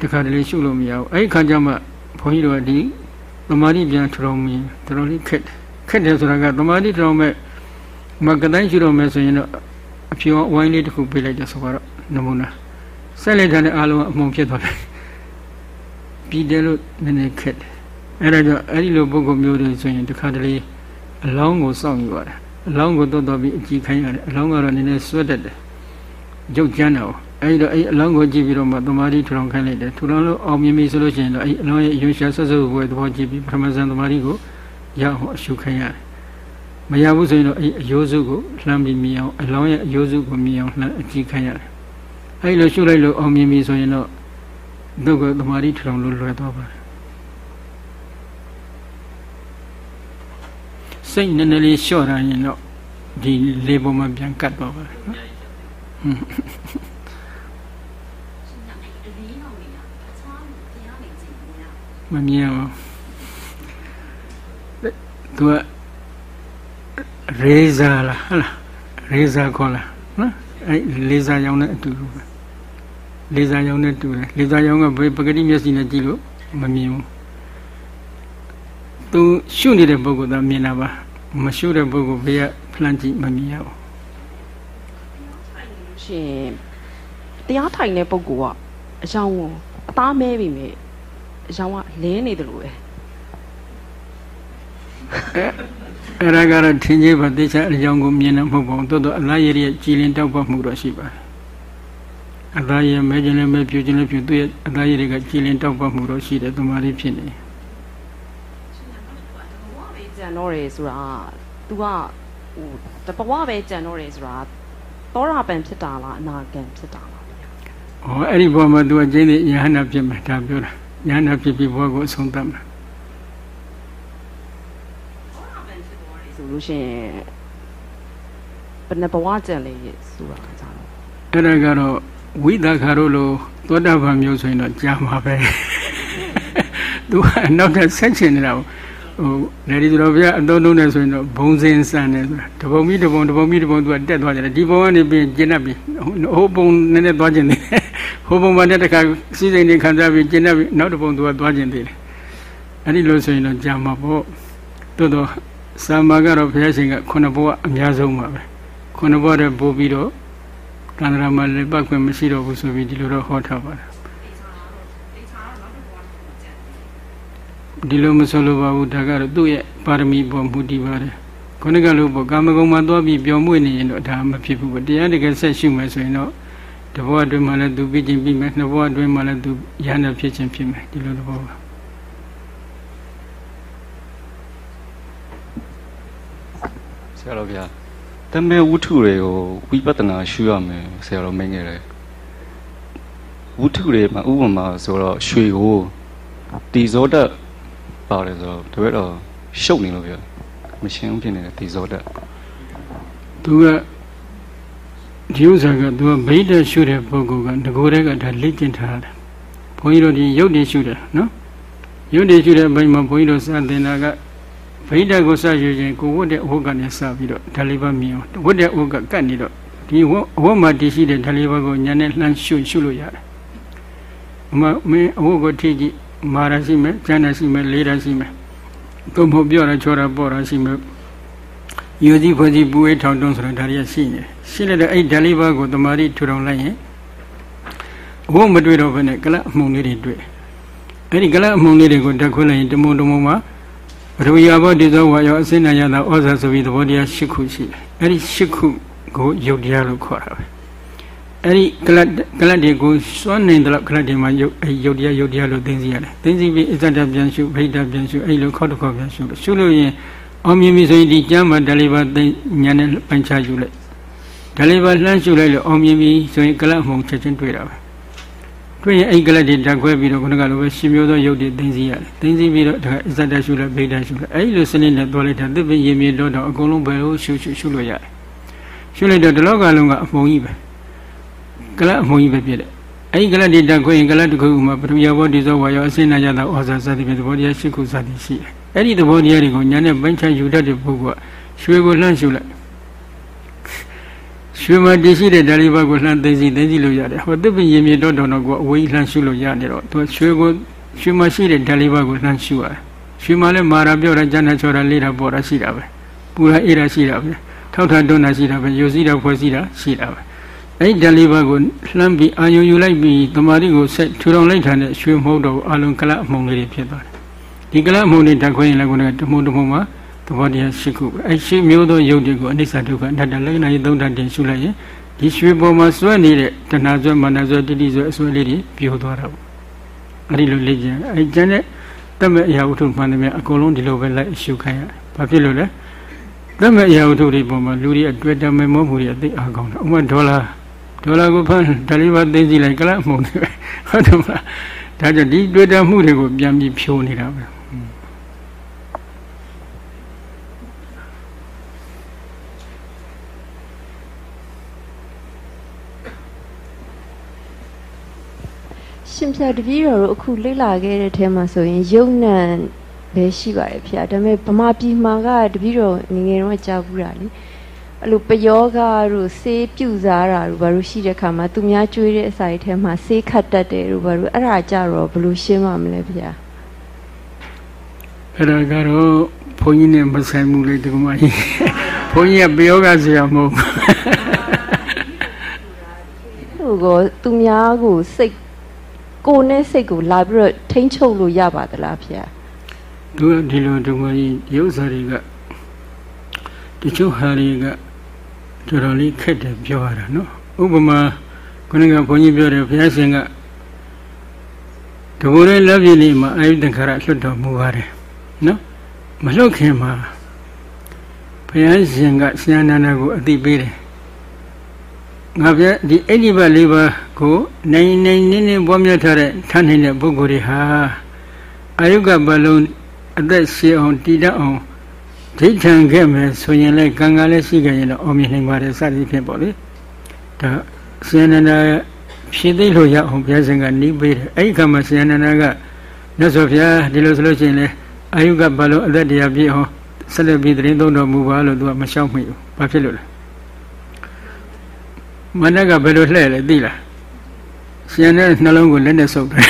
တခါတလေရှုလို့မရဘူးအဲဒီခါကျမှဘုန်းကြီးတို့ကဒီသမာဓိပြန်ထူထောင်ပြီးတော်တော်လေးခက်တယ် ခက်တယ်ဆိုတာကသမာဓိထူထောင်မဲ့မကတိုင်းရှုတော့မယ်ဆိုရင်တော့အဖြူအဝိုင်းလေးတစ်ခုပေးလိုက်တယ်ဆိုတော့နမူနာဆက်လက်ထားတဲ့အားလုံးအမှုံဖြစ်သွားတယ်ပြီးတယ်လို့နည်းနည်းခက်တယ်အဲ့ဒါကြောင့်အဲ့ဒီလိုပုဂ္ဂိုလ်မျိုးတွေဆိုရင်တခါတလေအလောင်းကိုစောင့်ယူရတယ်အလောင်းကိုတော်တော်ပြီးအကြည့်ခိုင်းရတယ်အလောင်းကတော့နည်းနည်းဆွတ်တတ်တယ်ရုပ်ကြမ်းတယ်အဲ့တော့အဲ့အလောင်းကိုကြည့်ပြီးတော့မှသမာဓိထူထောင်ခိုင်းလိုက်တယ်ထူထောင်လို့အောင်မြင်ပြီဆိုလို့ရှိရင်တော့အဲ့အလောင်းရဲ့အယွန်းရှာဆက်ဆက်ဘွယ်သဘောကြည့်ပြီးပထမဇန်သမာဓိကို ရအောင်အရှုခိုင်းရတယ်မရဘူးဆိုရင်တော့အဲ့အယိုးစုကိုလှမ်းပြီးမြင်အောင်အလောင်းရဲ့အယိုးစုကိုမြင်အောင်လှမ်းအကြည့်ခိုင်းရတယ်အဲ့လိုရှုလိုက်လို့အောင်မြင်ပြီဆိုရင်တော့သူကသမာဓိထူထောင်လို့လွယ်သွားပါတယ်စိတ်နည်းနည်းလေးလျှော့ရရင်တော့ဒီလေးပုံမှာပြန်ကတ်သွားပါတယ်နော်မမြင်ဘူး သူကရေဇာလားဟလားရေဇာခေါ်လားနော်အဲလေးစားရောင်းတဲ့အတူတူပဲလေးစားရောင်းနဲ့တူတယ်လေးစားရောင်းကဘယ်ပဂတိမျက်စိနဲ့ကြည့်လို့မမြင်ဘူးသူရှုနေတဲ့ပုဂ္ဂိုလ်သာမြင်တာပါမရှုတဲ့ပုဂ္ဂိုလ်ဘေးကဖလန့်ကြည့်မမြင်ရဘူးရှင်တရားထိုင်တဲ့ပုဂ္ဂိုလ်ကအကြောင်းကိုအသားမဲပြီမြေအကြောင်းကလင်းနေတယ်လို့ပဲ အဲ့ဒါကတော့ထင်ကြီးပါတေချာအကြောင်းကိုမြင်နေမဟုတ်ပါဘူးတိုးတော့အလားရရဲ့ကြည်လင်တောက်ပတ်မှုတော့ရှိပါတယ်အသားရမဲခြင်းလည်းမဲပြူခြင်းလည်းပြူသူ့ရဲ့အသားရတွေကကြည်လင်တောက်ပတ်မှုတော့ရှိတယ်တမာရီဖြစ်နေကြံတော့တယ်ဆိုတာ तू ကဟိုတပဝပဲကြံတော့တယ်ဆိုတာသောတာပန်ဖြစ်တာလားအနာဂံဖြစ်တာလားဩအဲ့ဒီဘောမှာ तू ကကျင်းနေယဟနာဖြစ်မှာဒါပြောတာယဟနာဖြစ်ပြီးဘောကိုအဆုံးသတ်မှာ လို့ရှိရင်ဘယ်နှဘဝကြံလေးဆိုတာကြတော့အဲ့ဒါကတော့ဝိသခါတို့လိုသောတာပန်မျိုးဆိုရင်တော့ကြာမှာပဲသူကနောက်ထပ်ဆက်ချင်နေတာဟိုလေဒီတော်ဘုရားအတော်လုံးနေဆိုရင်တော့ဘုံစင်ဆန်တယ်ဆိုတာတပုံမီတပုံတပုံမီတပုံသူကတက်သွားကြတယ်ဒီဘုံကနေပြင်ကျင့်တတ်ပြီဟိုဘုံနည်းနည်းသွားခြင်းသေးတယ်ဟိုဘုံမှာတက်တခါစီးစိမ်တွေခံစားပြီးကျင့်တတ်ပြီနောက်တပုံသူကသွားခြင်းသေးတယ်အဲ့ဒီလိုဆိုရင်တော့ကြာမှာပေါ့တိုးတော့ စာမာကတော့ဘုရားရှင်ကခုနှစ်ဘဝအများဆုံးပါပဲခုနှစ်ဘဝတည်းပို့ပြီးတော့ကန္တရာမှာလည်းပတ်ခွင့်မရှိတော့ဘူးဆိုပြီးဒီလိုတော့ဟောထားပါတယ်ဒီလိုမဆိုလိုပါဘူးဒါကတော့သူ့ရဲ့ပါရမီပေါ်မူတည်ပါတယ်ခုနကလိုပေါ့ကာမဂုဏ်မှာသွားပြီးပျော်မွေ့နေရင်တော့ဒါမဖြစ်ဘူးပေါ့တရားတကယ်ဆက်ရှုမယ်ဆိုရင်တော့တဘောအတွင်းမှာလည်းသူပြီးချင်းပြီးမယ်နှစ်ဘောအတွင်းမှာလည်းသူရဟန္တာဖြစ်ချင်းဖြစ်မယ်ဒီလိုတဘောပါ ရာတော်ဗျာတမဲဝုထုတွေကိုဝိပဿနာရှုရမယ်ဆရာတော်မင်းငယ်တယ်ဝုထုတွေမှာဥပမာဆိုတော့ရွှေကိုတီဇောတပါတယ်ဆိုတော့တပည့်တော်ရှုပ်နေလို့ဗျာမရှင်းဖြစ်နေတဲ့တီဇောတသူကဒီဥစ္စာကသူကဗိဒ္ဓရှုတဲ့ပုဂ္ဂိုလ်ကငကိုယ်တည်းကဒါလေ့ကျင့်ထားတယ်ဘုန်းကြီးတို့ဒီရုပ်တည်ရှုတယ်နော်ရုပ်တည်ရှုတဲ့အပိုင်းမှာဘုန်းကြီးတို့စတင်တာက ဗိဒ္ဓကိုစယူခြင်းကိုဝတ်တဲ့အဝတ်ကနေစပြီးတော့ဒါလေးပါမြင်အောင်ဝတ်တဲ့အဝတ်ကကတ်နေတော့ဒီအဝတ်မှာတည်ရှိတဲ့ဒါလေးပါကိုညာနဲ့လှမ်းရှုရှုလို့ရတယ်။အမမင်းအဝတ်ကိုထိကြည့်မာရရှိမယ်ကျန်ရရှိမယ်လေးရရှိမယ်သို့မဟုတ်ပြောရချောရပေါ်ရရှိမယ်ယူစီဖွစီပူဝေးထောင်တုံးဆိုတာဒါရီရှိနေရှိတဲ့အဲ့ဓာလေးပါးကိုတမာရီထူထောင်လိုက်ရင်အဝတ်မတွေ့တော့ဘဲနဲ့ကလပ်အမှုန်လေးတွေတွေ့အဲ့ဒီကလပ်အမှုန်လေးတွေကိုတက်ခွင်းလိုက်ရင်တမုံတမုံမှာ ရူယာဘောတိသောဝါယောအစင်းနာရတာဩဇာဆိုပြီးသဘောတရား၈ခုရှိတယ်။အဲ့ဒီ၈ခုကိုယုတ်တရားလို့ခေါ်တာပဲ။အဲ့ဒီကလတ်ကလတ်တွေကိုစွန့်နိုင်တဲ့ကလတ်တွေမှာယုတ်အဲ့ယုတ်တရားယုတ်တရားလို့သိသိရတယ်။သိသိပြီးအစ္ဆဒပြန်ရှုဗိဒ္ဓပြန်ရှုအဲ့လိုခေါက်တစ်ခေါက်ပြန်ရှုလို့ရှုလို့ရင်အောင်မြင်ပြီဆိုရင်ဒီကျမ်းမှာဒလိပါသိညာနဲ့ပိုင်းခြားယူလိုက်။ဒလိပါလှမ်းရှုလိုက်လို့အောင်မြင်ပြီဆိုရင်ကလတ်မှုံချက်ချင်းတွေ့တာပဲ။ တွေ့ရင်အဲ့ကလတ်တွေတက်ခွဲပြီးတော့ခုနကလိုပဲရှင်မျိုးသောရုပ်တွေသိသိရတယ်သိသိပြီးတော့ဒါအစ္ဆဒရှုလိုက်ဗိဒရှုလိုက်အဲ့လိုစနစ်နဲ့သွားလိုက်တာသစ်ပင်ရေမြေတော့တော့အကုန်လုံးဘယ်လိုရှုရှုရှုလို့ရတယ်ရှုလိုက်တော့ဒီလောကလုံးကအမုံကြီးပဲကလတ်အမုံကြီးပဲဖြစ်တယ်အဲ့ဒီကလတ်တွေတက်ခွဲရင်ကလတ်တစ်ခုမှပထမဘောဒီဇောဝါယောအစင်းနာကြတာဩဇာစသည်ဖြင့်သဘောတရားရှိခုစသည်ရှိတယ်အဲ့ဒီသဘောတရားတွေကိုညာနဲ့ပိုင်းခြားယူတတ်တဲ့ပုဂ္ဂိုလ်ကရွှေကိုလှမ်းရှုလိုက် ရွှေမှာတည်ရှိတဲ့ဓာလေးပါးကိုလှမ်းသိသိသိသိလို့ရတယ်ဟောသစ်ပင်ရင်မြေတော့တော်တော့ကိုအဝေးလှမ်းရှုလို့ရနေတော့သူရွှေကိုရွှေမှာရှိတဲ့ဓာလေးပါးကိုလှမ်းရှုရတယ်ရွှေမှာလည်းမာရာပြောတာကျန်တဲ့ချောတာလေးတာပေါ်တာရှိတာပဲပူတာအေးတာရှိတာပဲထောက်ထတွန်းတာရှိတာပဲယိုစီးတာဖွဲ့စည်းတာရှိတာပဲအဲ့ဒီဓာလေးပါးကိုလှမ်းပြီးအာယုံယူလိုက်ပြီးတမာတိကိုဆက်ထူထောင်လိုက်တာနဲ့ရွှေမဟုတ်တော့အလုံးကလအမှုန်လေးတွေဖြစ်သွားတယ်ဒီကလအမှုန်တွေဓာတ်ခွဲရင်လည်းကိုယ်ကတမှုန်တမှုန်မှာသ ဘောတရားရှိခုပဲအဲ့ရှိမျိုးသောယုတ်တွေကိုအနိစ္စဒုက္ခအနတ္တလက္ခဏာရေးသုံးဓာတ်တင်ရှုလိုက်ရင်ဒီရွှေပေါ်မှာစွဲနေတဲ့တဏှာစွဲမာနစွဲတိတိစွဲအစွဲလေးတွေပြိုသွားတာပေါ့အဲ့ဒီလိုလေ့ကျင့်အဲ့ကျန်တဲ့တတ်မဲ့အရာဝတ္ထုမှန်တယ်များအကုန်လုံးဒီလိုပဲလိုက်ရှုခိုင်းရတယ်ဘာဖြစ်လို့လဲတတ်မဲ့အရာဝတ္ထုတွေပေါ်မှာလူတွေအတွေ့အကြုံမေမောမှုတွေအသိအားကောင်းတယ်ဥပမာဒေါ်လာဒေါ်လာကိုဖန်ဒါလေးပါသိသိလိုက်ကလပ်မှုန်တယ်ဟုတ်တယ်မလားဒါကြောင့်ဒီတွေ့တာမှုတွေကိုပြန်ပြီးဖြိုးနေတာပဲ ရှင်ပြတပည့်တော်တို့အခုလေ့လာခဲ့တဲ့ထဲမှာဆိုရင်ယုံနံပဲရှိပါတယ်ဖေ။ဒါပေမဲ့ဗမာပြည်မှာကတပည့်တော်ငငယ်တော့ကြားဘူးတာလေ။အဲ့လိုပယောဂတို့ဆေးပြူစားတာတို့ဘာလို့ရှိတဲ့ခါမှာသူများကျွေးတဲ့အစာတွေထဲမှာဆေးခတ်တတ်တယ်တို့ဘာလို့အဲ့ဒါကြတော့ဘလို့ရှင်းမှမလဲဖေ။အဲ့ဒါကတော့ဘုန်းကြီးနဲ့မဆိုင်ဘူးလေဒီကမကြီး။ဘုန်းကြီးကပယောဂဆရာမဟုတ်ဘူး။ဟိုကသူများကိုစိတ် ကိုယ်နဲ့စိတ်ကိုလာပြီးတော့ထိမ့်ချုပ်လို့ရပါသလားဖေ။သူကဒီလိုဒီမကြီးရုပ်စာတွေကတချို့ဟာတွေကတော်တော်လေးခက်တယ်ပြောရတာနော်ဥပမာခုနကဘုန်းကြီးပြောတယ်ဘုရားရှင်ကတဘူရဲလက်ပြည့်လေးမှာအာယုတ္တခရလွတ်တော်မူပါတယ်နော်မလွတ်ခင်မှာဘုရားရှင်ကဆရာနန္ဒကိုအသိပေးတယ် ငါပြဒီအိဋ္ဌိပတ်လေးပါးကိုနိုင်နိုင်နင်းနင်းပွားများထားတဲ့ထမ်းနေတဲ့ပုဂ္ဂိုလ်တွေဟာအာယုကဘလုံးအသက်ရှည်အောင်တည်တတ်အောင်ဒိဋ္ဌံခဲ့မယ်ဆိုရင်လည်းကံကလည်းရှိကြရင်တော့အောင်မြင်နိုင်ပါတယ်စသည်ဖြင့်ပေါ့လေဒါဆရာနန္ဒဖြည့်သိလို့ရအောင်ဘုရားရှင်ကနှီးပေးတယ်အဲ့ဒီခါမှာဆရာနန္ဒကမြတ်စွာဘုရားဒီလိုဆိုလို့ရှိရင်လေအာယုကဘလုံးအသက်တရားပြည့်အောင်ဆက်လက်ပြီးတရင်သုံးတော်မူပါလို့သူကမလျှောက်မိဘူးဘာဖြစ်လို့လဲ မနက်ကဘယ်လိုလှဲ့လဲသိလားရှင်တဲ့နှလုံးကိုလက်နဲ့ဆုပ်တယ်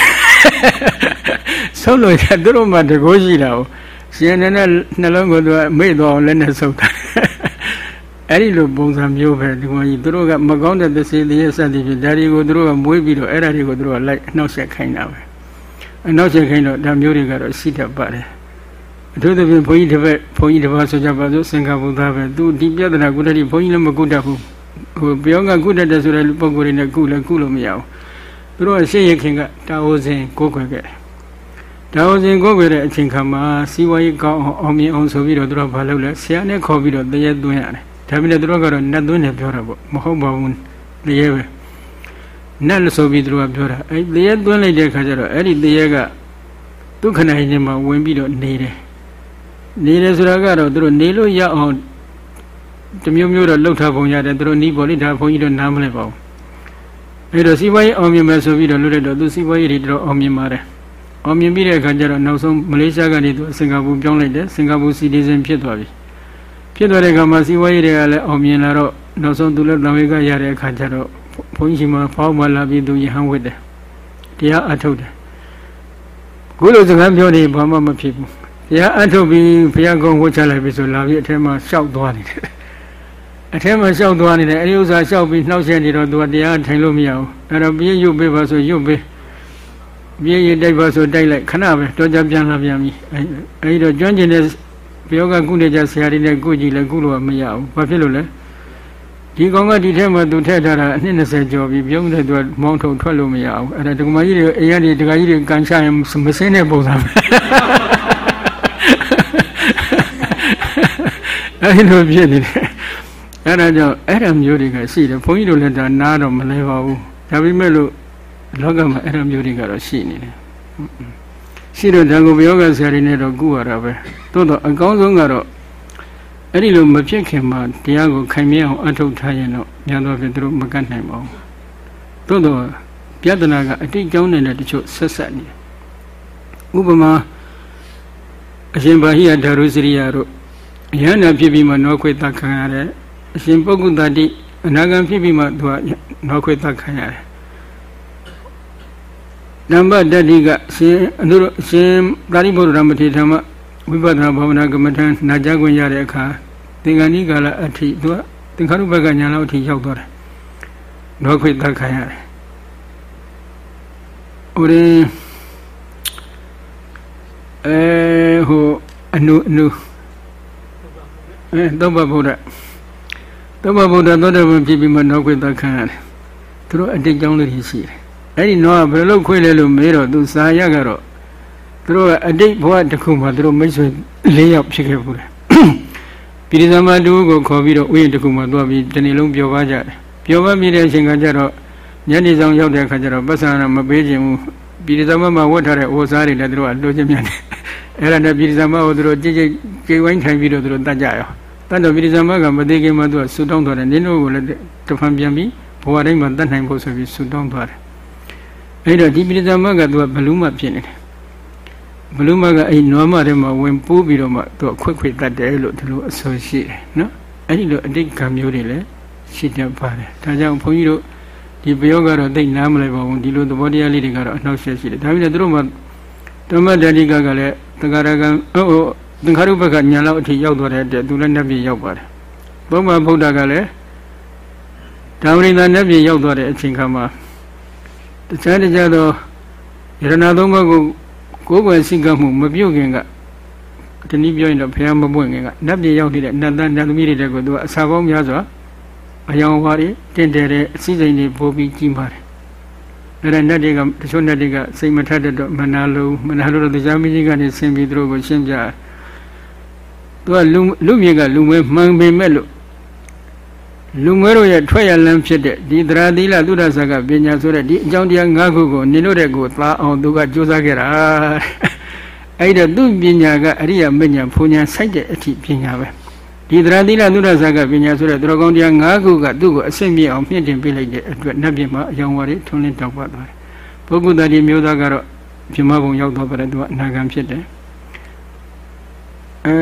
ဆုပ်လို့ရသူတို့မှတကိုးရှိတာကိုရှင်တဲ့နှလုံးကိုသူကမေ့သွားအောင်လက်နဲ့ဆုပ်တာအဲ့ဒီလိုပုံစံမျိုးပဲဒီကောင်ကြီးသူတို့ကမကောင်းတဲ့သစ္စေတရားစသည်ဖြင့်ဒါတွေကိုသူတို့ကမွေးပြီးတော့အဲ့ဒါတွေကိုသူတို့ကလိုက်အနှောက်ယှက်ခိုင်းတာပဲအနှောက်ယှက်ခိုင်းတော့ဒါမျိုးတွေကတော့ရှိတတ်ပါတယ်အထူးသဖြင့်ဘုန်းကြီးတစ်ပက်ဘုန်းကြီးတစ်ပါးဆိုကြပါစို့စင်္ကာပူသားပဲသူဒီပြဿနာကုတ္တိဘုန်းကြီးလည်းမကုတတ်ဘူး ဟိုပြောကကုတတ်တယ်ဆိုတဲ့ပုံကိုယ်တွေနဲ့ကုလည်းကုလို့မရဘူးသူတို့ကရှေ့ရခင်ကတာဝဇင်ကိုးကွယ်ခဲ့တယ်တာဝဇင်ကိုးကွယ်တဲ့အချိန်ခါမှာစီဝါရေးကောင်းအောင်အောင်မြင်အောင်ဆိုပြီးတော့သူတို့ဘာလုပ်လဲဆရာနဲ့ခေါ်ပြီးတော့တရေသွင်းရတယ်ဒါပေမဲ့သူတို့ကတော့နတ်သွင်းတယ်ပြောတာပေါ့မဟုတ်ပါဘူးတရေပဲနတ်လို့ဆိုပြီးသူတို့ကပြောတာအဲတရေသွင်းလိုက်တဲ့ခါကျတော့အဲ့ဒီတရေကဒုက္ခနိုင်ခြင်းမှာဝင်ပြီးတော့နေတယ်နေတယ်ဆိုတာကတော့သူတို့နေလို့ရအောင် တမျိုးမျိုးတော့လှုပ်ထားပုံရတယ်သူတို့နီးပေါ်လိဒါဘုန်းကြီးတို့နားမလဲပါဘူးအဲ့တော့စီးပွားရေးအောင်မြင်မယ်ဆိုပြီးတော့လွတ်လိုက်တော့သူစီးပွားရေးတွေတော့အောင်မြင်ပါတယ်အောင်မြင်ပြီးတဲ့အခါကျတော့နောက်ဆုံးမလေးရှားကနေသူစင်ကာပူပြောင်းလိုက်တယ်စင်ကာပူစီတီဇန်ဖြစ်သွားပြီဖြစ်သွားတဲ့အခါမှာစီးပွားရေးတွေကလည်းအောင်မြင်လာတော့နောက်ဆုံးသူလည်းတံဝေကရတဲ့အခါကျတော့ဘုန်းကြီးမှာဖောင်းမလာပြီးသူယဟန်ဝတ်တယ်တရားအထုတ်တယ်ခုလိုစကားပြောနေဘာမှမဖြစ်ဘူးတရားအထုတ်ပြီးဘုရားကုံဝတ်ချလိုက်ပြီဆိုလာပြီးအထက်မှာရှောက်သွားနေတယ် အထဲမှာရှောက်သွားနေတယ်အဲဒီဥစ္စာရှောက်ပြီးနှောက်ရက်နေတော့သူကတရားထိုင်လို့မရဘူးအဲ့တော့ပြည့်ရုပ်ပေးပါဆိုရုပ်ပေးပြည့်ရတိုက်ပါဆိုတိုက်လိုက်ခဏပဲတော့ကြပြန်လာပြန်ပြီအဲဒီတော့ကျွမ်းကျင်တဲ့ပြောကကုနေကြဆရာတွေနဲ့ကုကြည့်လဲကုလို့မရဘူးဘာဖြစ်လို့လဲဒီကောင်ကဒီထဲမှာသူထည့်ထားတာအနှစ်20ကျော်ပြီပြုံးတဲ့သူကမောင်းထုံထွက်လို့မရဘူးအဲ့ဒါဒကမကြီးတွေအိမ်ရတွေဒကာကြီးတွေကန်ချရင်မစင်းတဲ့ပုံစံပဲအဲ့လိုဖြစ်နေတယ် အဲ့ဒါကြောင့်အဲ့ဒါမျိုးတွေကရှိတယ်ဘုန်းကြီးတို့လည်းဒါနားတော့မလဲပါဘူးဒါပေမဲ့လို့လောကမှာအဲ့ဒါမျိုးတွေကတော့ရှိနေတယ်ရှိတော့ဓာတ်ကိုယောဂဆရာတွေနဲ့တော့ကုရတာပဲသို့တော့အကောင်းဆုံးကတော့အဲ့ဒီလိုမဖြစ်ခင်မှာတရားကိုခိုင်မြဲအောင်အထုတ်ထားရင်တော့များသောဖြင့်သူတို့မကတ်နိုင်ပါဘူးသို့တော့ပြဿနာကအတိတ်ကြောင်းနေတဲ့တချို့ဆက်ဆက်နေဥပမာအရှင်ဘာဟိယဓာရုစရိယတို့ယန္နာဖြစ်ပြီးမှနောခွေတတ်ခံရတယ် အရှင်ပုဂ္ဂုတတိအနာဂံဖြစ်ပြီးမှသူကနောခွေတတ်ခံရတယ်နံပါတ်တတိကရှင်အနုအရှင်သာရိပုတ္တရာမထေရမဝိပဿနာဘာဝနာကမ္မထံနာကြားခွင့်ရတဲ့အခါသင်္ကန်းဤကာလအထိသူကသင်္ခါရုပ္ပကညာလောက်အထိရောက်သွားတယ်နောခွေတတ်ခံရတယ်ဥရင်အဲဟိုအနုအနုအဲသောဘဗုဒ္ဓ သောဘဗုဒ္ဓသောတယ်ဘုဖြစ်ပြီးမှနောက်ခွေသက်ခံရတယ်သူတို့အတိတ်ကြောင်းလေးရှိတယ်အဲ့ဒီနောကဘယ်လိုခွေလဲလို့မေးတော့သူစာရကတော့သူတို့ကအတိတ်ဘဝတစ်ခုမှာသူတို့မိတ်ဆွေ၄ယောက်ဖြစ်ခဲ့ဘူးလေပိရိသမတူကိုခေါ်ပြီးတော့ဥယျာဉ်တစ်ခုမှာသွားပြီးတနေ့လုံးပျော်ပါကြတယ်ပျော်ပါပြီးတဲ့အချိန်ကကျတော့ညနေဆောင်ရောက်တဲ့အခါကျတော့ပတ်စံရမပေးခြင်းဘူးပိရိသမမှာဝတ်ထားတဲ့အိုစားတွေလည်းသူတို့ကလိုချင်မြန်တယ်အဲ့ဒါနဲ့ပိရိသမကိုသူတို့ကြိတ်ကြိတ်ကြိတ်ဝိုင်းထိုင်ပြီးတော့သူတို့တတ်ကြရော တတ်တော့ပိရိသမကမသေးခင်မှာသူကဆူတောင်းသွားတယ်နင်းတို့ကိုလည်းတဖန်ပြန်ပြီးဘဝတိုင်းမှာတတ်နိုင်ဖို့ဆိုပြီးဆူတောင်းသွားတယ်အဲ့တော့ဒီပိရိသမကသူကဘလူးမှဖြစ်နေတယ်ဘလူးမကအဲ့နွားမထဲမှာဝင်ပိုးပြီးတော့မှသူကခွက်ခွက်တတ်တယ်လို့ဒီလိုအဆိုရှိတယ်နော်အဲ့ဒီလိုအတိတ်ကံမျိုးတွေလည်းရှိတတ်ပါတယ်ဒါကြောင့်ဘုန်းကြီးတို့ဒီပယောကတော့သိနားမလိုက်ပါဘူးဒီလိုသဘောတရားလေးတွေကတော့အနှောက်အယှက်ရှိတယ်ဒါပေမဲ့သူတို့မှဓမ္မတတိကကလည်းတက္ကရာကံဟို သင်္ခါရုပ္ပကညာလောက်အထိရောက်သွားတဲ့အတွက်သူလည်းနှက်ပြေရောက်ပါတယ်ဘုမဗုဒ္ဓကလည်းဒါဝရိန္ဒနှက်ပြေရောက်သွားတဲ့အချိန်ခါမှာတခြားတခြားသောယရဏသုံးပါးကိုကိုယ်ွယ်စိတ်ကမှုမပြုတ်ခင်ကတနည်းပြောရင်တော့ဘုရားမပွင့်ခင်ကနှက်ပြေရောက်တဲ့နတ်သားနတ်သမီးတွေကိုသူကအစာပေါင်းများစွာအယောင်ဝါတွေတင့်တယ်တဲ့အစည်းစိမ်တွေပို့ပြီးကြီးပါတယ်အဲ့ဒါနတ်တွေကတချို့နတ်တွေကစိတ်မထက်တဲ့တော့မနာလုံးမနာလို့တရားမကြီးကနေဆင်းပြီးသူတို့ကိုရှင်းပြ သူကလူလူမြေကလူမွေးမှန်ပေမဲ့လို့လူမွေးတို့ရဲ့ထွက်ရလန်းဖြစ်တဲ့ဒီသရသီလသုဒ္ဓဆာကပညာဆိုတဲ့ဒီအကြောင်းတရား၅ခုကိုနင်တို့တဲ့ကိုသာအောင်သူကကြိုးစားခဲ့တာအဲ့ဒါသူပညာကအရိယာမညာဘုံညာစိုက်တဲ့အထိပညာပဲဒီသရသီလသုဒ္ဓဆာကပညာဆိုတဲ့သူတော်ကောင်းတရား၅ခုကသူ့ကိုအစစ်မြင့်အောင်မြင့်တင်ပေးလိုက်တဲ့အတွက်နတ်ပြည်မှာအယောင်ဝါတွေထွန်းလင်းတောက်ပတ်သွားတယ်ပုဂ္ဂုတ္တတိမျိုးသားကတော့ပြမဘုံရောက်တော့ပါတယ်သူကအနာဂံဖြစ်တယ် အဲ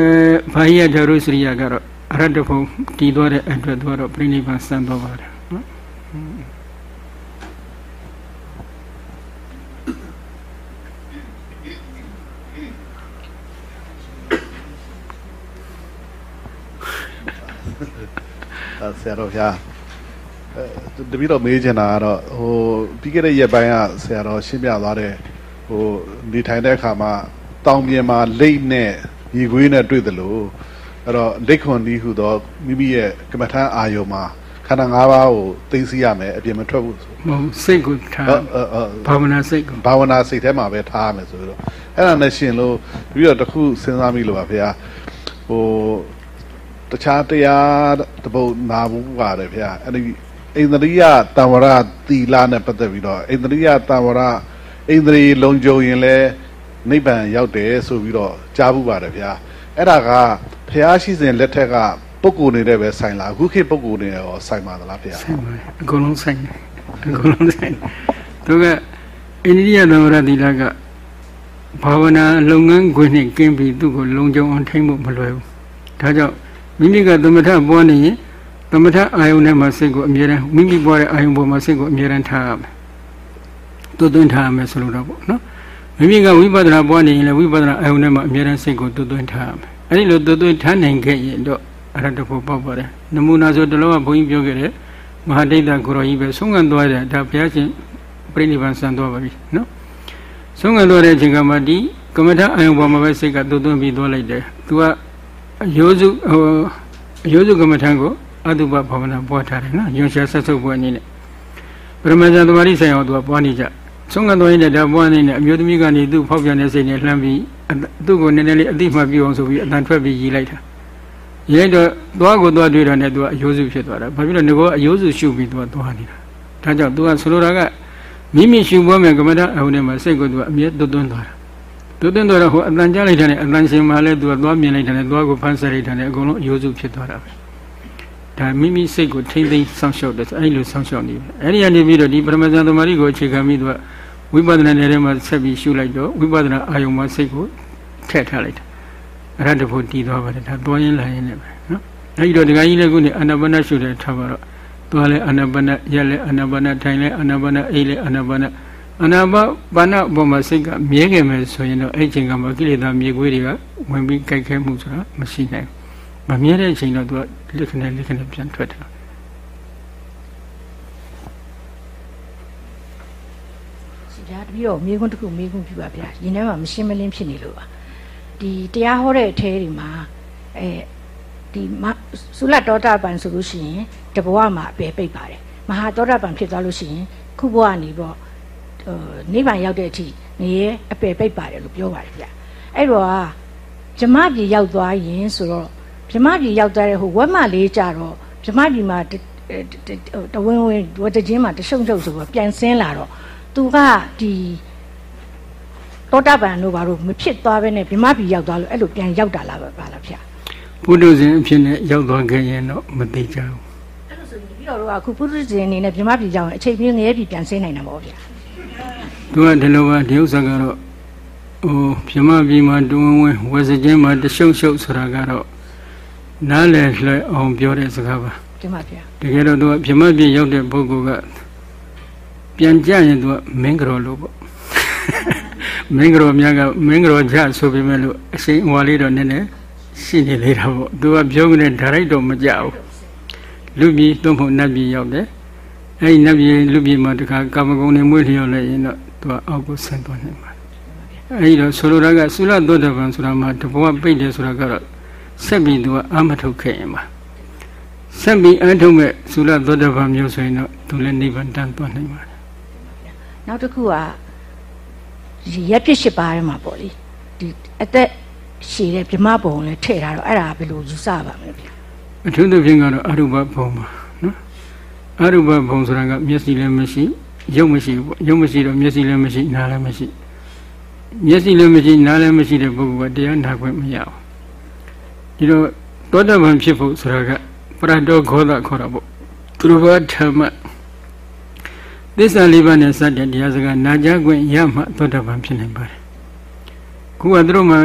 ဘာဟိယဓာရုစရိယကတော့အရတ္တဘုံတည်သွားတဲ့အတွက်သူကတော့ပြိဋိဘံစံသွားပါတယ်နော်အဲဆရာတော်ဗျာအဲတပည့်တော်မေးချင်တာကတော့ဟိုပြီးခဲ့တဲ့ရက်ပိုင်းကဆရာတော်ရှင်းပြသွားတဲ့ဟိုနေထိုင်တဲ့အခါမှာတောင်ပြင်မှာလိတ်နဲ့ ရေခွေးနဲ့တွေ့တယ်လို့အဲ့တော့လိတ်ခွန်ဒီဟုသောမိမိရဲ့ကမ္မထမ်းအာယုံမှာခန္ဓာ၅ပါးကိုသိသိရမယ်အပြင်မထွက်ဘူးဆိုမဟုတ်စိတ်ကိုထားဟုတ်ဟုတ်ဟုတ်ဘာဝနာစိတ်ကိုဘာဝနာစိတ်ထဲမှာပဲထားရမယ်ဆိုတော့အဲ့ဒါနဲ့ရှင်လို့ပြီးတော့တစ်ခုစဉ်းစားမိလို့ပါဗျာဟိုတခြားတရားတစ်ပုဒ်နာဘူးပါတယ်ဗျာအဲ့ဒီအိန္ဒြိယတံဝရသီလနဲ့ပတ်သက်ပြီးတော့အိန္ဒြိယတံဝရအိန္ဒြေလုံခြုံရင်လဲ နိဗ္ဗာန်ရောက်တယ်ဆိုပြီးတော့ကြားဘူးပါတယ်ဗျာအဲ့ဒါကဖះရှိစဉ်လက်ထက်ကပုဂ္ဂိုလ်နေတဲ့ပဲဆိုင်လားအခုခေတ်ပုဂ္ဂိုလ်နေရောဆိုင်ပါသလားဗျာဆိုင်ပါလေအကုန်လုံးဆိုင်တယ်အကုန်လုံးဆိုင်တယ်သူကအိန္ဒိယသမရတိလကဘာဝနာလုပ်ငန်းခွင်နဲ့ကင်းပြီးသူ့ကိုလုံခြုံအောင်ထိမ့်ဖို့မလွယ်ဘူးဒါကြောင့်မိမိကသမထပွားနေရင်သမထအာယုန်ထဲမှာစိတ်ကိုအမြဲတမ်းမိမိပွားတဲ့အာယုန်ပေါ်မှာစိတ်ကိုအမြဲတမ်းထားရမယ်သွတ်သွင်းထားရမယ်ဆိုလို့တော့ပေါ့နော် မိမိကဝိပဿနာပွားနေရင်လည်းဝိပဿနာအာယုန်ထဲမှာအမြဲတမ်းစိတ်ကိုသွတ်သွင်းထားရမယ်အဲဒီလိုသွတ်သွင်းထားနိုင်ခဲ့ရင်တော့အရတ္တဖို့ပေါ့ပါတယ်နမူနာဆိုတလောကဘုန်းကြီးပြောခဲ့တဲ့မဟာဒိဋ္ဌကိုရောကြီးပဲဆုံးခံသွားတယ်ဒါဘုရားရှင်ပြိဋိဘံဆန်သွားပါပြီနော်ဆုံးခံသွားတဲ့အချိန်ကမှဒီကမ္မထအာယုံပေါ်မှာပဲစိတ်ကသွတ်သွင်းပြီးသွားလိုက်တယ်သူကအယောစုဟိုအယောစုကမ္မထကိုအတုပဘာဝနာပွားထားတယ်နော်ယွန်ရှာဆက်ဆုပ်ပွားအနေနဲ့ပရမဇန်သမารိဆိုင်အောင်သူကပွားနေကြ ဆုံးခံသွားရင်လည်းဒါပွားနေတဲ့အမျိုးသမီးကနေသူ့ဖောက်ပြန်တဲ့စိတ်နဲ့လှမ်းပြီးသူ့ကိုနည်းနည်းလေးအတိမှပြုအောင်ဆိုပြီးအတန်ထွက်ပြီးရည်လိုက်တာရည်လိုက်တော့သွားကိုသွားတွေ့တာနဲ့သူကအယိုးစုဖြစ်သွားတာဘာဖြစ်လို့ငကောအယိုးစုရှုပြီးသူကသွားနေတာဒါကြောင့်သူကဆိုလိုတာကမိမိရှုပွားမဲ့ကမ္မဋ္ဌအဟုန်ထဲမှာစိတ်ကိုသူကအမြဲသွတ်သွင်းသွားတာသွတ်သွင်းသွားတော့ဟိုအတန်ကြားလိုက်တဲ့နဲ့အတန်ရှင်မှလည်းသူကသွားမြင်လိုက်တဲ့နဲ့သွားကိုဖန်ဆယ်လိုက်တဲ့နဲ့အကုန်လုံးအယိုးစုဖြစ်သွားတာပဲဒါမိမိစိတ်ကိုထိမ့်သိမ်းဆောင်းလျှောက်တယ်အဲ့လိုဆောင်းလျှောက်နေတယ်အဲ့ဒီကနေပြီးတော့ဒီပရမဇန်သမารိကိုအခြေခံပြီးသူက ဝိပဿနာနယ်ထဲမှာဆက်ပြီးရှုလိုက်တော့ဝိပဿနာအာယုံမှာစိတ်ကိုထည့်ထားလိုက်တာအရတ္တဖို့တည်သွားပါတယ်ဒါသွားရင်လာရင်လည်းပဲနော်အဲဒီတော့ဒကာကြီးလည်းခုနေအာနာပါနရှုတယ်ထားပါတော့သွားလဲအာနာပါနရက်လဲအာနာပါနထိုင်လဲအာနာပါနအိတ်လဲအာနာပါနအာနာပါပါဏအပေါ်မှာစိတ်ကမြဲခဲ့မယ်ဆိုရင်တော့အဲ့ချိန်ကမှကိလေသာမြေခွေးတွေကဝင်ပြီးကြိုက်ခဲမှုဆိုတာမရှိနိုင်ဘူးမမြဲတဲ့အချိန်တော့သူကလက်ခနဲ့လက်ခနဲ့ပြန်ထွက်တယ် စီဗျာတ ပည့်တော်မိခွန်းတစ်ခုမိခွန်းပြပါဗျာရင်ထဲမှာမရှင်းမလင်းဖြစ်နေလို့ပါဒီတရားဟောတဲ့အထဲတွေမှာအဲဒီမသုလတောတာပန်ဆိုလို့ရှိရင်တဘဝမှာအပယ်ပိတ်ပါတယ်မဟာတောတာပန်ဖြစ်သွားလို့ရှိရင်ခုဘဝကနေတော့ဟိုနိဗ္ဗာန်ရောက်တဲ့အထိနေရအပယ်ပိတ်ပါတယ်လို့ပြောပါတယ်ဗျာအဲ့တော့ဗြမပြည်ရောက်သွားရင်ဆိုတော့ဗြမပြည်ရောက်သွားတဲ့ဟိုဝက်မလေးကြတော့ဗြမပြည်မှာတတဝင်းဝင်းဝတ်တချင်းမှာတရှုံရှုံဆိုတော့ပြန်ဆင်းလာတော့ သူကဒီတောတာပန်တို့ဘာလို့မဖြစ်သွားပဲနဲ့ဗြမပြည်ရောက်သွားလို့အဲ့လိုပြန်ရောက်တာလားပါလားဗျာပုထုဇဉ်အဖြစ်နဲ့ရောက်သွားခဲ့ရင်တော့မသိကြဘူးအဲ့လိုဆိုရင်တပည့်တော်တို့ကအခုပုရိသေအနေနဲ့ဗြမပြည်ကြောင်းအချိန်ပြင်းငရဲပြည်ပြန်ဆင်းနိုင်တာပေါ့ဗျာသူကဒီလိုပါဒီဥစ္စာကတော့ဟိုပြမပြည်မှာတွန်းဝင်ဝယ်စချင်းမှာတရှုပ်ရှုပ်ဆိုတာကတော့နားလည်လွှဲအောင်ပြောတဲ့စကားပါတင်ပါဗျာတကယ်တော့သူကပြမပြည်ရောက်တဲ့ပုဂ္ဂိုလ်က ပြန်ကြရင်သူကမင်းကတော်လို့ပေါ့မင်းကတော်များကမင်းကတော်ကြဆိုပေမဲ့လို့အရှိန်အဝါလေးတော့နည်းနည်းရှိနေလေတာပေါ့သူကပြောကြတဲ့ဒါရိုက်တော့မကြဘူးလူပြည်သုံးဖို့နတ်ပြည်ရောက်တယ်အဲ့ဒီနတ်ပြည်လူပြည်မှာတခါကာမဂုဏ်တွေမွေးလျော်လိုက်ရင်တော့သူကအောက်ကိုဆင်းသွားနိုင်ပါတယ်အဲ့ဒီတော့ဆိုလိုတာကသုလသောတပန်ဆိုတာမှာတဘဝပိတ်တယ်ဆိုတာကတော့ဆက်ပြီးသူကအာမထုတ်ခဲ့ရင်ပါဆက်ပြီးအထုတ်မဲ့သုလသောတပန်မျိုးဆိုရင်တော့သူလည်းနိဗ္ဗာန်တန်းသွားနိုင်ပါတယ် နောက်တစ်ခုကဒီရက်ပြစ်ရှိပါးထဲမှာပေါ့လေဒီအသက်ရှည်တဲ့ဗြမပုံလည်းထည့်ထားတော့အဲ့ဒါဘယ်လိုယူဆပါမလဲဗျာအထူးသဖြင့်ကတော့အရုပဘုံပါနော်အရုပဘုံဆိုတာကမျက်စိလည်းမရှိရုပ်မရှိဘူးပေါ့ရုပ်မရှိတော့မျက်စိလည်းမရှိနားလည်းမရှိမျက်စိလည်းမရှိနားလည်းမရှိတဲ့ပုဂ္ဂိုလ်ကတရားနာခွင့်မရဘူးဒီတော့သောတပန်ဖြစ်ဖို့ဆိုတာကပရတောခောဒခေါ်တာပေါ့သူတို့ကဓမ္မ သစ္စာလေးပါးနဲ့စတဲ့တရားစကားနာကြားခွင့်ရမှသောတပန်ဖြစ်နိုင်ပါတယ်ခုကသူတို့မှ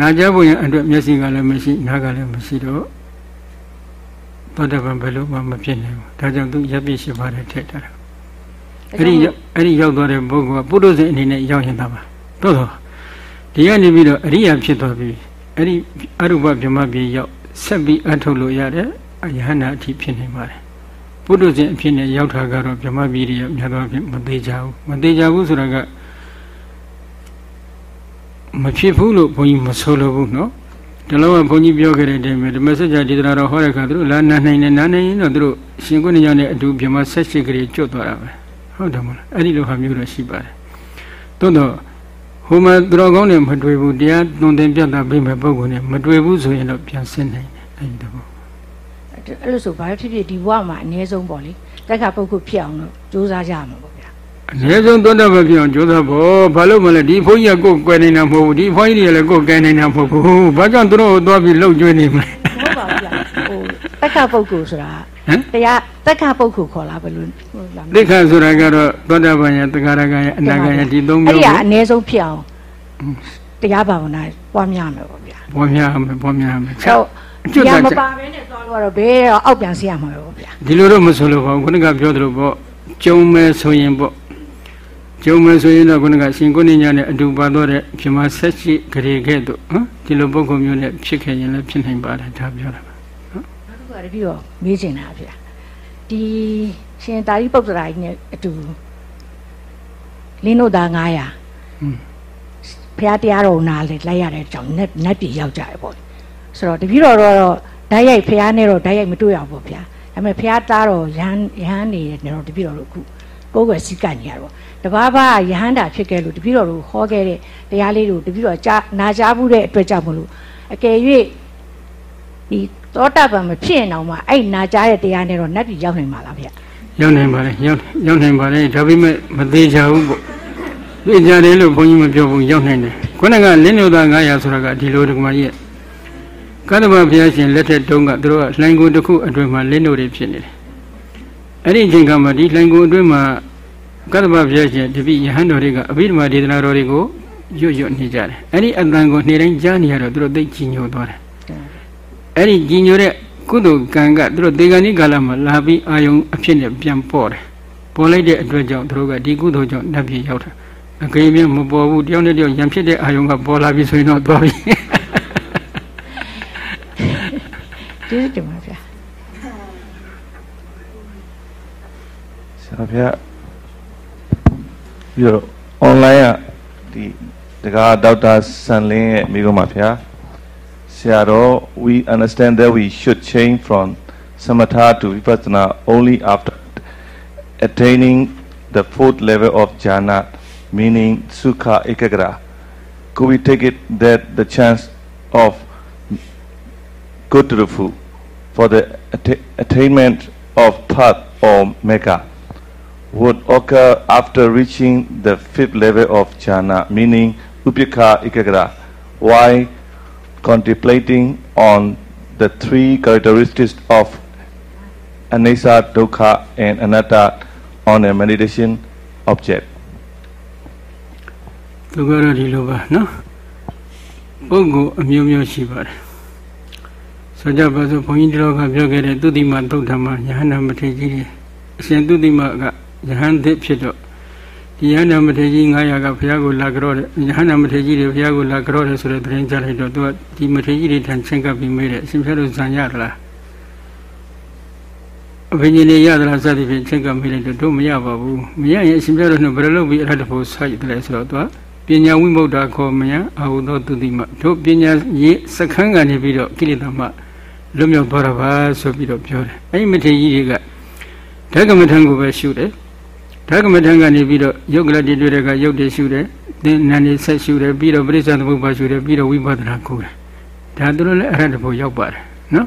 နာကြားဖို့ရန်အတွက်မျက်စိကလည်းမရှိနားကလည်းမရှိတော့သောတပန်ဘယ်လိုမှမဖြစ်နိုင်ဘူးဒါကြောင့်သူရပ်ပြစ်ရှိပါတယ်ထည့်ထားတာအဲ့ဒီရောက်အဲ့ဒီရောက်သွားတဲ့ပုဂ္ဂိုလ်ကပုထုဇဉ်အနေနဲ့ရောက်ရင်သာပါတော့တော့ဒီကနေပြီးတော့အရိယာဖြစ်သွားပြီအဲ့ဒီအရုပဗြဟ္မပြေရောက်ဆက်ပြီးအထုတ်လို့ရတယ်အယဟနာအထိဖြစ်နေပါတယ် ပုထုဇဉ်အဖြစ်နဲ့ရောက်တာကတော့ဗြဟ္မပြေရမြတ်သောအဖြစ်မသေးကြဘူးမသေးကြဘူးဆိုတာကမဖြစ်ဘူးလို့ဘုန်းကြီးမဆိုလိုဘူးနော်ဒီလောကဘုန်းကြီးပြောခဲ့တဲ့အတိုင်းပဲဓမ္မစကြာဒေသနာတော်ဟောတဲ့အခါသူတို့လာနာနိုင်တယ်နာနိုင်ရင်တော့သူတို့ရှင်ကုဏ္ဏညနဲ့အတူဗြဟ္မဆက်ရှိကလေးကျွတ်သွားတာပဲဟုတ်တယ်မလားအဲ့ဒီလိုဟာမျိုးတော့ရှိပါတယ်သို့တော့ဟိုမှာသူတော်ကောင်းနဲ့မတွေ့ဘူးတရားသွန်သင်ပြတာပြိမဲ့ပုံကုန်နဲ့မတွေ့ဘူးဆိုရင်တော့ပြန်ဆင်းနိုင်တယ်အဲ့ဒီတော့ အဲ့လိုဆိုဘာဖြစ်ဖြစ်ဒီဘဝမှာအနည်းဆုံးပေါ့လေတက္ကပုဂ္ဂိုလ်ဖြစ်အောင်လို့ကြိုးစားကြရမှာပေါ့ဗျာအနည်းဆုံးသောတာပန်ဖြစ်အောင်ကြိုးစားဖို့ဘာလို့မလဲဒီဘုန်းကြီးကကိုယ်ကွယ်နေတာမဟုတ်ဘူးဒီဘုန်းကြီးတွေကလည်းကိုယ်ကယ်နေတာမဟုတ်ဘူးဘာကြောင့်သူတို့ကိုသွားပြီးလှုပ်ကျွေးနေမလဲဟုတ်ပါဘူးဗျာဟိုတက္ကပုဂ္ဂိုလ်ဆိုတာဟမ်တရားတက္ကပုဂ္ဂိုလ်ခေါ်လားဘယ်လိုဟုတ်လားဒိဋ္ဌာဆိုတာကတော့သောတာပန်ရဲ့တဂရကရဲ့အနာဂတ်ရဲ့ဒီသုံးအဲ့မျိုးဒီကိုကအနည်းဆုံးဖြစ်အောင်တရားဘာဝနာပွားများမယ်ပေါ့ဗျာပေါ်များမယ်ပေါ်များမယ်အဲ့တော့ အကျွတ်တရားတမတ်ပါဘဲနဲ့သွားလို့ကတော့ဘယ်တော့အောက်ပြန်စီရမှာပဲပေါ့ဗျာဒီလိုတော့မဆိုလို့ပါဘူးခုနကပြောသလိုပေါ့ကျုံမယ်ဆိုရင်ပေါ့ကျုံမယ်ဆိုရင်တော့ခုနကရှင်ကုဏ္ဏညာနဲ့အတူပါတော့တဲ့ပြမဆက်ရှိဂရေခဲ့တို့ဟမ်ဒီလိုပုဂ္ဂိုလ်မျိုးနဲ့ဖြစ်ခဲ့ရင်လည်းဖြစ်နိုင်ပါတယ်ဒါပြောတာပါနောက်တစ်ခုကတပြီးတော့မေးချင်တာဗျာဒီရှင်တာရိပုတ္တရာကြီးနဲ့အတူလင်းတို့သား900ဟွန်းဘုရားတရားတော်နာလေလိုက်ရတဲ့အကြောင်းနတ်နတ်ပြည်ရောက်ကြရပေါ့ ဆိုတော့တပည့်တော်တော့ဓာတ်ရိုက်ဘုရားနဲ့တော့ဓာတ်ရိုက်မတွေ့အောင်ပေါ့ဗျာဒါပေမဲ့ဘုရားသားတော်ရဟန်းရဟန်းနေတယ်တော့တပည့်တော်တို့အခုကိုယ်ွယ်စည်းကပ်နေရတော့တဘာဘာရဟန္တာဖြစ်ခဲ့လို့တပည့်တော်တို့ဟောခဲ့တဲ့တရားလေးတို့တပည့်တော်ကြားနာကြားမှုတဲ့အတွက်ကြောင့်မလို့အကယ်၍ဒီသောတာပန်မဖြစ်ရင်တော့မှအဲ့နာကြားတဲ့တရားနဲ့တော့နတ်ပြည်ရောက်နိုင်မှာလားဗျာရောက်နိုင်ပါလေရောက်ရောက်နိုင်ပါလေဒါပေမဲ့မသေးချဘူးပေါ့သိကြတယ်လို့ဘုန်းကြီးမပြောဘူးရောက်နိုင်တယ်ခုနကလင်းလို့သား900ဆိုတာကဒီလိုတက္ကမကြီးရဲ့ ကတ္တဗဘုရားရှင်လက်ထက်တုန်းကသူတို့ကလှိုင်းကိုတစ်ခုအတွင်းမှာလင်းလို့တွေဖြစ်နေတယ်အဲ့ဒီအချိန်ကမှဒီလှိုင်းကိုအတွင်းမှာကတ္တဗဘုရားရှင်တပိယဟန်တော်တွေကအဘိဓမ္မာဒေသနာတော်တွေကိုရွတ်ရွတ်နေကြတယ်အဲ့ဒီအတန်ကိုနေ့တိုင်းကြားနေရတော့သူတို့သိကြည်ညိုသွားတယ်အဲ့ဒီကြည်ညိုတဲ့ကုသိုလ်ကံကသူတို့ဒေဂန်ဒီကာလမှာလာပြီးအာယုံအဖြစ်နဲ့ပြန်ပေါ်တယ်ပေါ်လိုက်တဲ့အတွက်ကြောင့်သူတို့ကဒီကုသိုလ်ကြောင့်နတ်ပြည်ရောက်တာအကယ်၍မပေါ်ဘူးတယောက်နဲ့တယောက်ရံဖြစ်တဲ့အာယုံကပေါ်လာပြီဆိုရင်တော့သွားပြီ ကျေးဇူးတင်ပါဗျာ ဆရာဖေပြီးတော့ online ကဒီတကားဒေါက်တာဆန်လင်းရဲ့မိကုံးပါဗျာဆရာတော် we understand that we should change from samatha to vipassana only after attaining the fourth level of jhana meaning sukha ekagra could we take it that the chance of go to the food for the atta- attainment of path or mega would occur after reaching the fifth level of jhana, meaning upekha ekagra, while contemplating on the three characteristics of anicca, dukkha, and anatta on a meditation object. သူကတော့ဒီလိုပါနော်ပုဂ္ဂိုလ်အမျိုးမျိုးရှိပါတယ် ဆိုကြပါစို့ဘုန်းကြီးတို့ကပြောခဲ့တဲ့သုတိမသုတ်ဓမ္မယဟန္တာမထေရကြီးတွေအရှင်သုတိမကယဟန်သစ်ဖြစ်တော့ဒီယဟန္တာမထေရကြီး900ကဘုရားကိုလာကြောတဲ့ယဟန္တာမထေရကြီးတွေဘုရားကိုလာကြောတဲ့ဆိုတဲ့သတင်းကြားလိုက်တော့သူကဒီမထေရကြီးတွေထံချင်းကပ်ပြီးမေးတယ်အရှင်ဘုရားတို့ဇံရသလားအဘိညာဉ်တွေရသလားစသဖြင့်ချင်းကပ်မေးလိုက်တော့တို့မရပါဘူးမရရင်အရှင်ဘုရားတို့နဲ့ဘယ်လိုလုပ်ပြီးအရဟတဖို့ဆိုရတယ်ဆိုတော့သူကပညာဝိမု ക്ത ခေါ်မယအာဟုသောသူတိမတို့ပညာရေးစခန်းကနေပြီးတော့ကိလေသာမှ လွတ်မြောက်သွားတာပါဆိုပြီးတော့ပြောတယ်အဲဒီမထေရကြီးတွေကဓကမထံကိုပဲရှုတယ်ဓကမထံကနေပြီးတော့ယုတ်ကလတိတွေ့တဲ့ကယုတ်တွေရှုတယ်သင်္နန္ဒီဆက်ရှုတယ်ပြီးတော့ပရိစ္ဆေသမုပ္ပါရှုတယ်ပြီးတော့ဝိပဿနာကိုတယ်ဒါသူတို့လည်းအရဟတဖို့ရောက်ပါတယ်နော်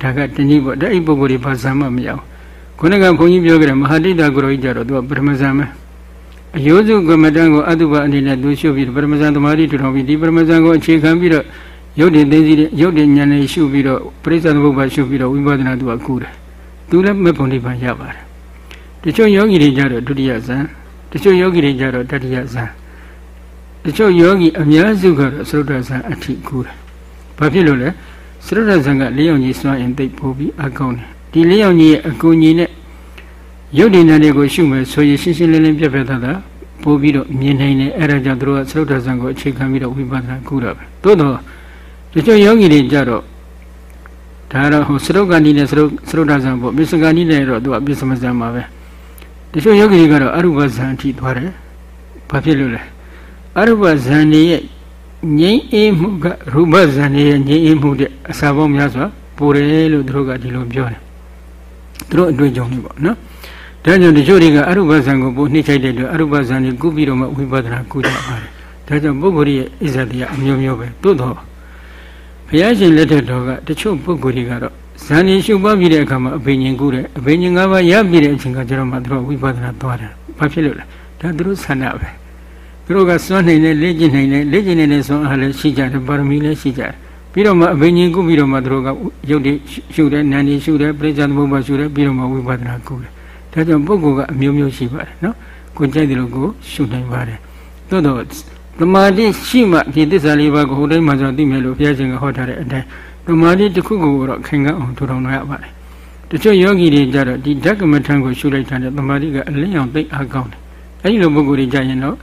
ဒါကတနည်းပေါ့ဒါအိပုဂ္ဂိုလ်တွေဘာဇာမမရောက်ခုနကဘုန်းကြီးပြောကြတယ်မဟာတိတာကိုရောကြီးကြတော့သူကပထမဇာမအယောစုကမ္မတန်ကိုအတုပအနေနဲ့သူရှုပြီးပထမဇန်သမာဓိထူထောင်ပြီးဒီပထမဇန်ကိုအခြေခံပြီးတော့ ယုတ်တင်သိသိတဲ့ယုတ်တင်ဉာဏ်နဲ့ရှုပြီးတော့ပရိစ္ဆေသမုပ္ပါရှုပြီးတော့ဝိပဿနာသူကကူတယ်သူလည်းမဲ့ပုံနိဗ္ဗာန်ရပါတယ်တချို့ယောဂီတွေကြတော့ဒုတိယဇန်တချို့ယောဂီတွေကြတော့တတိယဇန်တချို့ယောဂီအများစုကတော့သရုတ်တဇန်အထိကူတယ်ဘာဖြစ်လို့လဲသရုတ်တဇန်ကလေးယောက်ကြီးစွမ်းရင်သိပ်ပို့ပြီးအကောင်းတယ်ဒီလေးယောက်ကြီးရဲ့အကူအညီနဲ့ယုတ်တင်ဉာဏ်တွေကိုရှုမယ်ဆိုရင်ရှင်းရှင်းလင်းလင်းပြတ်ပြတ်သားသားပို့ပြီးတော့မြင်နိုင်တယ်အဲ့ဒါကြောင့်သူတို့ကသရုတ်တဇန်ကိုအခြေခံပြီးတော့ဝိပဿနာကူတာပဲသို့တော့တ ချို့ယောဂီတွေကြတော့ဒါတော့ဟိုစရုပ်ကဏီနဲ့စရုပ်စရုပ်ဒါဇံပေါ့ပစ္စကဏီနဲ့တော့သူကပစ္စမဇံပါပဲတချို့ယောဂီတွေကတော့အရုပဇံအထိသွားတယ်ဘာဖြစ်လို့လဲအရုပဇံနေရဲ့ငြိမ်းအေးမှုကရူပဇံနေရဲ့ငြိမ်းအေးမှုတဲ့အစာပေါင်းများစွာပိုတယ်လို့သူတို့ကဒီလိုပြောတယ်သူတို့အတွေ့အကြုံတွေပေါ့နော်ဒါကြောင့်တချို့တွေကအရုပဇံကိုပိုနှိမ့်ချိုက်တဲ့အတွက်အရုပဇံကိုကုပြီးတော့မှဝိပဿနာကုကြပါတယ်ဒါကြောင့်ပုဂ္ဂိုလ်ရဲ့ဣဇာတရားအမျိုးမျိုးပဲသို့တော့ ဘုရားရှင်လက်ထက်တော်ကတချို့ပုဂ္ဂိုလ်တွေကတော့ဇန်ရင်ရှုပ်ပွားပြီးတဲ့အခါမှာအဘိညာဉ်ကူးတယ်အဘိညာဉ်၅ပါးရပြီးတဲ့အချိန်ကကျတော့မှသူတို့ဝိပဿနာသွားတယ်ဘာဖြစ်လို့လဲဒါသူတို့ဆန္ဒပဲသူတို့ကစွန့်နိုင်တယ်လေ့ကျင့်နိုင်တယ်လေ့ကျင့်နေတဲ့စွန့်အားလည်းရှိကြတယ်ပါရမီလည်းရှိကြတယ်ပြီးတော့မှအဘိညာဉ်ကူးပြီးတော့မှသူတို့ကရုပ်တွေရှုတယ်နာနေရှုတယ်ပြိဿသမုပ္ပါရှုတယ်ပြီးတော့မှဝိပဿနာကူးတယ်ဒါကြောင့်ပုဂ္ဂိုလ်ကအမျိုးမျိုးရှိပါတယ်နော်ကိုကြိုက်တယ်လို့ကိုရှုနိုင်ပါတယ်သို့တော့ သမာဓိရှိမှဒီသစ္စာလေးပါးကိုဟိုတိုင်းမှာဆိုသိမယ်လို့ဘုရားရှင်ကဟောထားတဲ့အတိုင်းသမာဓိတစ်ခုကိုတော့ခင်ကအောင်ထူထောင်ရပါတယ်တချို့ယောဂီတွေကြတော့ဒီဓကမထံကိုရှုလိုက်တဲ့သမာဓိကအလင်းအောင်သိအားကောင်းတယ်အဲဒီလိုပုဂ္ဂိုလ်တွေကြရင်တော့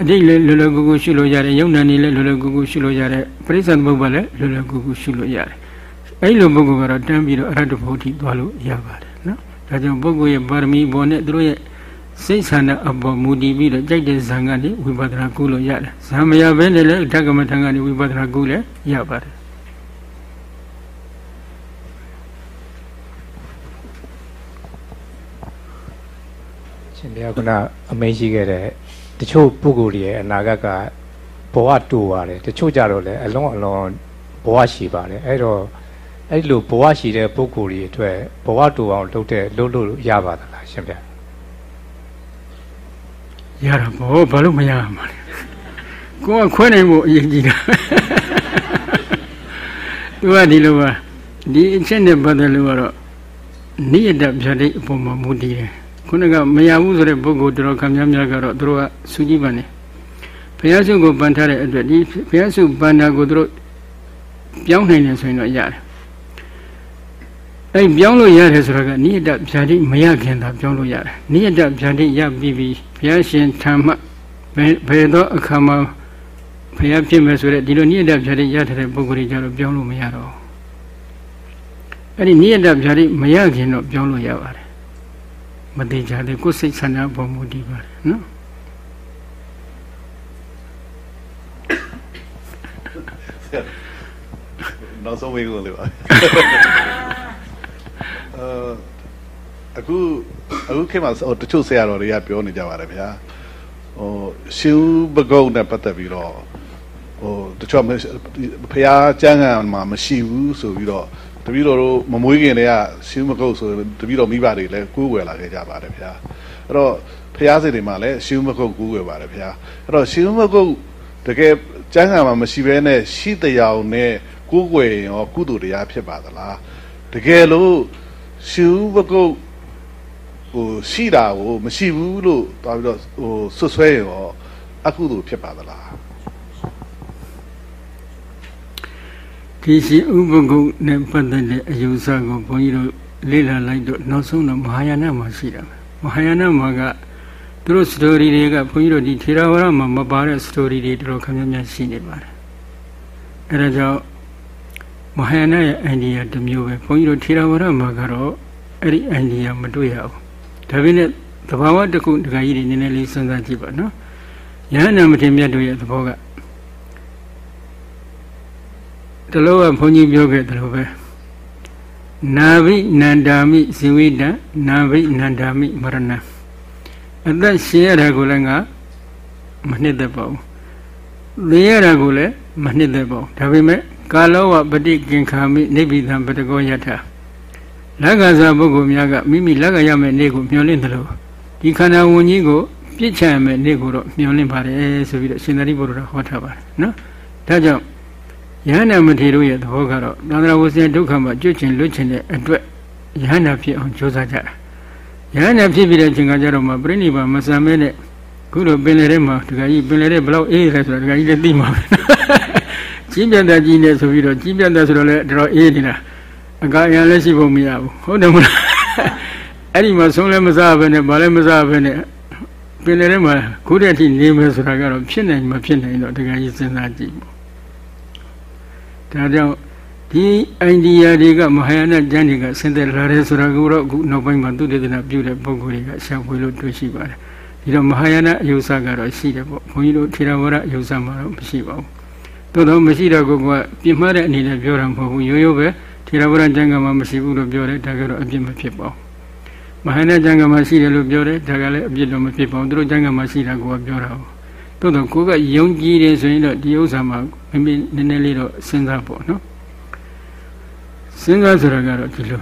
အတိတ်လည်းလွယ်လွယ်ကူကူရှုလို့ရတယ်ယုံနာနေလည်းလွယ်လွယ်ကူကူရှုလို့ရတယ်ပရိစ္ဆေသမုပ္ပါလည်းလွယ်လွယ်ကူကူရှုလို့ရတယ်အဲဒီလိုပုဂ္ဂိုလ်ကတော့တန်းပြီးတော့အရဟတဘုဒ္ဓသွားလို့ရပါတယ်နော်ဒါကြောင့်ပုဂ္ဂိုလ်ရဲ့ပါရမီပေါ်နဲ့သူတို့ရဲ့ စိတ်ဆန္ဒအပေါ်မူတည်ပြီးတော့ကြိုက်တဲ့ဇံကနေဝိပဿနာကုလို့ရတယ်ဇံမရဘဲနဲ့လည်းဓကမထံကနေဝိပဿနာကုလည်းရပါတယ်ရှင်ဘုရားကအမိန့်ရှိခဲ့တဲ့တချို့ပုဂ္ဂိုလ်တွေရဲ့အနာဂတ်ကဘဝတူပါတယ်တချို့ကြတော့လည်းအလုံးအလုံးဘဝရှိပါတယ်အဲ့တော့အဲ့လိုဘဝရှိတဲ့ပုဂ္ဂိုလ်တွေအတွက်ဘဝတူအောင်လုပ်တဲ့လုပ်လို့ရပါသလားရှင်ဘုရား ရတာဘောဘာလို့မရမှာလဲကိုကခွဲနိုင်ဖို့အရေးကြီးတာသူကဒီလိုပါဒီအချက်နဲ့ပတ်သက်လို့ကတော့နိယတဗျာဒိတ်အပေါ်မှာမူတည်တယ်ခုနကမရဘူးဆိုတဲ့ပုဂ္ဂိုလ်တော်ခံများများကတော့သူတို့ကစူးကြည့်ပါနဲ့ဘုရားစုကိုပန်ထားတဲ့အတွက်ဒီဘုရားစုပန်တာကိုသူတို့ပြောင်းနိုင်တယ်ဆိုရင်တော့ရတယ် အဲ့ပြောင်းလို့ရတယ်ဆိုတော့ကနိယတဗျာတိမရခင်သာပြောင်းလို့ရတယ်နိယတဗျာတိရပြီးပြီးဘုရားရှင်ထံမှဘယ်တော့အခါမှာဘုရားဖြစ်မယ်ဆိုတဲ့ဒီလိုနိယတဗျာတိရထားတဲ့ပုဂ္ဂိုလ်တွေကြတော့ပြောင်းလို့မရတော့အဲ့ဒီနိယတဗျာတိမရခင်တော့ပြောင်းလို့ရပါတယ်မသေးကြသေးကိုယ်စိတ်ဆန္ဒပေါ်မူတည်ပါတယ်နော်နောက်ဆုံးမေးခွန်းလေးပါ အဲအခုအခုခေတ်မှာဟိုတချို့ဆရာတော်တွေကပြောနေကြပါတယ်ဗျာဟိုရှင်ဘဂုတ်နဲ့ပတ်သက်ပြီးတော့ဟိုတချို့ဖះကျမ်းဂန်မှာမရှိဘူးဆိုပြီးတော့တပည့်တော်တို့မမွေးခင်တည်းကရှင်ဘဂုတ်ဆိုတပည့်တော်မိဘတွေလည်းကိုးကွယ်လာခဲ့ကြပါတယ်ဗျာအဲ့တော့ဖះစိတ်တွေမှာလည်းရှင်ဘဂုတ်ကိုးကွယ်ပါတယ်ဗျာအဲ့တော့ရှင်ဘဂုတ်တကယ်ကျမ်းဂန်မှာမရှိဘဲနဲ့ရှိတရားနဲ့ကိုးကွယ်ရောကုသိုလ်တရားဖြစ်ပါသလားတကယ်လို့ ရှုဘကုတ်ဟိုရှိတာကိုမရှိဘူးလို့တွားပြီးတော့ဟိုဆွဆွဲရောအကုသိုလ်ဖြစ်ပါသလားဒီရှိဥပကုတ်နဲ့ပတ်သက်တဲ့အယူဆကိုဘုန်းကြီးတို့လေ့လာလိုက်တော့နောက်ဆုံးတော့မဟာယာနမှာရှိတာမဟာယာနမှာကသူတို့စတိုရီတွေကဘုန်းကြီးတို့ဒီထေရဝါဒမှာမပါတဲ့စတိုရီတွေတော်တော်ခမ်းများရှိနေပါတယ်အဲဒါကြောင့် မဟာယာနရဲ့အိန္ဒိယတစ်မျိုးပဲဘုန်းကြီးတို့ထေရဝါဒမှာကတော့အဲ့ဒီအိန္ဒိယမတွေ့ရဘူးဒါပေမဲ့သဘာဝတစ်ခုတခါကြီးတွေနည်းနည်းလေးစဉ်းစားကြည့်ပါနော်ယဟန္တာမထေမြတ်တို့ရဲ့သဘောကတလို့ကဘုန်းကြီးပြောခဲ့တယ်လို့ပဲနာဘိနန္ဒာမိဇိဝိတနာဘိနန္ဒာမိမရဏအသက်ရှင်ရတာကိုလည်းငါမနှစ်သက်ပါဘူးသိရတာကိုလည်းမနှစ်သက်ပါဘူးဒါပေမဲ့ ကာလောဝပฏิကင်္ခာမိနိဗ္ဗိဒံပတကောယထာလက္ခဏာပုဂ္ဂိုလ်များကမိမိလက္ခရမယ့်နေ့ကိုမျှော်လင့်တယ်လို့ဒီခန္ဓာဝင်ကြီးကိုပြစ်ချရမယ့်နေ့ကိုတော့မျှော်လင့်ပါတယ်ဆိုပြီးတော့ရှင်သာရိပုတ္တရာဟောထားပါတယ်နော်ဒါကြောင့်ယဟန္တာမထေရတို့ရဲ့သဘောကတော့သန္တရာဝဆင်းဒုက္ခမှာကြွချင်လွတ်ချင်တဲ့အတွက်ယဟန္တာဖြစ်အောင်ကြိုးစားကြတာယဟန္တာဖြစ်ပြီးတဲ့အချိန်ကကြတော့မှပြိဋိဘာမဆံမဲနဲ့ခုလိုပင်လေထဲမှာဒကာကြီးပင်လေထဲဘလောက်အေးရဲဆိုတာဒကာကြီးလည်းသိမှာပဲ ကြီးပြတ်တဲ့ကြီးနေဆိုပြီးတော့ကြီးပြတ်တဲ့ဆိုတော့လည်းတော်အေးနေတာအကာအရန်လည်းရှိဖို့မရဘူးဟုတ်တယ်မလားအဲ့ဒီမှာဆုံးလည်းမစားဘဲနဲ့ဘာလည်းမစားဘဲနဲ့ပင်လေထဲမှာခုတည်းထိနေမယ်ဆိုတာကတော့ဖြစ်နိုင်မဖြစ်နိုင်တော့ဒကာကြီးစဉ်းစားကြည့်ပေါ့ဒါကြောင့်ဒီအိန္ဒိယတွေကမဟာယာနကျမ်းတွေကဆင်းသက်လာတယ်ဆိုတာကိုတော့အခုနောက်ပိုင်းမှာသူတေသနာပြုတဲ့ပုဂ္ဂိုလ်တွေကရှာဖွေလို့တွေ့ရှိပါတယ်ဒီတော့မဟာယာနအယူဆကတော့ရှိတယ်ပေါ့ဘုန်းကြီးတို့ထေရဝါဒအယူဆမှာတော့မရှိပါဘူး သို့တော့မရှိတော့ကိုကပြင်းမတဲ့အနေနဲ့ပြောတာမဟုတ်ဘူးရိုးရိုးပဲထေရဝါဒကျမ်းကမှာမရှိဘူးလို့ပြောတယ်ဒါကတော့အပြစ်မဖြစ်ပါဘူးမဟာယာနကျမ်းကမှာရှိတယ်လို့ပြောတယ်ဒါကလည်းအပြစ်တော့မဖြစ်ပါဘူးသူတို့ကျမ်းကမှာရှိတာကိုကပြောတာဟုတ်သို့တော့ကိုကယုံကြည်တယ်ဆိုရင်တော့ဒီဥစ္စာမှာမိမိနည်းနည်းလေးတော့စဉ်းစားပေါ့နော်စဉ်းစားဆိုတာကတော့ဒီလို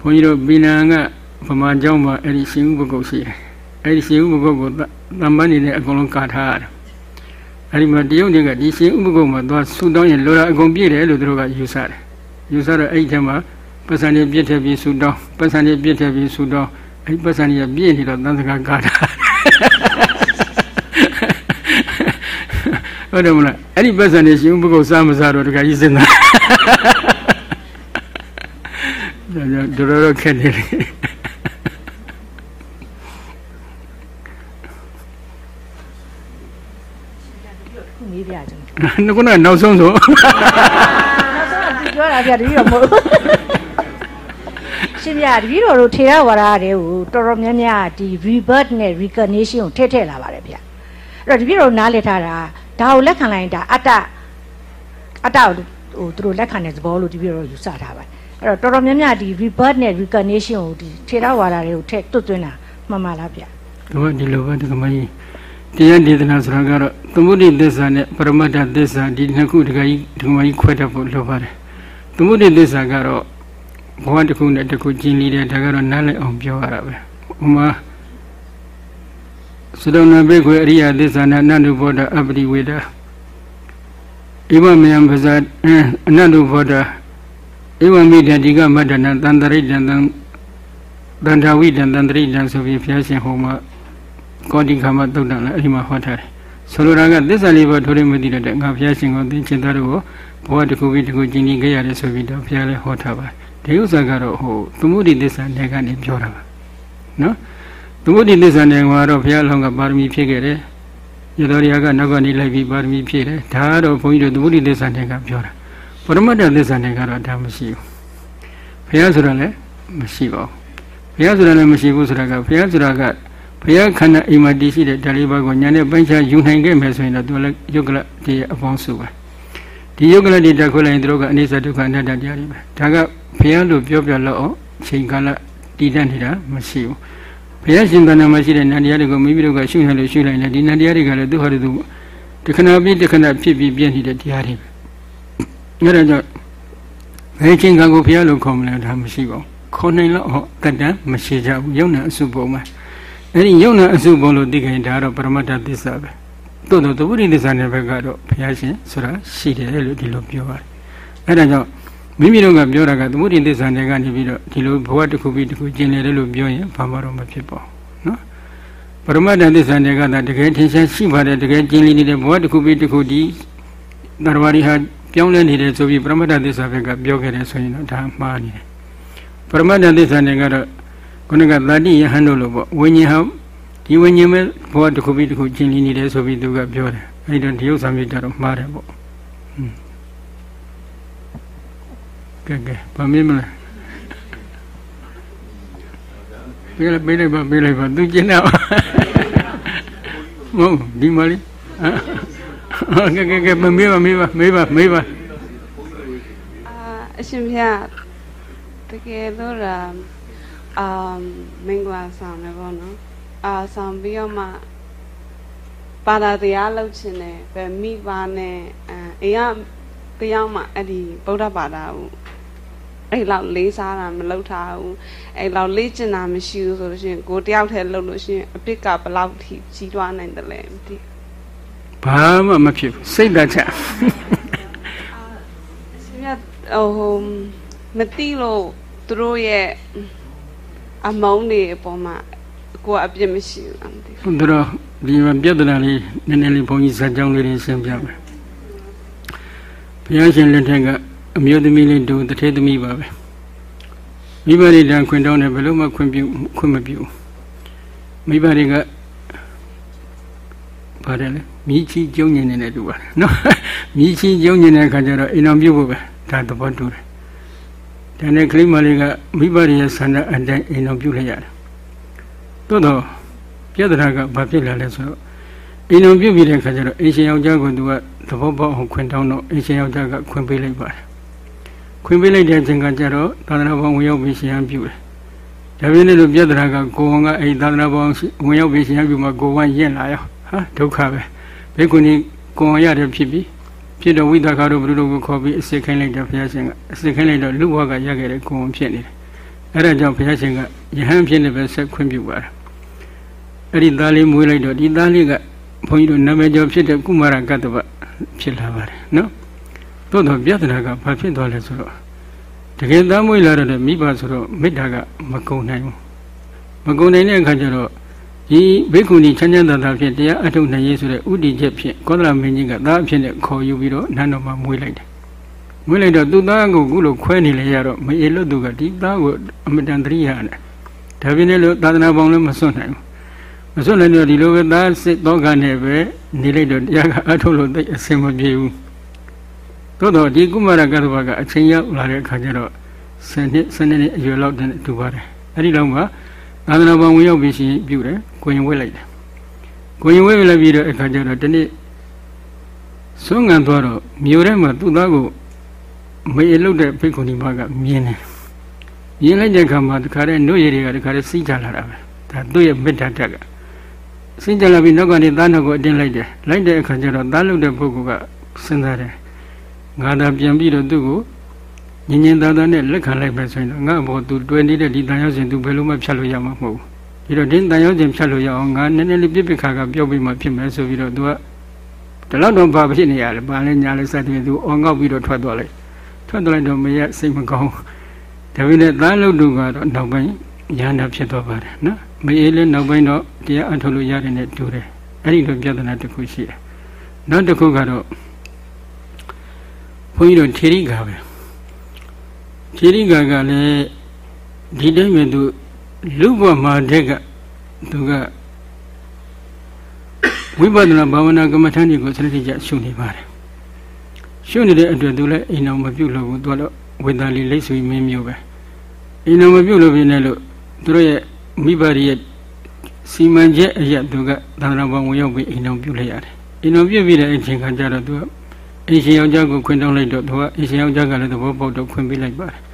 ဘုန်းကြီးတို့ပြည်နာကဗမာကျောင်းမှာအဲ့ဒီရှင်ဥပကုတ်ရှိတယ်အဲ့ဒီရှင်ဥပကုတ်ကိုတမ္ပန်းနေတဲ့အကုန်လုံးကာထားရတယ် အဲ့ဒီမှာတရုတ်တွေကဒီရှင်ဥပကုတ်မှာသွားဆူတောင်းရင်လောတာအကုန်ပြည့်တယ်လို့သူတို့ကယူဆတယ်ယူဆတော့အဲ့ဒီထဲမှာပတ်စံတွေပြည့်ထည့်ပြီးဆူတောင်းပတ်စံတွေပြည့်ထည့်ပြီးဆူတောင်းအဲ့ဒီပတ်စံတွေပြည့်နေတော့သံစကားကာထားဟုတ်တယ်မလားအဲ့ဒီပတ်စံနေရှင်ဥပကုတ်စားမစားတော့တခါကြီးစဉ်းစားဒါကြောင့်တော်တော်ခက်နေတယ် မေးပြကြတယ်ငါကနောက်ဆုံးဆိုနောက်ဆုံးကသူပြောတာပြတတိတော့မဟုတ်ရှင်ပြတတိတော်တို့ထေရဝါဒတွေကိုတော်တော်များများဒီ rebirth နဲ့ reincarnation ကိုထည့်ထည့်လာပါတယ်ဗျအဲ့တော့တတိတော်နားလည်ထားတာဒါကိုလက်ခံလိုက်ရင်ဒါအတ္တအတ္တဟိုသူတို့လက်ခံတဲ့သဘောလို့တတိတော်ယူဆထားပါတယ်အဲ့တော့တော်တော်များများဒီ rebirth နဲ့ reincarnation ကိုဒီထေရဝါဒတွေကိုထည့်တွတ်သွင်းတာမှန်ပါလားဗျဒီလိုဒီလိုပဲဒီကမကြီး တရားဒေသနာဆိုတာကတော့သမုဒိသစ္စာနဲ့ပရမတ္ထသစ္စာဒီနှစ်ခုတကကြီးဒီကမကြီးခွဲတတ်ဖို့လိုပါတယ်သမုဒိသစ္စာကတော့ဘဝတစ်ခုနဲ့တစ်ခုကျင်းလီတယ်ဒါကတော့နားလည်အောင်ပြောရတာပဲဥမာသဒုံနဘေခွေအရိယသစ္စာနဲ့အနန္တုဘောဓအပတိဝေဒဣဝမယံပဇာအနန္တုဘောဓဧဝမိတတိကမတ္တနာတန္တရိတံတံတန္ထာဝိတံတန္တရိတံဆိုပြီးဘုရားရှင်ဟောမှာ ကောတိခမသုတ်တံလည်းအဲ့ဒီမှာဟောထားတယ်ဆိုလိုတာကသစ္စာလေးပါးထိုးတယ်မသိတဲ့ငါဘုရားရှင်ကိုသင်ချင်သားတို့ကိုဘဝတစ်ခုပြီးတစ်ခုကျင့်ကြခဲ့ရတယ်ဆိုပြီးတော့ဘုရားလည်းဟောထားပါတယ်ဒီဥစ္စာကတော့ဟိုသမုဒိသစ္စာနယ်ကနေပြောတာပါနော်သမုဒိသစ္စာနယ်ကတော့ဘုရားလောင်းကပါရမီဖြည့်ခဲ့တယ်ရတော်ရီကနောက်ကနေလိုက်ပြီးပါရမီဖြည့်တယ်ဒါကတော့ဘုန်းကြီးတို့သမုဒိသစ္စာနယ်ကပြောတာပရမတ္တသစ္စာနယ်ကတော့ဒါမရှိဘူးဘုရားဆိုတာလည်းမရှိပါဘူးဘုရားဆိုတာလည်းမရှိဘူးဆိုတာကဘုရားဆိုတာက ဘုရားခန္ဓာအိမ်မှာတည်ရှိတဲ့ဓာလေးပါးကိုညာနဲ့ပိုင်းခြားယူနိုင်ခဲ့မယ်ဆိုရင်တော့သူလည်းယုတ်ကလတည်းအပေါင်းစုပဲဒီယုတ်ကလတည်းတက်ခွလိုက်ရင်တို့ကအနိစ္စဒုက္ခအနတ္တတရားတွေပဲဒါကဘုရားလို့ပြောပြလို့အောင်ချိန်ကာလတည်တတ်နေတာမရှိဘူးဘုရားရှင်ကဏ္ဍမှာရှိတဲ့နန္တရားတွေကိုမိမိတို့ကရှုနိုင်လို့ရှုနိုင်တယ်ဒီနန္တရားတွေကလည်းသူဟာသူတခဏပြီးတခဏဖြစ်ပြီးပြည့်နေတဲ့တရားတွေပဲအဲဒါကြောင့်ဘယ်ချိန်ကကိုဘုရားလို့ခေါ်မလဲဒါမရှိပါဘူးခေါ်နိုင်လို့ဟောတတန်မရှိကြဘူးယုံနာအစုပုံမှာ အဲ့ဒီယုံနာအစုပုံလို့သိခင်ဒါကတော့ပရမတ္ထသစ္စာပဲသို့တော့သဝိရိသစ္စာနယ်ဘက်ကတော့ဘုရားရှင်ဆိုတာရှိတယ်လို့ဒီလိုပြောပါတယ်အဲ့ဒါကြောင့်မိမိတို့ကပြောတာကသမုဒိသစ္စာနယ်ကနေပြီးတော့ဒီလိုဘဝတစ်ခုပြီးတစ်ခုကျင်လေတယ်လို့ပြောရင်ဘာမှတော့မဖြစ်ပါဘူးနော်ပရမတ္ထသစ္စာနယ်ကတကယ်ထင်ရှားရှိပါတယ်တကယ်ကျင်လည်နေတဲ့ဘဝတစ်ခုပြီးတစ်ခုဒီသရဝရီဟာပြောင်းလဲနေတယ်ဆိုပြီးပရမတ္ထသစ္စာဘက်ကပြောခဲ့တယ်ဆိုရင်တော့ဒါမှားနေတယ်ပရမတ္ထသစ္စာနယ်ကတော့ ခုနကသာတိယဟန်တို့လို့ပေါ့ဝိညာဉ်ဟောဒီဝိညာဉ်ပဲဘဝတစ်ခုပြီးတစ်ခုကျင်လည်နေတယ်ဆိုပြီးသူကပြောတယ်အဲဒီတော့ဒီဥစ္စာမျိုးကြတော့မှားတယ်ပေါ့ကဲကဲဗမင်းမလားပြေးလိုက်ပြေးလိုက်ပါပြေးလိုက်ပါသူကျင်တော့မဟုတ်ဒီမလေးကဲကဲကဲမေးပါမေးပါမေးပါမေးပါအာအရှင်ဘုရားတကယ်လို့လား အာမင်္ဂလာဆောင်တယ်ပေါ့နော်အာဆောင်ပြီးတော့မှပါတာတရားလုပ်ချင်တယ်ပဲမိပါနဲ့အဲအိမ်ကတရားမှအဲ့ဒီဗုဒ္ဓဘာသာကိုအဲ့လောက်လေးစားတာမလုပ်ထားဘူးအဲ့လောက်လေးကျင်တာမရှိဘူးဆိုလို့ရှိရင်ကိုတယောက်တည်းလုပ်လို့ရှိရင်အပစ်ကဘယ်လောက်ထိကြီးထွားနိုင်တယ်လဲမသိဘာမှမဖြစ်ဘူးစိတ်တချအရှင်မြတ်ဟိုမသိလို့သူတို့ရဲ့ အမုန်းတွေအပေါ်မှာကိုယ်အပြစ်မရှိဘူးအမသိဘူးတို့တော့ဒီမှာပြဿနာလေးနည်းနည်းလေးဘုန်းကြီးဇာတ်ကြောင်းလေးတွေရှင်းပြမယ်ဘုရားရှင်လက်ထက်ကအမျိုးသမီးလေးတူတထေသမီးပါပဲမိဘတွေတန်ခွင်တောင်းတယ်ဘယ်လို့မှခွင့်ပြုခွင့်မပြုမိဘတွေကပါတယ်လေမိချီကျုံညင်နေတဲ့တူပါတယ်နော်မိချီကျုံညင်တဲ့အခါကျတော့အိမ်တော်ပြုတ်ဖို့ပဲဒါသဘောတူတယ် ဒါနဲ့ကလေးမလေးကမိဘရဲ့ဆန္ဒအတိုင်းအိမ်တော်ပြုတ်လိုက်ရတယ်သို့တော့ပြဿနာကဘာဖြစ်လာလဲဆိုတော့အိမ်တော်ပြုတ်ပြီးတဲ့အခါကျတော့အိမ်ရှင်ယောက်ျားကသူကသဘောပေါက်အောင်ခွင့်တောင်းတော့အိမ်ရှင်ယောက်ျားကခွင့်ပေးလိုက်ပါတယ်ခွင့်ပေးလိုက်တဲ့အချိန်ကကျတော့သာသနာ့ဘောင်ဝင်ရောက်ပြီးရှင်ဟန်ပြုတယ်ဒါပြင်းလို့ပြဿနာကကိုဝန်ကအဲ့သာသနာ့ဘောင်ဝင်ရောက်ပြီးရှင်ဟန်ပြုမှာကိုဝန်ရက်လာရောဟာဒုက္ခပဲဘိက္ခုနီကိုဝန်ရတယ်ဖြစ်ပြီး ဖြစ်တော့ဝိသခါတို့ဘုရုတို့ကိုခေါ်ပြီးအစစ်ခိုင်းလိုက်တော့ဘုရားရှင်ကအစစ်ခိုင်းလိုက်တော့လူဘဝကရခဲ့တဲ့ကိုဝန်ဖြစ်နေတယ်အဲ့ဒါကြောင့်ဘုရားရှင်ကယဟန်ဖြစ်နေပဲဆက်ခွင့်ပြုပါတယ်အဲ့ဒီသားလေးမွေးလိုက်တော့ဒီသားလေးကဘုန်းကြီးတို့နာမည်ကျော်ဖြစ်တဲ့ကုမာရကတ္တဗဖြစ်လာပါတယ်နော်သို့တော့ပြဿနာကဘာဖြစ်သွားလဲဆိုတော့တကယ်သားမွေးလာတဲ့မိဘဆိုတော့မေတ္တာကမကုံနိုင်ဘူးမကုံနိုင်တဲ့အခါကျတော့ ဒီဘိက္ခုနီချမ်းချမ်းသာသာဖြင့်တရားအထုတ်နိုင်ရေးဆိုတဲ့ဥတီချက်ဖြင့်ကောသလမင်းကြီးကသားအဖြစ်နဲ့ခေါ်ယူပြီးတော့နန်းတော်မှာမွေးလိုက်တယ်မွေးလိုက်တော့သူ့သားကိုခုလိုခွဲနေလေရတော့မအေလွတ်သူကဒီသားကိုအမတန်တရိယာနဲ့ဒါပြင်းလည်းသာသနာပေါင်းလည်းမစွန့်နိုင်ဘူးမစွန့်နိုင်တော့ဒီလိုပဲသားစစ်တော့ကနဲ့ပဲနေလိုက်တော့တရားကအထုတ်လို့သိအဆင်မပြေဘူးသို့တော့ဒီကုမာရကတ္တဝကအချိန်ရောက်လာတဲ့အခါကျတော့ဆယ်နှစ်ဆယ်နှစ်အရွယ်လောက်တည်းတူပါတယ်အဲ့ဒီတော့မှသာသနာ့ဘောင်ဝင်ရောက်ပြီးရှင်ပြုတယ် ကိုရင်ဝဲလိုက်တယ်ကိုရင်ဝဲလိုက်ပြီးတော့အခါကျတော့ဒီနေ့ဆုံးငံသွားတော့မြို့ထဲမှာသူ့သားကိုမေးလုတ်တဲ့ဖိတ်ခုန်ဒီမကမြင်တယ်မြင်လိုက်တဲ့အခါမှာတခါတည်းနှုတ်ရည်တွေကတခါတည်းစီးကြလာတာပဲဒါသူ့ရဲ့မေတ္တာတက်ကစီးကြလာပြီးနောက်ကနေသားနောက်ကိုအတင်းလိုက်တယ်လိုက်တဲ့အခါကျတော့သားလုတ်တဲ့ပုဂ္ဂိုလ်ကစဉ်းစားတယ်ငါသာပြန်ပြီးတော့သူ့ကိုညင်ညင်သာသာနဲ့လက်ခံလိုက်ပဲဆိုရင်တော့ငါ့ဘောသူတွေ့နေတဲ့ဒီတန်ရောက်စဉ်သူဘယ်လိုမှဖြတ်လို့ရမှာမဟုတ်ဘူး ပြီးတော့ဒီတန်ရောက်စဉ်ဖြတ်လို့ရအောင်ငါနည်းနည်းလေးပြစ်ပစ်ခါကပြောပြီးမှဖြစ်မယ်ဆိုပြီးတော့သူကဒီလောက်တော့ဘာဖြစ်နေရလဲဘာလဲညာလဲစသဖြင့်သူအော်ငေါက်ပြီးတော့ထွက်သွားလိုက်ထွက်သွားလိုက်တော့မရစိတ်မကောင်းဒါပေမဲ့သားလုတ်သူကတော့နောက်ပိုင်းရဟန္တာဖြစ်သွားပါတယ်နော်မအေးလည်းနောက်ပိုင်းတော့တရားအထုတ်လို့ရတယ်နဲ့တူတယ်အဲ့ဒီလိုပြဿနာတစ်ခုရှိတယ်နောက်တစ်ခုကတော့ဘုန်းကြီးတို့ထေရိကာပဲထေရိကာကလည်းဒီတိုင်းပဲသူ လူဘဝမှာတဲ့ကသူကဝိပဿနာဘာဝနာကမ္မထာဏီကိုစနစ်တကျရှုနေပါတယ်ရှုနေတဲ့အတွက်သူလည်းအိမ်အောင်မပြုတ်လို့ဘူးသူကတော့ဝေဒာလီလိတ်ဆွေမင်းမျိုးပဲအိမ်အောင်မပြုတ်လို့ပြနေလို့သူတို့ရဲ့မိဘတွေရဲ့စီမံချက်အရာသူကသာသနာ့ဘောင်ဝင်ရောက်ပြီးအိမ်အောင်ပြုတ်လိုက်ရတယ်အိမ်အောင်ပြုတ်ပြီးတဲ့အချိန်ခါကျတော့သူကအိမ်ရှင်ယောက်ျားကိုခွင့်တောင်းလိုက်တော့သူကအိမ်ရှင်ယောက်ျားကလည်းသဘောပေါက်တော့ခွင့်ပေးလိုက်ပါတယ်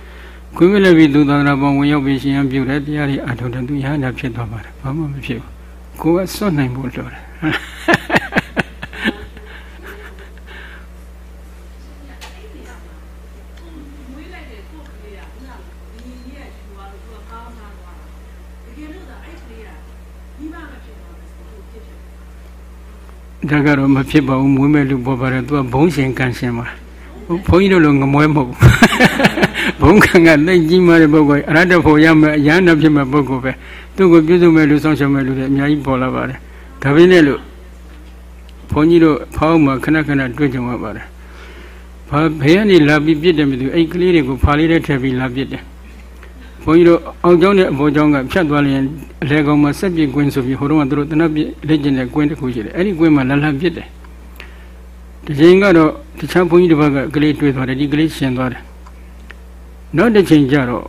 ခွင့်ပေးလိုက်ပြီးသူသာသနာ့ဘောင်ဝင်ရောက်ပြီးရှင်ရန်ပြုတ်တယ်တရားတွေအထောက်တယ်သူရဟန္တာဖြစ်သွားပါတယ်ဘာမှမဖြစ်ဘူးကိုယ်ကစွန့်နိုင်ဖို့လိုတယ်ဒါကတော့မဖြစ်ပါဘူးမွေးမဲ့လူပေါ်ပါတယ်သူကဘုံရှင်ကန်ရှင်ပါဘုန်းကြီးတို့လိုငမွဲမဟုတ်ဘုံ ခံကသိကြီးမားတဲ့ပုဂ္ဂိုလ်အရတ္တဖို့ရမယ်အရဟန္တာဖြစ်မဲ့ပုဂ္ဂိုလ်ပဲသူ့ကိုပြုစုမဲ့လူဆောင်ရှောက်မဲ့လူတွေအများကြီးပေါ်လာပါတယ်ဒါပေမဲ့လို့ဘုန်းကြီးတို့ဖောင်းမှာခဏခဏတွေ့ကြမှာပါတယ်ဘာဘယ်ကနေလာပြီးပြစ်တယ်မသိဘူးအဲ့ကလေးတွေကိုဖာလေးနဲ့ထည့်ပြီးလာပြစ်တယ်ဘုန်းကြီးတို့အောင်ကျောင်းနဲ့အဘောကျောင်းကဖြတ်သွားရင်အလဲကောင်မှာဆက်ပြစ်ကွင်းဆိုပြီးဟိုတုန်းကသူတို့တနပ်ပြစ်လက်ကျင်တဲ့ကွင်းတစ်ခုရှိတယ်အဲ့ဒီကွင်းမှာလလပြစ်တယ်ဒီချိန်ကတော့တခြားဘုန်းကြီးတစ်ပတ်ကကလေးတွေ့သွားတယ်ဒီကလေးရှင်သွားတယ် နောက်တစ်ချိန်ကျတော့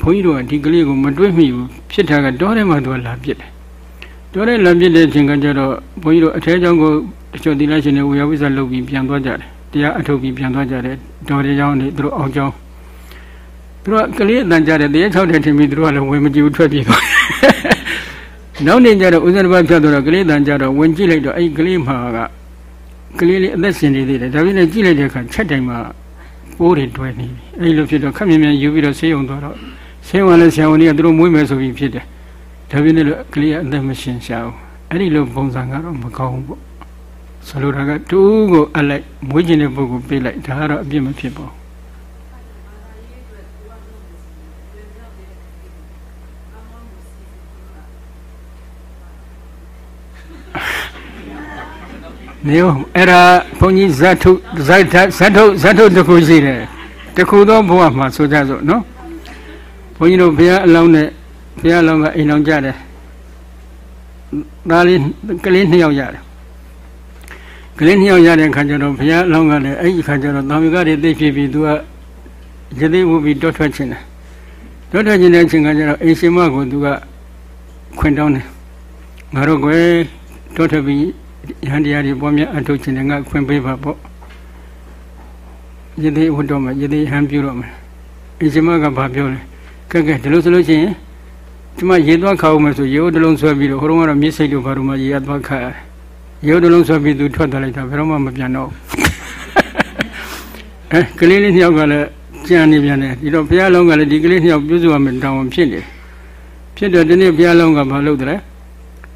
ဘုန်းကြီးတို့ကဒီကလေးကိုမတွေ့မိဘူးဖြစ်တာကတောထဲမှာသူကလာပြစ်တယ်တောထဲလာပြစ်တဲ့အချိန်ကကျတော့ဘုန်းကြီးတို့အထဲကျောင်းကိုတချို့သီလရှင်တွေဝေယဝိဇ္ဇလုပ်ပြီးပြန်သွားကြတယ်တရားအထုတ်ပြီးပြန်သွားကြတယ်တော်တဲ့ကျောင်းတွေသူတို့အောင်ကျောင်းသူတို့ကလေးအတန်ကြတယ်တရား၆တဲ့ထင်ပြီးသူတို့ကလည်းဝင်မကြည့်ဘူးထွက်ပြေးသွားနောက်နေ့ကျတော့ဥစ္စာတစ်ပါးဖြတ်သွားတော့ကလေးအတန်ကြတော့ဝင်ကြည့်လိုက်တော့အဲ့ကလေးမှာကကလေးလေးအသက်ရှင်နေသေးတယ်ဒါပေမဲ့ကြည့်လိုက်တဲ့အခါချက်တိုင်မှာ ပိုးတွေတွဲနေပြီအဲ့လိုဖြစ်တော့ခက်မြန်မြန်ယူပြီးတော့ဆေးရုံသွားတော့ဆေးရုံလည်းဆရာဝန်ကြီးကသူတို့မွေးမယ်ဆိုပြီးဖြစ်တယ်ဒါပေမဲ့လို့ကလေးကအသက်မရှင်ရှာဘူးအဲ့ဒီလိုပုံစံကတော့မကောင်းဘူးပေါ့ဆိုလိုတာကတူးကိုအလိုက်မွေးခြင်းတဲ့ပုဂ္ဂိုလ်ပေးလိုက်ဒါကတော့အပြစ်မဖြစ်ပါဘူး နေရောအဲ့ဒါဘုန်းကြီးဇတ်ထုဇတ်ဇတ်ထုဇတ်ထုတစ်ခုရှိတယ်တစ်ခုသောဘုရားမှာဆိုကြစို့နော်ဘုန်းကြီးတို့ဘုရားအလောင်းနဲ့ဘုရားအလောင်းကအိမ်အောင်ကြတယ်ဒါလေးကလေးနှစ်ယောက်ရတယ်ကလေးနှစ်ယောက်ရတဲ့ခါကျတော့ဘုရားအလောင်းကလည်းအဲ့ဒီခါကျတော့တာမီကတွေသိဖြစ်ပြီးသူကရသေးဝပြီးတောထွက်ခြင်းတယ်တောထွက်ခြင်းတဲ့အချိန်ကကျတော့အိမ်ရှင်မကိုသူကခွင်တောင်းတယ်ငါတို့ကွယ်တောထွက်ပြီး ယဟန်တရားတွေပေါ်များအထုတ်ခြင်းနဲ့ငါခွင့်ပေးပါပေါ့ယသိဝတ်တော်မှာယသိဟန်ပြုတော့မှာအရှင်မကဘာပြောလဲကဲကဲဒီလိုဆိုလို့ရှိရင်ဒီမှာရေသွားခါအောင်မယ်ဆိုရေတလုံးဆွဲပြီးတော့ဟိုတုန်းကတော့မြစ်စိတ်တို့ဘာလို့မှရေရသွားခါရေတလုံးဆွဲပြီးသူထွက်သွားလိုက်တာဘယ်တော့မှမပြန်တော့အဲကလေးလေးနှစ်ယောက်ကလည်းကြံနေပြန်တယ်ဒီတော့ဘုရားလုံးကလည်းဒီကလေးနှစ်ယောက်ပြုစုရမယ်တောင်းဖြစ်နေဖြစ်တော့ဒီနေ့ဘုရားလုံးကဘာလုပ်တယ်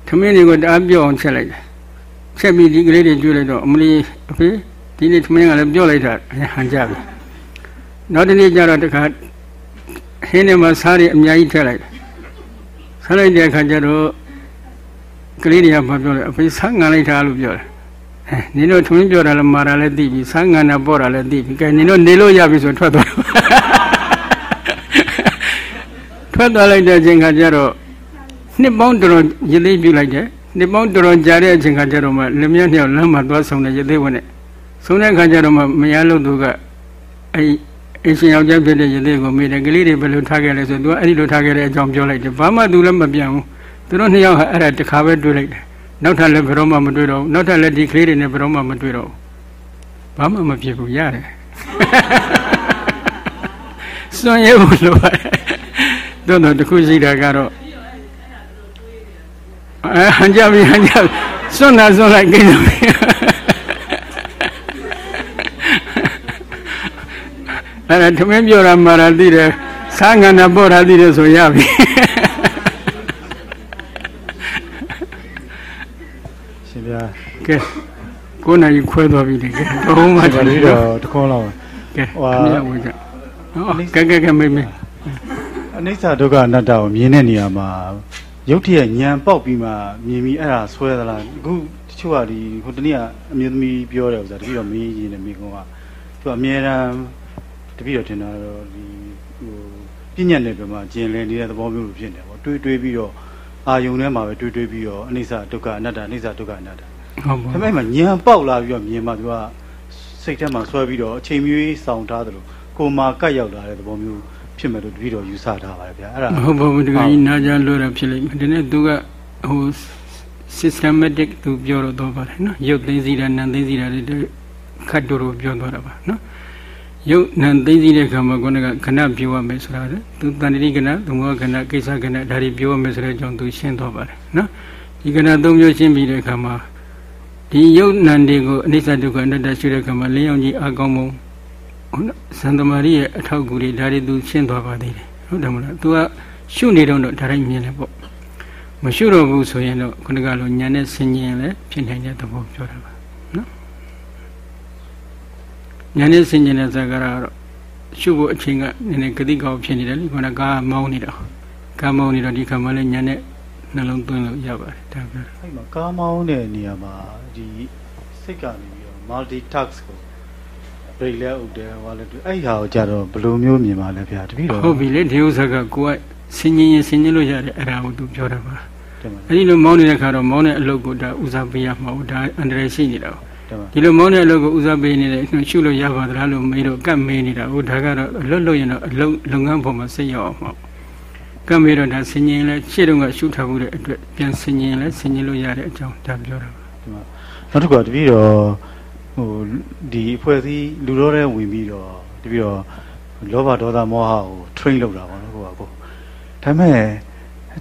ခမင်းတွေကိုတအားပြောအောင်ချက်လိုက်တယ် ချက်ပြီးဒီကလေးတွေကျွေးလိုက်တော့အမလီအဖေဒီနေ့သမင်းကလည်းပြောလိုက်တာဟန်ကြပြီနောက်တစ်နေ့ကျတော့တခါဟင်းထဲမှာစားရအများကြီးထည့်လိုက်တယ်စားလိုက်တဲ့အခါကျတော့ကလေးတွေကဘာပြောလဲအဖေစားငံလိုက်တာလို့ပြောတယ်အဲနင်တို့သမင်းပြောတာလည်းမာတာလည်းသိပြီစားငံတာပေါ့တာလည်းသိပြီကဲနင်တို့နေလို့ရပြီဆိုထွက်သွားထွက်သွားလိုက်တဲ့အချိန်ခါကျတော့နှစ်ပေါင်းတော်တော်ရည်သိပြုလိုက်တယ် နှစ်ပေါင်းတော်တော်ကြာတဲ့အချိန်ခါကျတော့မှလက်မြတ်နှစ်ယောက်လမ်းမှာသွားဆုံတဲ့ရသေးဝင်နဲ့ဆုံတဲ့ခါကျတော့မှမရလို့သူကအဲ့အရှင်ယောက်ျားဖြစ်တဲ့ရသေးကိုမိတယ်ကလေးတွေဘယ်လိုထားခဲ့လဲဆိုသူကအဲ့ဒီလိုထားခဲ့တဲ့အကြောင်းပြောလိုက်တယ်ဘာမှသူလည်းမပြန်ဘူးသူတို့နှစ်ယောက်ဟာအဲ့ဒါတစ်ခါပဲတွေ့လိုက်တယ်နောက်ထပ်လည်းဘယ်တော့မှမတွေ့တော့ဘူးနောက်ထပ်လည်းဒီကလေးတွေနဲ့ဘယ်တော့မှမတွေ့တော့ဘူးဘာမှမဖြစ်ဘူးရတယ်စွန့်ရဲဘူးလို့တော့တော့တခုရှိတာကတော့ အဲဟန်ကြပြီဟန်ကြစွန့်တာစွန့်လိုက်ကိစ္စပြီအဲ့ဒါသမင်းပြောတာမာရာသိတယ်စားငံတာပေါ်တာသိတယ်ဆိုရပြီရှင်ဗျာကဲကိုနိုင်ခွဲသွားပြီလေကဲတော့မှကြည့်တော့တခေါလောက်ကဲဟိုမြတ်ဝင်ကြဟောကဲကဲကဲမေးမေးအနိစ္စဒုက္ခအနတ္တကိုမြင်တဲ့နေရာမှာ ရုပ်တရက်ညံပေါက်ပြီးမှမြင်ပြီးအဲ့ဒါဆွဲသလားအခုတချို့ကဒီဟိုတနေ့ကအမျိုးသမီးပြောတယ်ဥစ္စာတပည့်တော်မေးရင်လည်းမိကုန်းကသူကအမြဲတမ်းတပည့်တော်ထင်တာတော့ဒီဟိုပြညတ်နယ်ပြမှာကျင်လည်နေတဲ့သဘောမျိုးလိုဖြစ်နေပေါ့တွေးတွေးပြီးတော့အာယုံထဲမှာပဲတွေးတွေးပြီးတော့အနိစ္စဒုက္ခအနတ္တအနိစ္စဒုက္ခအနတ္တဟုတ်ပါဒါပေမဲ့ညံပေါက်လာပြီးတော့မြင်မှသူကစိတ်ထဲမှာဆွဲပြီးတော့အချိန်မျိုးစောင့်ထားတယ်လို့ကိုယ်မှာကတ်ရောက်လာတဲ့သဘောမျိုး ဖြစ်မယ်လို့တပည့်တော်ယူဆထားပါတယ်ဗျာအဲ့ဒါဟုတ်ပါဘူးဒီကကြီးနာကြလို့ရဖြစ်လိမ့်မယ်ဒီနေ့သူကဟို systematic သူပြောတော့ပါတယ်နော်ရုပ်သိသိတာနာမ်သိသိတာတွေခတ်တူတို့ပြောတော့တာပါနော်ရုပ်နာမ်သိသိတဲ့ခါမှာကိုယ်ကခဏပြောရမယ်ဆိုတာလေသူတန်တိကဏသူမောကဏကိစ္စကဏဒါတွေပြောရမယ်ဆိုတဲ့အကြောင်းသူရှင်းတော့ပါတယ်နော်ဒီကဏသုံးမျိုးရှင်းပြီးတဲ့အခါမှာဒီရုပ်နာမ်တွေကိုအနိစ္စဒုက္ခအနတ္တရှိတဲ့အခါမှာလင်းအောင်ကြီးအကောင်းမှု ဟုတ်နော်သံသမารိရဲ့အထောက်အကူတွေဒါတွေသူရှင်းသွားပါသေးတယ်ဟုတ်တယ်မလား तू ကရှုနေတော့တော့ဒါတိုင်းမြင်တယ်ပေါ့မရှုတော့ဘူးဆိုရင်တော့ခုနကလိုညာနဲ့ဆင်ញင်လည်းဖြစ်နိုင်တဲ့သဘောပြောတာပါနော်ညာနဲ့ဆင်ញင်တဲ့ဇာကရကတော့ရှုဖို့အချိန်ကနည်းနည်းဂတိကောက်ဖြစ်နေတယ်လေခုနကကားမောင်းနေတော့ကားမောင်းနေတော့ဒီခါမှလည်းညာနဲ့နှလုံးသွင်းလို့ရပါတယ်ဒါပြောတာ အဲ့မှာကားမောင်းတဲ့နေရာမှာဒီစိတ်ကနေပြီးတော့ multi task ကို ဘရိတ်လဲဥတယ်ဟောလဲတူအဲ့ဟာကိုကြတော့ဘယ်လိုမျိုးမြင်ပါလဲဗျာတပည့်တော် ဟုတ်ပြီလေဒီဥစ္စာကကိုယ်ကဆင်ញင်ရင်ဆင်ញင်လို့ရတယ်အဲ့ဒါကိုသူပြောတာပါ တင်ပါ အဲ့ဒီလိုမောင်းနေတဲ့ခါတော့မောင်းတဲ့အလုပ်ကိုဒါဦးစားပေးရမှာဟုတ်ဒါအန္တရာယ်ရှိနေတာဟုတ် တင်ပါ ဒီလိုမောင်းတဲ့အလုပ်ကိုဦးစားပေးနေတယ်ရှုလို့ရပါသလားလို့မေးတော့ကတ်မေးနေတာဟုတ်ဒါကတော့အလွတ်လွတ်ရင်တော့အလုပ်လုပ်ငန်းပေါ်မှာစိတ်ရောက်အောင်ပေါ့ကတ်မေးတော့ဒါဆင်ញင်လဲရှေ့တုန်းကရှုထားမှုတဲ့အတွက်ပြန်ဆင်ញင်လဲဆင်ញင်လို့ရတဲ့အကြောင်းဒါပြောတာပါ ဒီမှာနောက်တစ်ခုကတပည့်တော် ဟိုဒီအဖွဲ့အစည်းလူတော်တဲ့ဝင်ပြီးတော့တပည့်တော်လောဘဒေါသမောဟကို train လုပ်တာပေါ့နော်ကိုကကိုဒါပေမဲ့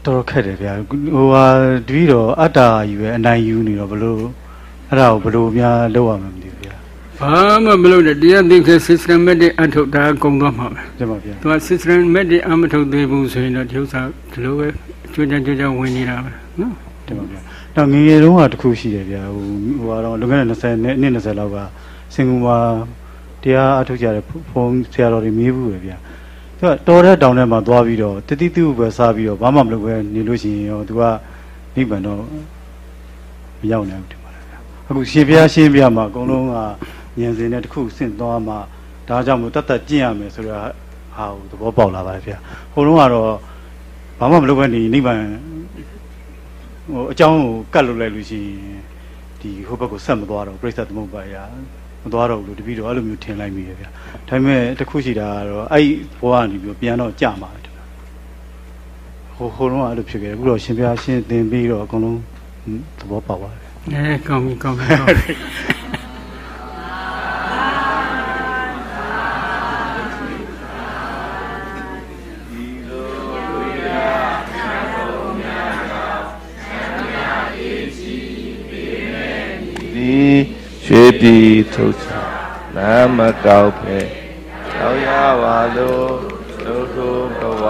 တော်တော်ခက်တယ်ဗျာဟိုဟာတပည့်တော်အတ္တယူပဲအနိုင်ယူနေတော့ဘလို့အဲ့ဒါကိုဘလို့များလုပ်ရမှာမသိဘူးဗျာဘာမှမလုပ်တဲ့တရားသိတဲ့ systematic အထုတ်တာကုံသွားမှာပဲတင်ပါဗျာသူက systematic အမထုတ်သေးဘူးဆိုရင်တော့ဒီဥစ္စာဒီလိုပဲကြွကြကြကြဝင်နေတာပဲနော်တင်ပါဗျာ တော့ငယ်ငယ်တုန်းကတစ်ခုရှိတယ်ဗျာဟိုဟိုကတော့လွန်ခဲ့တဲ့20နှစ်နှစ်20လောက်ကစင်ကူမှာတရားအထုတ်ကြတဲ့ဖုန်းဆရာတော်တွေမေးဘူးပဲဗျာသူကတော်တဲ့တောင်ထဲမှာသွားပြီးတော့တတိသူပဲစားပြီးတော့ဘာမှမလုပ်ပဲနေလို့ရှိရင်ရောသူကနိဗ္ဗာန်တော့မရောက်နိုင်ဘူးတင်ပါတယ်ဗျာအခုရှင်ဘုရားရှင်းပြမှာအကုန်လုံးကဉာဏ်စဉ်နဲ့တစ်ခုဆင့်သွားမှဒါကြောင့်မို့တတ်တတ်ကျင့်ရမယ်ဆိုတော့ဟာဟိုသဘောပေါက်လာပါတယ်ဗျာဟိုတုန်းကတော့ဘာမှမလုပ်ပဲနေနိဗ္ဗာန် ဟိုအကြောင်းကိုကတ်လုပ်လိုက်လို့ရှိရင်ဒီဟိုဘက်ကိုဆက်မသွားတော့ပြိဿသမုပ္ပါယမသွားတော့ဘူးလို့တပည့်တော်အဲ့လိုမျိုးထင်လိုက်မိရဗျာဒါပေမဲ့တစ်ခုရှိတာကတော့အဲ့ဘဝကနေပြီးပြန်တော့ကြာမှာပဲတဲ့ဟိုဟိုတော့အဲ့လိုဖြစ်ခဲ့တယ်အခုတော့ရှင်ဘုရားရှင်သင်ပြီးတော့အကုန်လုံးသဘောပေါက်ပါတယ်အဲကောင်းပြီကောင်းပြီ ရွှေပြည်ထုတ်ချာလမ်းမကောက်ဖဲရောက်ရပါလို့ဒုက္ခဘဝ